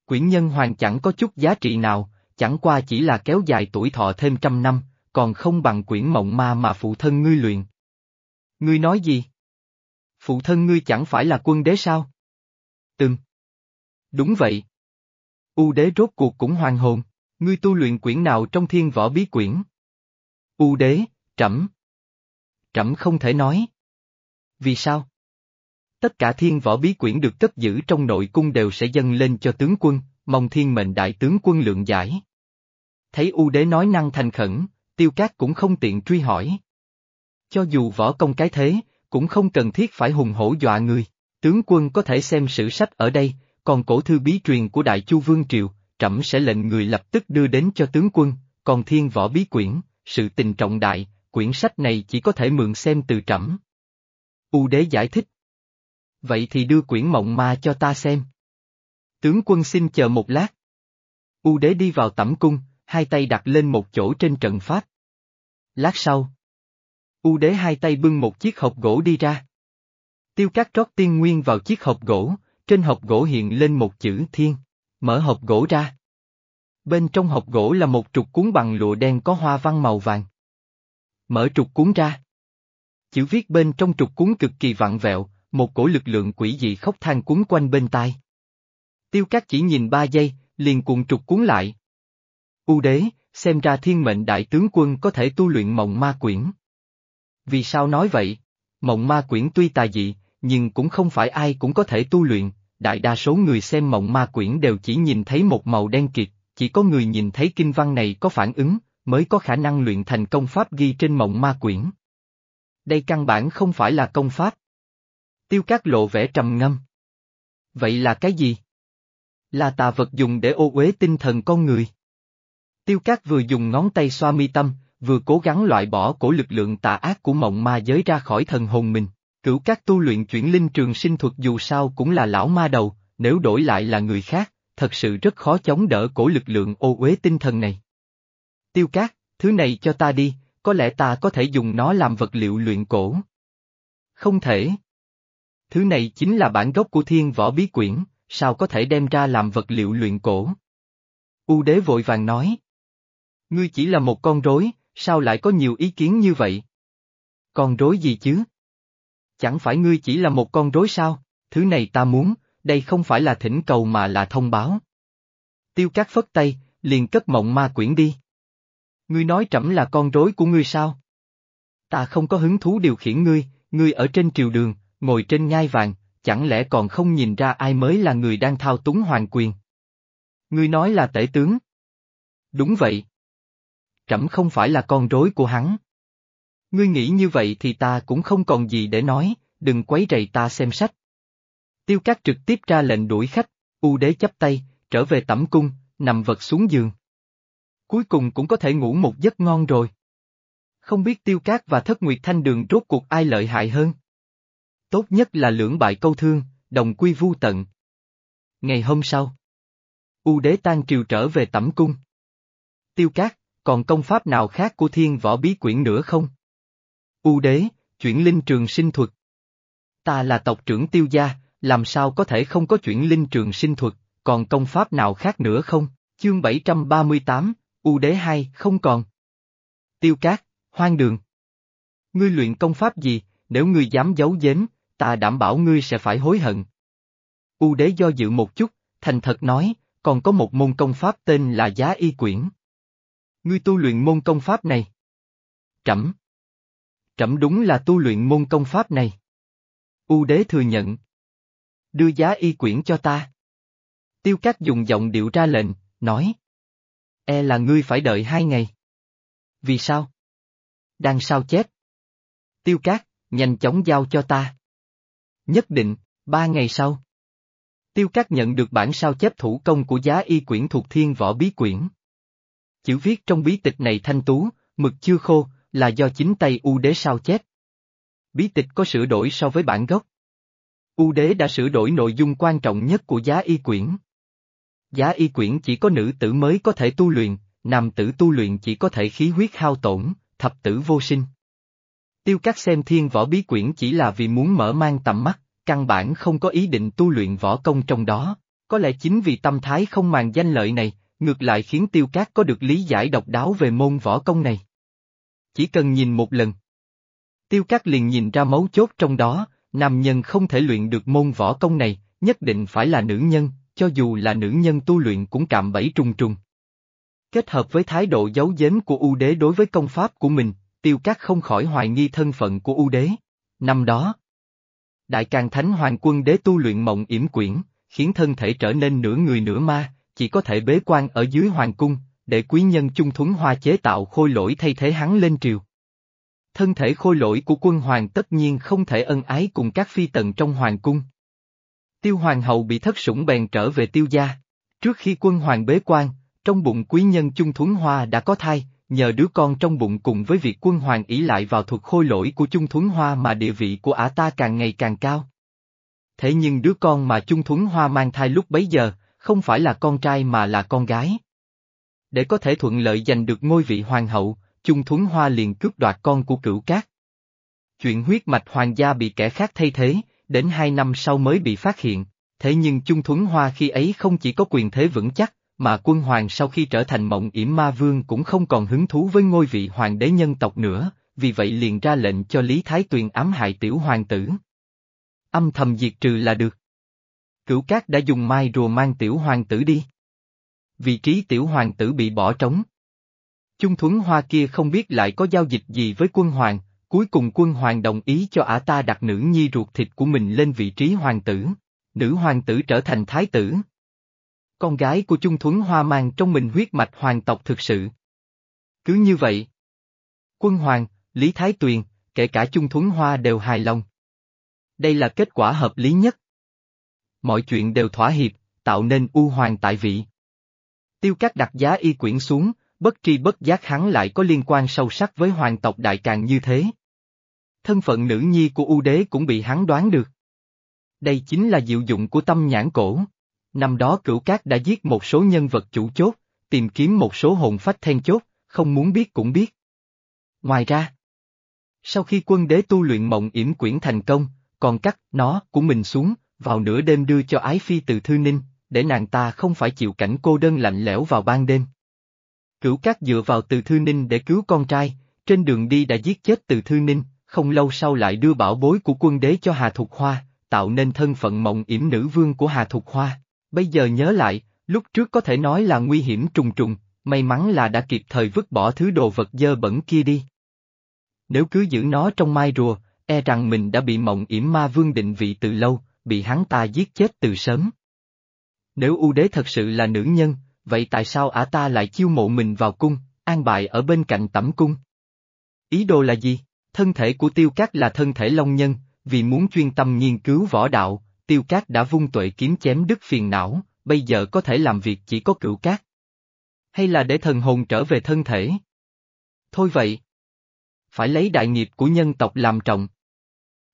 Quyển nhân hoàng chẳng có chút giá trị nào, chẳng qua chỉ là kéo dài tuổi thọ thêm trăm năm, còn không bằng quyển mộng ma mà phụ thân ngươi luyện. Ngươi nói gì? Phụ thân ngươi chẳng phải là quân đế sao? Từng. Đúng vậy. U đế rốt cuộc cũng hoàng hồn, ngươi tu luyện quyển nào trong thiên võ bí quyển? U đế, trẫm. Trẫm không thể nói. Vì sao? Tất cả thiên võ bí quyển được cất giữ trong nội cung đều sẽ dâng lên cho tướng quân, mong thiên mệnh đại tướng quân lượng giải. Thấy U đế nói năng thành khẩn, tiêu cát cũng không tiện truy hỏi. Cho dù võ công cái thế, cũng không cần thiết phải hùng hổ dọa người, tướng quân có thể xem sử sách ở đây, còn cổ thư bí truyền của Đại Chu Vương Triều, trẫm sẽ lệnh người lập tức đưa đến cho tướng quân, còn thiên võ bí quyển, sự tình trọng đại, quyển sách này chỉ có thể mượn xem từ trẫm. U đế giải thích. Vậy thì đưa quyển mộng ma cho ta xem. Tướng quân xin chờ một lát. U đế đi vào tẩm cung, hai tay đặt lên một chỗ trên trận pháp. Lát sau. U đế hai tay bưng một chiếc hộp gỗ đi ra. Tiêu cát trót tiên nguyên vào chiếc hộp gỗ, trên hộp gỗ hiện lên một chữ thiên, mở hộp gỗ ra. Bên trong hộp gỗ là một trục cuốn bằng lụa đen có hoa văn màu vàng. Mở trục cuốn ra. Chữ viết bên trong trục cuốn cực kỳ vặn vẹo, một cổ lực lượng quỷ dị khóc than cuốn quanh bên tai. Tiêu Cát chỉ nhìn ba giây, liền cuộn trục cuốn lại. U đế, xem ra thiên mệnh đại tướng quân có thể tu luyện mộng ma quyển. Vì sao nói vậy? Mộng ma quyển tuy tà dị, nhưng cũng không phải ai cũng có thể tu luyện, đại đa số người xem mộng ma quyển đều chỉ nhìn thấy một màu đen kịt, chỉ có người nhìn thấy kinh văn này có phản ứng, mới có khả năng luyện thành công pháp ghi trên mộng ma quyển. Đây căn bản không phải là công pháp. Tiêu Cát lộ vẻ trầm ngâm. Vậy là cái gì? Là tà vật dùng để ô uế tinh thần con người. Tiêu Cát vừa dùng ngón tay xoa mi tâm, vừa cố gắng loại bỏ cổ lực lượng tà ác của mộng ma giới ra khỏi thần hồn mình. Cửu các tu luyện chuyển linh trường sinh thuật dù sao cũng là lão ma đầu, nếu đổi lại là người khác, thật sự rất khó chống đỡ cổ lực lượng ô uế tinh thần này. Tiêu Cát, thứ này cho ta đi, có lẽ ta có thể dùng nó làm vật liệu luyện cổ. Không thể. Thứ này chính là bản gốc của thiên võ bí quyển, sao có thể đem ra làm vật liệu luyện cổ? U đế vội vàng nói. Ngươi chỉ là một con rối, sao lại có nhiều ý kiến như vậy? Con rối gì chứ? Chẳng phải ngươi chỉ là một con rối sao, thứ này ta muốn, đây không phải là thỉnh cầu mà là thông báo. Tiêu cát phất tay, liền cất mộng ma quyển đi. Ngươi nói trẫm là con rối của ngươi sao? Ta không có hứng thú điều khiển ngươi, ngươi ở trên triều đường, ngồi trên ngai vàng, chẳng lẽ còn không nhìn ra ai mới là người đang thao túng hoàng quyền? Ngươi nói là tể tướng. Đúng vậy. Trẫm không phải là con rối của hắn. Ngươi nghĩ như vậy thì ta cũng không còn gì để nói, đừng quấy rầy ta xem sách. Tiêu Cát trực tiếp ra lệnh đuổi khách, U đế chấp tay, trở về tẩm cung, nằm vật xuống giường. Cuối cùng cũng có thể ngủ một giấc ngon rồi. Không biết Tiêu Cát và Thất Nguyệt Thanh Đường rốt cuộc ai lợi hại hơn. Tốt nhất là lưỡng bại câu thương, đồng quy vu tận. Ngày hôm sau, U đế tan triều trở về tẩm cung. Tiêu Cát, còn công pháp nào khác của thiên võ bí quyển nữa không? U đế, chuyển linh trường sinh thuật. Ta là tộc trưởng tiêu gia, làm sao có thể không có chuyển linh trường sinh thuật, còn công pháp nào khác nữa không? Chương 738, U đế 2, không còn. Tiêu cát, hoang đường. Ngươi luyện công pháp gì, nếu ngươi dám giấu giếm, ta đảm bảo ngươi sẽ phải hối hận. U đế do dự một chút, thành thật nói, còn có một môn công pháp tên là giá y quyển. Ngươi tu luyện môn công pháp này. Trẫm. Trẫm đúng là tu luyện môn công pháp này. U đế thừa nhận. Đưa giá y quyển cho ta. Tiêu Cát dùng giọng điệu ra lệnh, nói. E là ngươi phải đợi hai ngày. Vì sao? Đang sao chép. Tiêu Cát, nhanh chóng giao cho ta. Nhất định, ba ngày sau. Tiêu Cát nhận được bản sao chép thủ công của giá y quyển thuộc thiên võ bí quyển. Chữ viết trong bí tịch này thanh tú, mực chưa khô, là do chính tay U đế sao chép. Bí tịch có sửa đổi so với bản gốc. U đế đã sửa đổi nội dung quan trọng nhất của giá y quyển. Giá y quyển chỉ có nữ tử mới có thể tu luyện, nam tử tu luyện chỉ có thể khí huyết hao tổn, thập tử vô sinh. Tiêu Cát xem thiên võ bí quyển chỉ là vì muốn mở mang tầm mắt, căn bản không có ý định tu luyện võ công trong đó, có lẽ chính vì tâm thái không màng danh lợi này, ngược lại khiến Tiêu Cát có được lý giải độc đáo về môn võ công này. Chỉ cần nhìn một lần. Tiêu Cát liền nhìn ra mấu chốt trong đó, nam nhân không thể luyện được môn võ công này, nhất định phải là nữ nhân, cho dù là nữ nhân tu luyện cũng cạm bẫy trùng trùng. Kết hợp với thái độ giấu giếm của U đế đối với công pháp của mình, Tiêu Cát không khỏi hoài nghi thân phận của U đế. Năm đó, Đại Càng Thánh Hoàng quân đế tu luyện mộng yểm quyển, khiến thân thể trở nên nửa người nửa ma, chỉ có thể bế quan ở dưới hoàng cung, để quý nhân chung thuấn hoa chế tạo khôi lỗi thay thế hắn lên triều. Thân thể khôi lỗi của quân hoàng tất nhiên không thể ân ái cùng các phi tần trong hoàng cung. Tiêu hoàng hậu bị thất sủng bèn trở về tiêu gia. Trước khi quân hoàng bế quan, trong bụng quý nhân chung thuấn hoa đã có thai, nhờ đứa con trong bụng cùng với việc quân hoàng ý lại vào thuật khôi lỗi của chung thuấn hoa mà địa vị của ả ta càng ngày càng cao. Thế nhưng đứa con mà chung thuấn hoa mang thai lúc bấy giờ, không phải là con trai mà là con gái. Để có thể thuận lợi giành được ngôi vị hoàng hậu, Chung Thuấn Hoa liền cướp đoạt con của cửu cát. Chuyện huyết mạch hoàng gia bị kẻ khác thay thế, đến hai năm sau mới bị phát hiện, thế nhưng Chung Thuấn Hoa khi ấy không chỉ có quyền thế vững chắc, mà quân hoàng sau khi trở thành mộng yểm ma vương cũng không còn hứng thú với ngôi vị hoàng đế nhân tộc nữa, vì vậy liền ra lệnh cho Lý Thái Tuyền ám hại tiểu hoàng tử. Âm thầm diệt trừ là được. Cửu Cát đã dùng mai rùa mang tiểu hoàng tử đi. Vị trí tiểu hoàng tử bị bỏ trống. Chung thuấn hoa kia không biết lại có giao dịch gì với quân hoàng, cuối cùng quân hoàng đồng ý cho ả ta đặt nữ nhi ruột thịt của mình lên vị trí hoàng tử. Nữ hoàng tử trở thành thái tử. Con gái của Trung Thuấn Hoa mang trong mình huyết mạch hoàng tộc thực sự. Cứ như vậy. Quân hoàng, Lý Thái Tuyền, kể cả Trung Thuấn Hoa đều hài lòng. Đây là kết quả hợp lý nhất. Mọi chuyện đều thỏa hiệp, tạo nên u hoàng tại vị. Tiêu Cát đặt giá y quyển xuống, bất tri bất giác hắn lại có liên quan sâu sắc với hoàng tộc đại càng như thế. Thân phận nữ nhi của U đế cũng bị hắn đoán được. Đây chính là diệu dụng của tâm nhãn cổ. Năm đó cửu cát đã giết một số nhân vật chủ chốt, tìm kiếm một số hồn phách then chốt, không muốn biết cũng biết. Ngoài ra, sau khi quân đế tu luyện mộng yểm quyển thành công, còn cắt nó của mình xuống, vào nửa đêm đưa cho ái phi từ thư ninh, để nàng ta không phải chịu cảnh cô đơn lạnh lẽo vào ban đêm. Cửu Cát dựa vào từ Thư Ninh để cứu con trai, trên đường đi đã giết chết từ Thư Ninh, không lâu sau lại đưa bảo bối của quân đế cho Hà Thục Hoa, tạo nên thân phận mộng yểm nữ vương của Hà Thục Hoa. Bây giờ nhớ lại, lúc trước có thể nói là nguy hiểm trùng trùng, may mắn là đã kịp thời vứt bỏ thứ đồ vật dơ bẩn kia đi. Nếu cứ giữ nó trong mai rùa, e rằng mình đã bị mộng yểm ma vương định vị từ lâu, bị hắn ta giết chết từ sớm. Nếu U đế thật sự là nữ nhân, vậy tại sao ả ta lại chiêu mộ mình vào cung, an bài ở bên cạnh tẩm cung? Ý đồ là gì? Thân thể của tiêu cát là thân thể long nhân, vì muốn chuyên tâm nghiên cứu võ đạo, tiêu cát đã vung tuệ kiếm chém đứt phiền não, bây giờ có thể làm việc chỉ có cửu cát. Hay là để thần hồn trở về thân thể? Thôi vậy. Phải lấy đại nghiệp của nhân tộc làm trọng.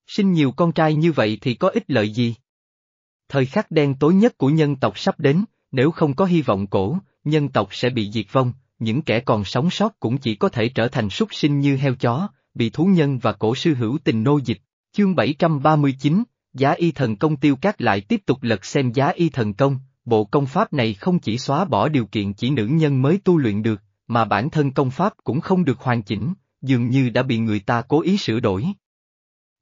Sinh nhiều con trai như vậy thì có ích lợi gì? Thời khắc đen tối nhất của nhân tộc sắp đến, nếu không có hy vọng cổ, nhân tộc sẽ bị diệt vong, những kẻ còn sống sót cũng chỉ có thể trở thành súc sinh như heo chó, bị thú nhân và cổ sư hữu tình nô dịch. Chương 739, Giá y thần công tiêu cát lại tiếp tục lật xem giá y thần công, bộ công pháp này không chỉ xóa bỏ điều kiện chỉ nữ nhân mới tu luyện được, mà bản thân công pháp cũng không được hoàn chỉnh, dường như đã bị người ta cố ý sửa đổi.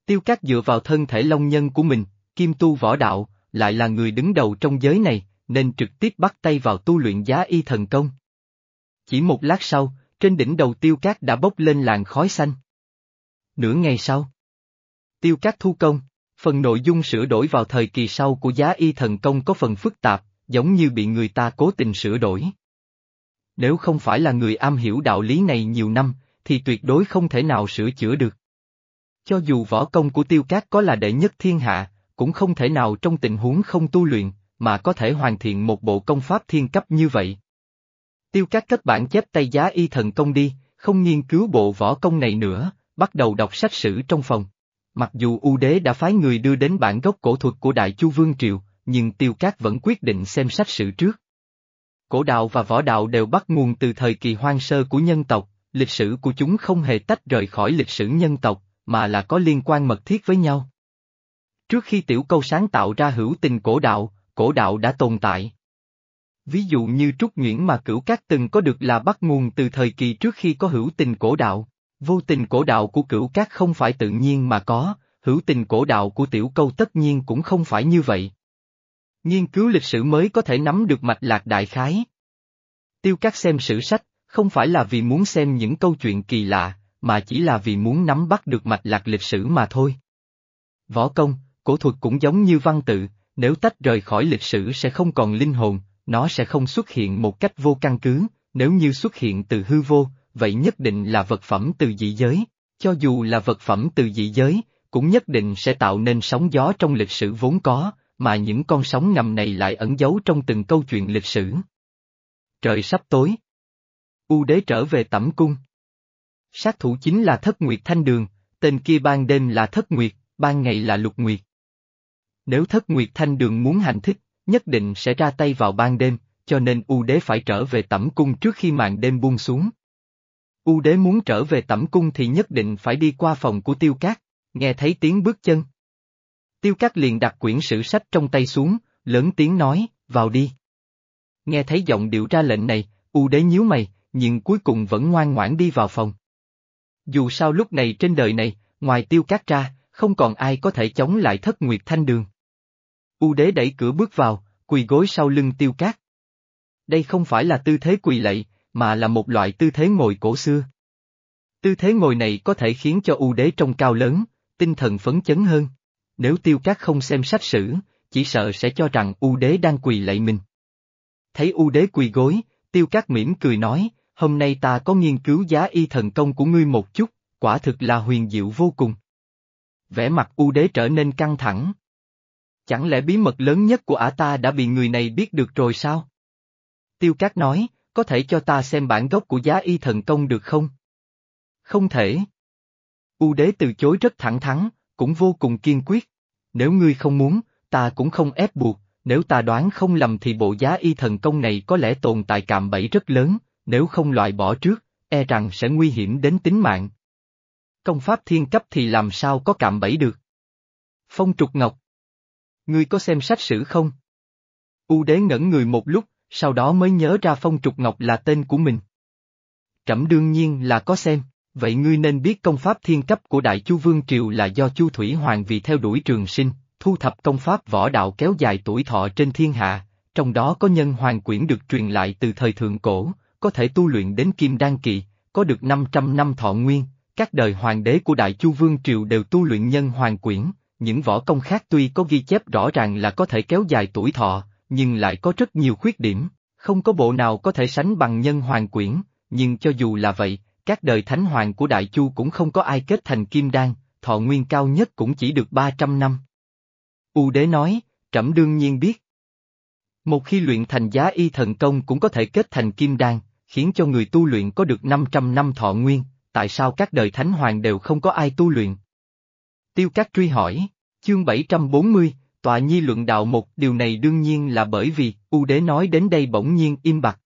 Tiêu cát dựa vào thân thể long nhân của mình, kim tu võ đạo, lại là người đứng đầu trong giới này, nên trực tiếp bắt tay vào tu luyện giá y thần công. Chỉ một lát sau, trên đỉnh đầu tiêu cát đã bốc lên làn khói xanh. Nửa ngày sau, tiêu cát thu công, phần nội dung sửa đổi vào thời kỳ sau của giá y thần công có phần phức tạp, giống như bị người ta cố tình sửa đổi. Nếu không phải là người am hiểu đạo lý này nhiều năm, thì tuyệt đối không thể nào sửa chữa được. Cho dù võ công của tiêu cát có là đệ nhất thiên hạ, cũng không thể nào trong tình huống không tu luyện, mà có thể hoàn thiện một bộ công pháp thiên cấp như vậy. Tiêu cát kết bản chép tay giá y thần công đi, không nghiên cứu bộ võ công này nữa, bắt đầu đọc sách sử trong phòng. Mặc dù U đế đã phái người đưa đến bản gốc cổ thuật của Đại Chu Vương Triều, nhưng Tiêu Cát vẫn quyết định xem sách sử trước. Cổ đạo và võ đạo đều bắt nguồn từ thời kỳ hoang sơ của nhân tộc, lịch sử của chúng không hề tách rời khỏi lịch sử nhân tộc, mà là có liên quan mật thiết với nhau. Trước khi tiểu câu sáng tạo ra hữu tình cổ đạo, cổ đạo đã tồn tại. Ví dụ như Trúc nguyễn mà cửu các từng có được là bắt nguồn từ thời kỳ trước khi có hữu tình cổ đạo. Vô tình cổ đạo của cửu các không phải tự nhiên mà có, hữu tình cổ đạo của tiểu câu tất nhiên cũng không phải như vậy. Nghiên cứu lịch sử mới có thể nắm được mạch lạc đại khái. Tiêu các xem sử sách, không phải là vì muốn xem những câu chuyện kỳ lạ, mà chỉ là vì muốn nắm bắt được mạch lạc lịch sử mà thôi. Võ công, cổ thuật cũng giống như văn tự, nếu tách rời khỏi lịch sử sẽ không còn linh hồn, nó sẽ không xuất hiện một cách vô căn cứ, nếu như xuất hiện từ hư vô, vậy nhất định là vật phẩm từ dị giới, cho dù là vật phẩm từ dị giới, cũng nhất định sẽ tạo nên sóng gió trong lịch sử vốn có, mà những con sóng ngầm này lại ẩn giấu trong từng câu chuyện lịch sử. Trời sắp tối. U đế trở về tẩm cung. Sát thủ chính là Thất Nguyệt Thanh Đường, tên kia ban đêm là Thất Nguyệt, ban ngày là Lục Nguyệt. Nếu Thất Nguyệt Thanh Đường muốn hành thích, nhất định sẽ ra tay vào ban đêm, cho nên U đế phải trở về tẩm cung trước khi màn đêm buông xuống. U đế muốn trở về tẩm cung thì nhất định phải đi qua phòng của Tiêu Cát, nghe thấy tiếng bước chân. Tiêu Cát liền đặt quyển sử sách trong tay xuống, lớn tiếng nói, vào đi. Nghe thấy giọng điệu ra lệnh này, U đế nhíu mày, nhưng cuối cùng vẫn ngoan ngoãn đi vào phòng. Dù sao lúc này trên đời này, ngoài Tiêu Cát ra, không còn ai có thể chống lại thất nguyệt thanh đường. U đế đẩy cửa bước vào, quỳ gối sau lưng Tiêu Cát. Đây không phải là tư thế quỳ lạy, mà là một loại tư thế ngồi cổ xưa. Tư thế ngồi này có thể khiến cho U đế trông cao lớn, tinh thần phấn chấn hơn. Nếu tiêu các không xem sách sử, chỉ sợ sẽ cho rằng U đế đang quỳ lạy mình. Thấy U đế quỳ gối, tiêu các mỉm cười nói, hôm nay ta có nghiên cứu giá y thần công của ngươi một chút, quả thực là huyền diệu vô cùng. Vẻ mặt U đế trở nên căng thẳng. Chẳng lẽ bí mật lớn nhất của ả ta đã bị người này biết được rồi sao? Tiêu Cát nói, có thể cho ta xem bản gốc của giá y thần công được không? Không thể. U đế từ chối rất thẳng thắn, cũng vô cùng kiên quyết. Nếu ngươi không muốn, ta cũng không ép buộc, nếu ta đoán không lầm thì bộ giá y thần công này có lẽ tồn tại cạm bẫy rất lớn, nếu không loại bỏ trước, e rằng sẽ nguy hiểm đến tính mạng. Công pháp thiên cấp thì làm sao có cạm bẫy được? Phong trục ngọc. Ngươi có xem sách sử không? U đế ngẩn người một lúc, sau đó mới nhớ ra Phong Trục Ngọc là tên của mình. Trẫm đương nhiên là có xem, Vậy ngươi nên biết công pháp thiên cấp của Đại Chu Vương Triều là do Chu Thủy Hoàng vì theo đuổi trường sinh, thu thập công pháp võ đạo kéo dài tuổi thọ trên thiên hạ, trong đó có nhân hoàng quyển được truyền lại từ thời thượng cổ, có thể tu luyện đến kim đan kỳ, có được 500 năm thọ nguyên, các đời hoàng đế của Đại Chu Vương Triều đều tu luyện nhân hoàng quyển, những võ công khác tuy có ghi chép rõ ràng là có thể kéo dài tuổi thọ, nhưng lại có rất nhiều khuyết điểm, không có bộ nào có thể sánh bằng nhân hoàng quyển, nhưng cho dù là vậy, các đời thánh hoàng của Đại Chu cũng không có ai kết thành kim đan, thọ nguyên cao nhất cũng chỉ được 300 năm. U đế nói, trẫm đương nhiên biết. Một khi luyện thành giá y thần công cũng có thể kết thành kim đan, khiến cho người tu luyện có được 500 năm thọ nguyên, tại sao các đời thánh hoàng đều không có ai tu luyện? Tiêu Cát truy hỏi, chương 740, tọa nhi luận đạo một điều này đương nhiên là bởi vì, U đế nói đến đây bỗng nhiên im bặt.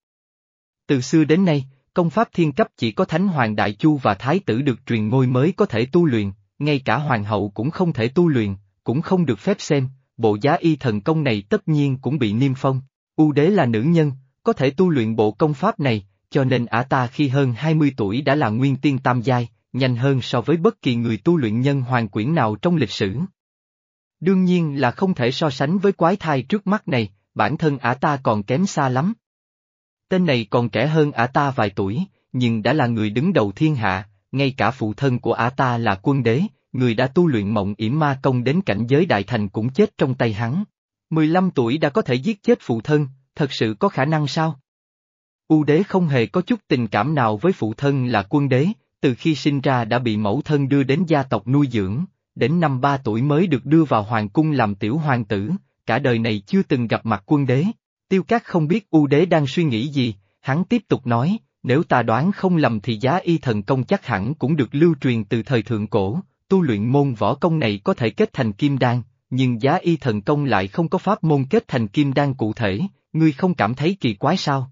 Từ xưa đến nay, công pháp thiên cấp chỉ có Thánh Hoàng Đại Chu và Thái tử được truyền ngôi mới có thể tu luyện, ngay cả Hoàng hậu cũng không thể tu luyện, cũng không được phép xem, bộ giá y thần công này tất nhiên cũng bị niêm phong. U đế là nữ nhân, có thể tu luyện bộ công pháp này, cho nên ả ta khi hơn 20 tuổi đã là nguyên tiên tam giai, nhanh hơn so với bất kỳ người tu luyện nhân hoàng quyển nào trong lịch sử. Đương nhiên là không thể so sánh với quái thai trước mắt này, bản thân ả ta còn kém xa lắm. Tên này còn trẻ hơn ả ta vài tuổi, nhưng đã là người đứng đầu thiên hạ, ngay cả phụ thân của ả ta là quân đế, người đã tu luyện mộng yểm ma công đến cảnh giới đại thành cũng chết trong tay hắn. 15 tuổi đã có thể giết chết phụ thân, thật sự có khả năng sao? U đế không hề có chút tình cảm nào với phụ thân là quân đế, từ khi sinh ra đã bị mẫu thân đưa đến gia tộc nuôi dưỡng, đến năm ba tuổi mới được đưa vào hoàng cung làm tiểu hoàng tử, cả đời này chưa từng gặp mặt quân đế. Tiêu Cát không biết U đế đang suy nghĩ gì, hắn tiếp tục nói, nếu ta đoán không lầm thì giá y thần công chắc hẳn cũng được lưu truyền từ thời thượng cổ, tu luyện môn võ công này có thể kết thành kim đan, nhưng giá y thần công lại không có pháp môn kết thành kim đan cụ thể, ngươi không cảm thấy kỳ quái sao?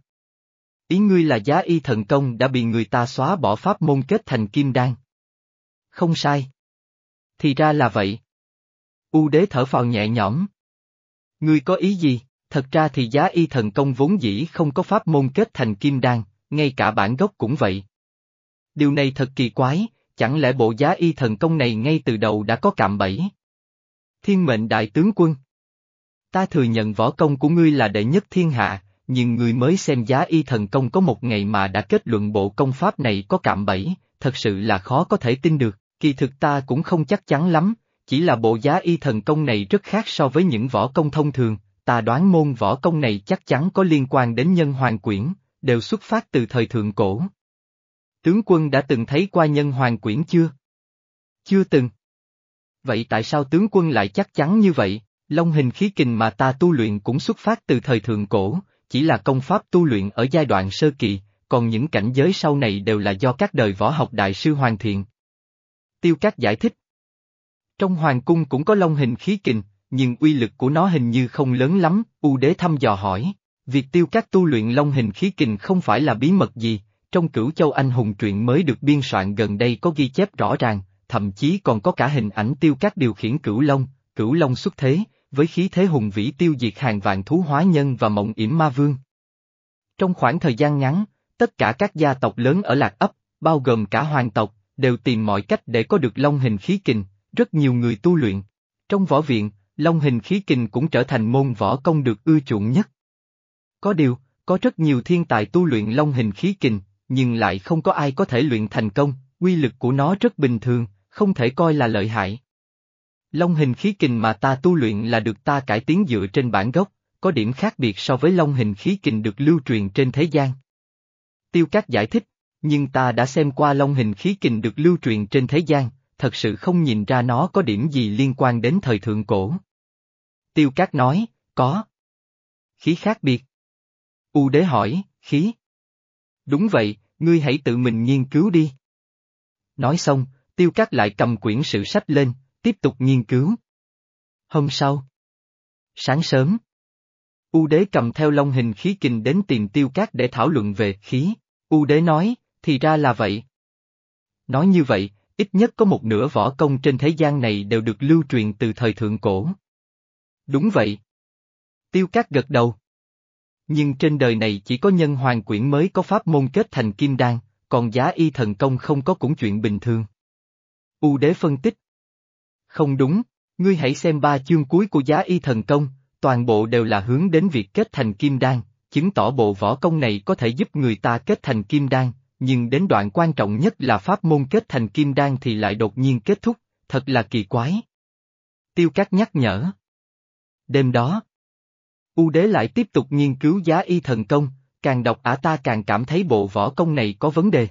Ý ngươi là giá y thần công đã bị người ta xóa bỏ pháp môn kết thành kim đan. Không sai. Thì ra là vậy. U đế thở phào nhẹ nhõm. Ngươi có ý gì? Thật ra thì giá y thần công vốn dĩ không có pháp môn kết thành kim đan, ngay cả bản gốc cũng vậy. Điều này thật kỳ quái, chẳng lẽ bộ giá y thần công này ngay từ đầu đã có cạm bẫy? Thiên mệnh đại tướng quân. Ta thừa nhận võ công của ngươi là đệ nhất thiên hạ, nhưng người mới xem giá y thần công có một ngày mà đã kết luận bộ công pháp này có cạm bẫy, thật sự là khó có thể tin được, kỳ thực ta cũng không chắc chắn lắm, chỉ là bộ giá y thần công này rất khác so với những võ công thông thường, ta đoán môn võ công này chắc chắn có liên quan đến nhân hoàng quyển, đều xuất phát từ thời thượng cổ. Tướng quân đã từng thấy qua nhân hoàng quyển chưa? Chưa từng. Vậy tại sao tướng quân lại chắc chắn như vậy? Long hình khí kình mà ta tu luyện cũng xuất phát từ thời thượng cổ, chỉ là công pháp tu luyện ở giai đoạn sơ kỳ, còn những cảnh giới sau này đều là do các đời võ học đại sư hoàn thiện. Tiêu Cát giải thích. Trong hoàng cung cũng có long hình khí kình, nhưng uy lực của nó hình như không lớn lắm, U đế thăm dò hỏi. Việc tiêu các tu luyện long hình khí kình không phải là bí mật gì, trong cửu châu anh hùng truyện mới được biên soạn gần đây có ghi chép rõ ràng, thậm chí còn có cả hình ảnh tiêu các điều khiển cửu long, cửu long xuất thế, với khí thế hùng vĩ tiêu diệt hàng vạn thú hóa nhân và mộng yểm ma vương. Trong khoảng thời gian ngắn, tất cả các gia tộc lớn ở Lạc Ấp, bao gồm cả hoàng tộc, đều tìm mọi cách để có được long hình khí kình, rất nhiều người tu luyện. Trong võ viện, long hình khí kình cũng trở thành môn võ công được ưa chuộng nhất. Có điều, có rất nhiều thiên tài tu luyện long hình khí kình, nhưng lại không có ai có thể luyện thành công, quy lực của nó rất bình thường, không thể coi là lợi hại. Long hình khí kình mà ta tu luyện là được ta cải tiến dựa trên bản gốc, có điểm khác biệt so với long hình khí kình được lưu truyền trên thế gian. Tiêu Cát giải thích, nhưng ta đã xem qua long hình khí kình được lưu truyền trên thế gian, thật sự không nhìn ra nó có điểm gì liên quan đến thời thượng cổ. Tiêu Cát nói, có. Khí khác biệt. U đế hỏi, khí. Đúng vậy, ngươi hãy tự mình nghiên cứu đi. Nói xong, Tiêu Cát lại cầm quyển sự sách lên, tiếp tục nghiên cứu. Hôm sau. Sáng sớm. U đế cầm theo long hình khí kình đến tìm Tiêu Cát để thảo luận về khí. U đế nói, thì ra là vậy. Nói như vậy, ít nhất có một nửa võ công trên thế gian này đều được lưu truyền từ thời thượng cổ. Đúng vậy. Tiêu Cát gật đầu. Nhưng trên đời này chỉ có nhân hoàng quyển mới có pháp môn kết thành kim đan, còn giá y thần công không có cũng chuyện bình thường. U đế phân tích. Không đúng, ngươi hãy xem ba chương cuối của giá y thần công, toàn bộ đều là hướng đến việc kết thành kim đan, chứng tỏ bộ võ công này có thể giúp người ta kết thành kim đan, nhưng đến đoạn quan trọng nhất là pháp môn kết thành kim đan thì lại đột nhiên kết thúc, thật là kỳ quái. Tiêu Cát nhắc nhở. Đêm đó, U đế lại tiếp tục nghiên cứu giá y thần công, càng đọc ả ta càng cảm thấy bộ võ công này có vấn đề.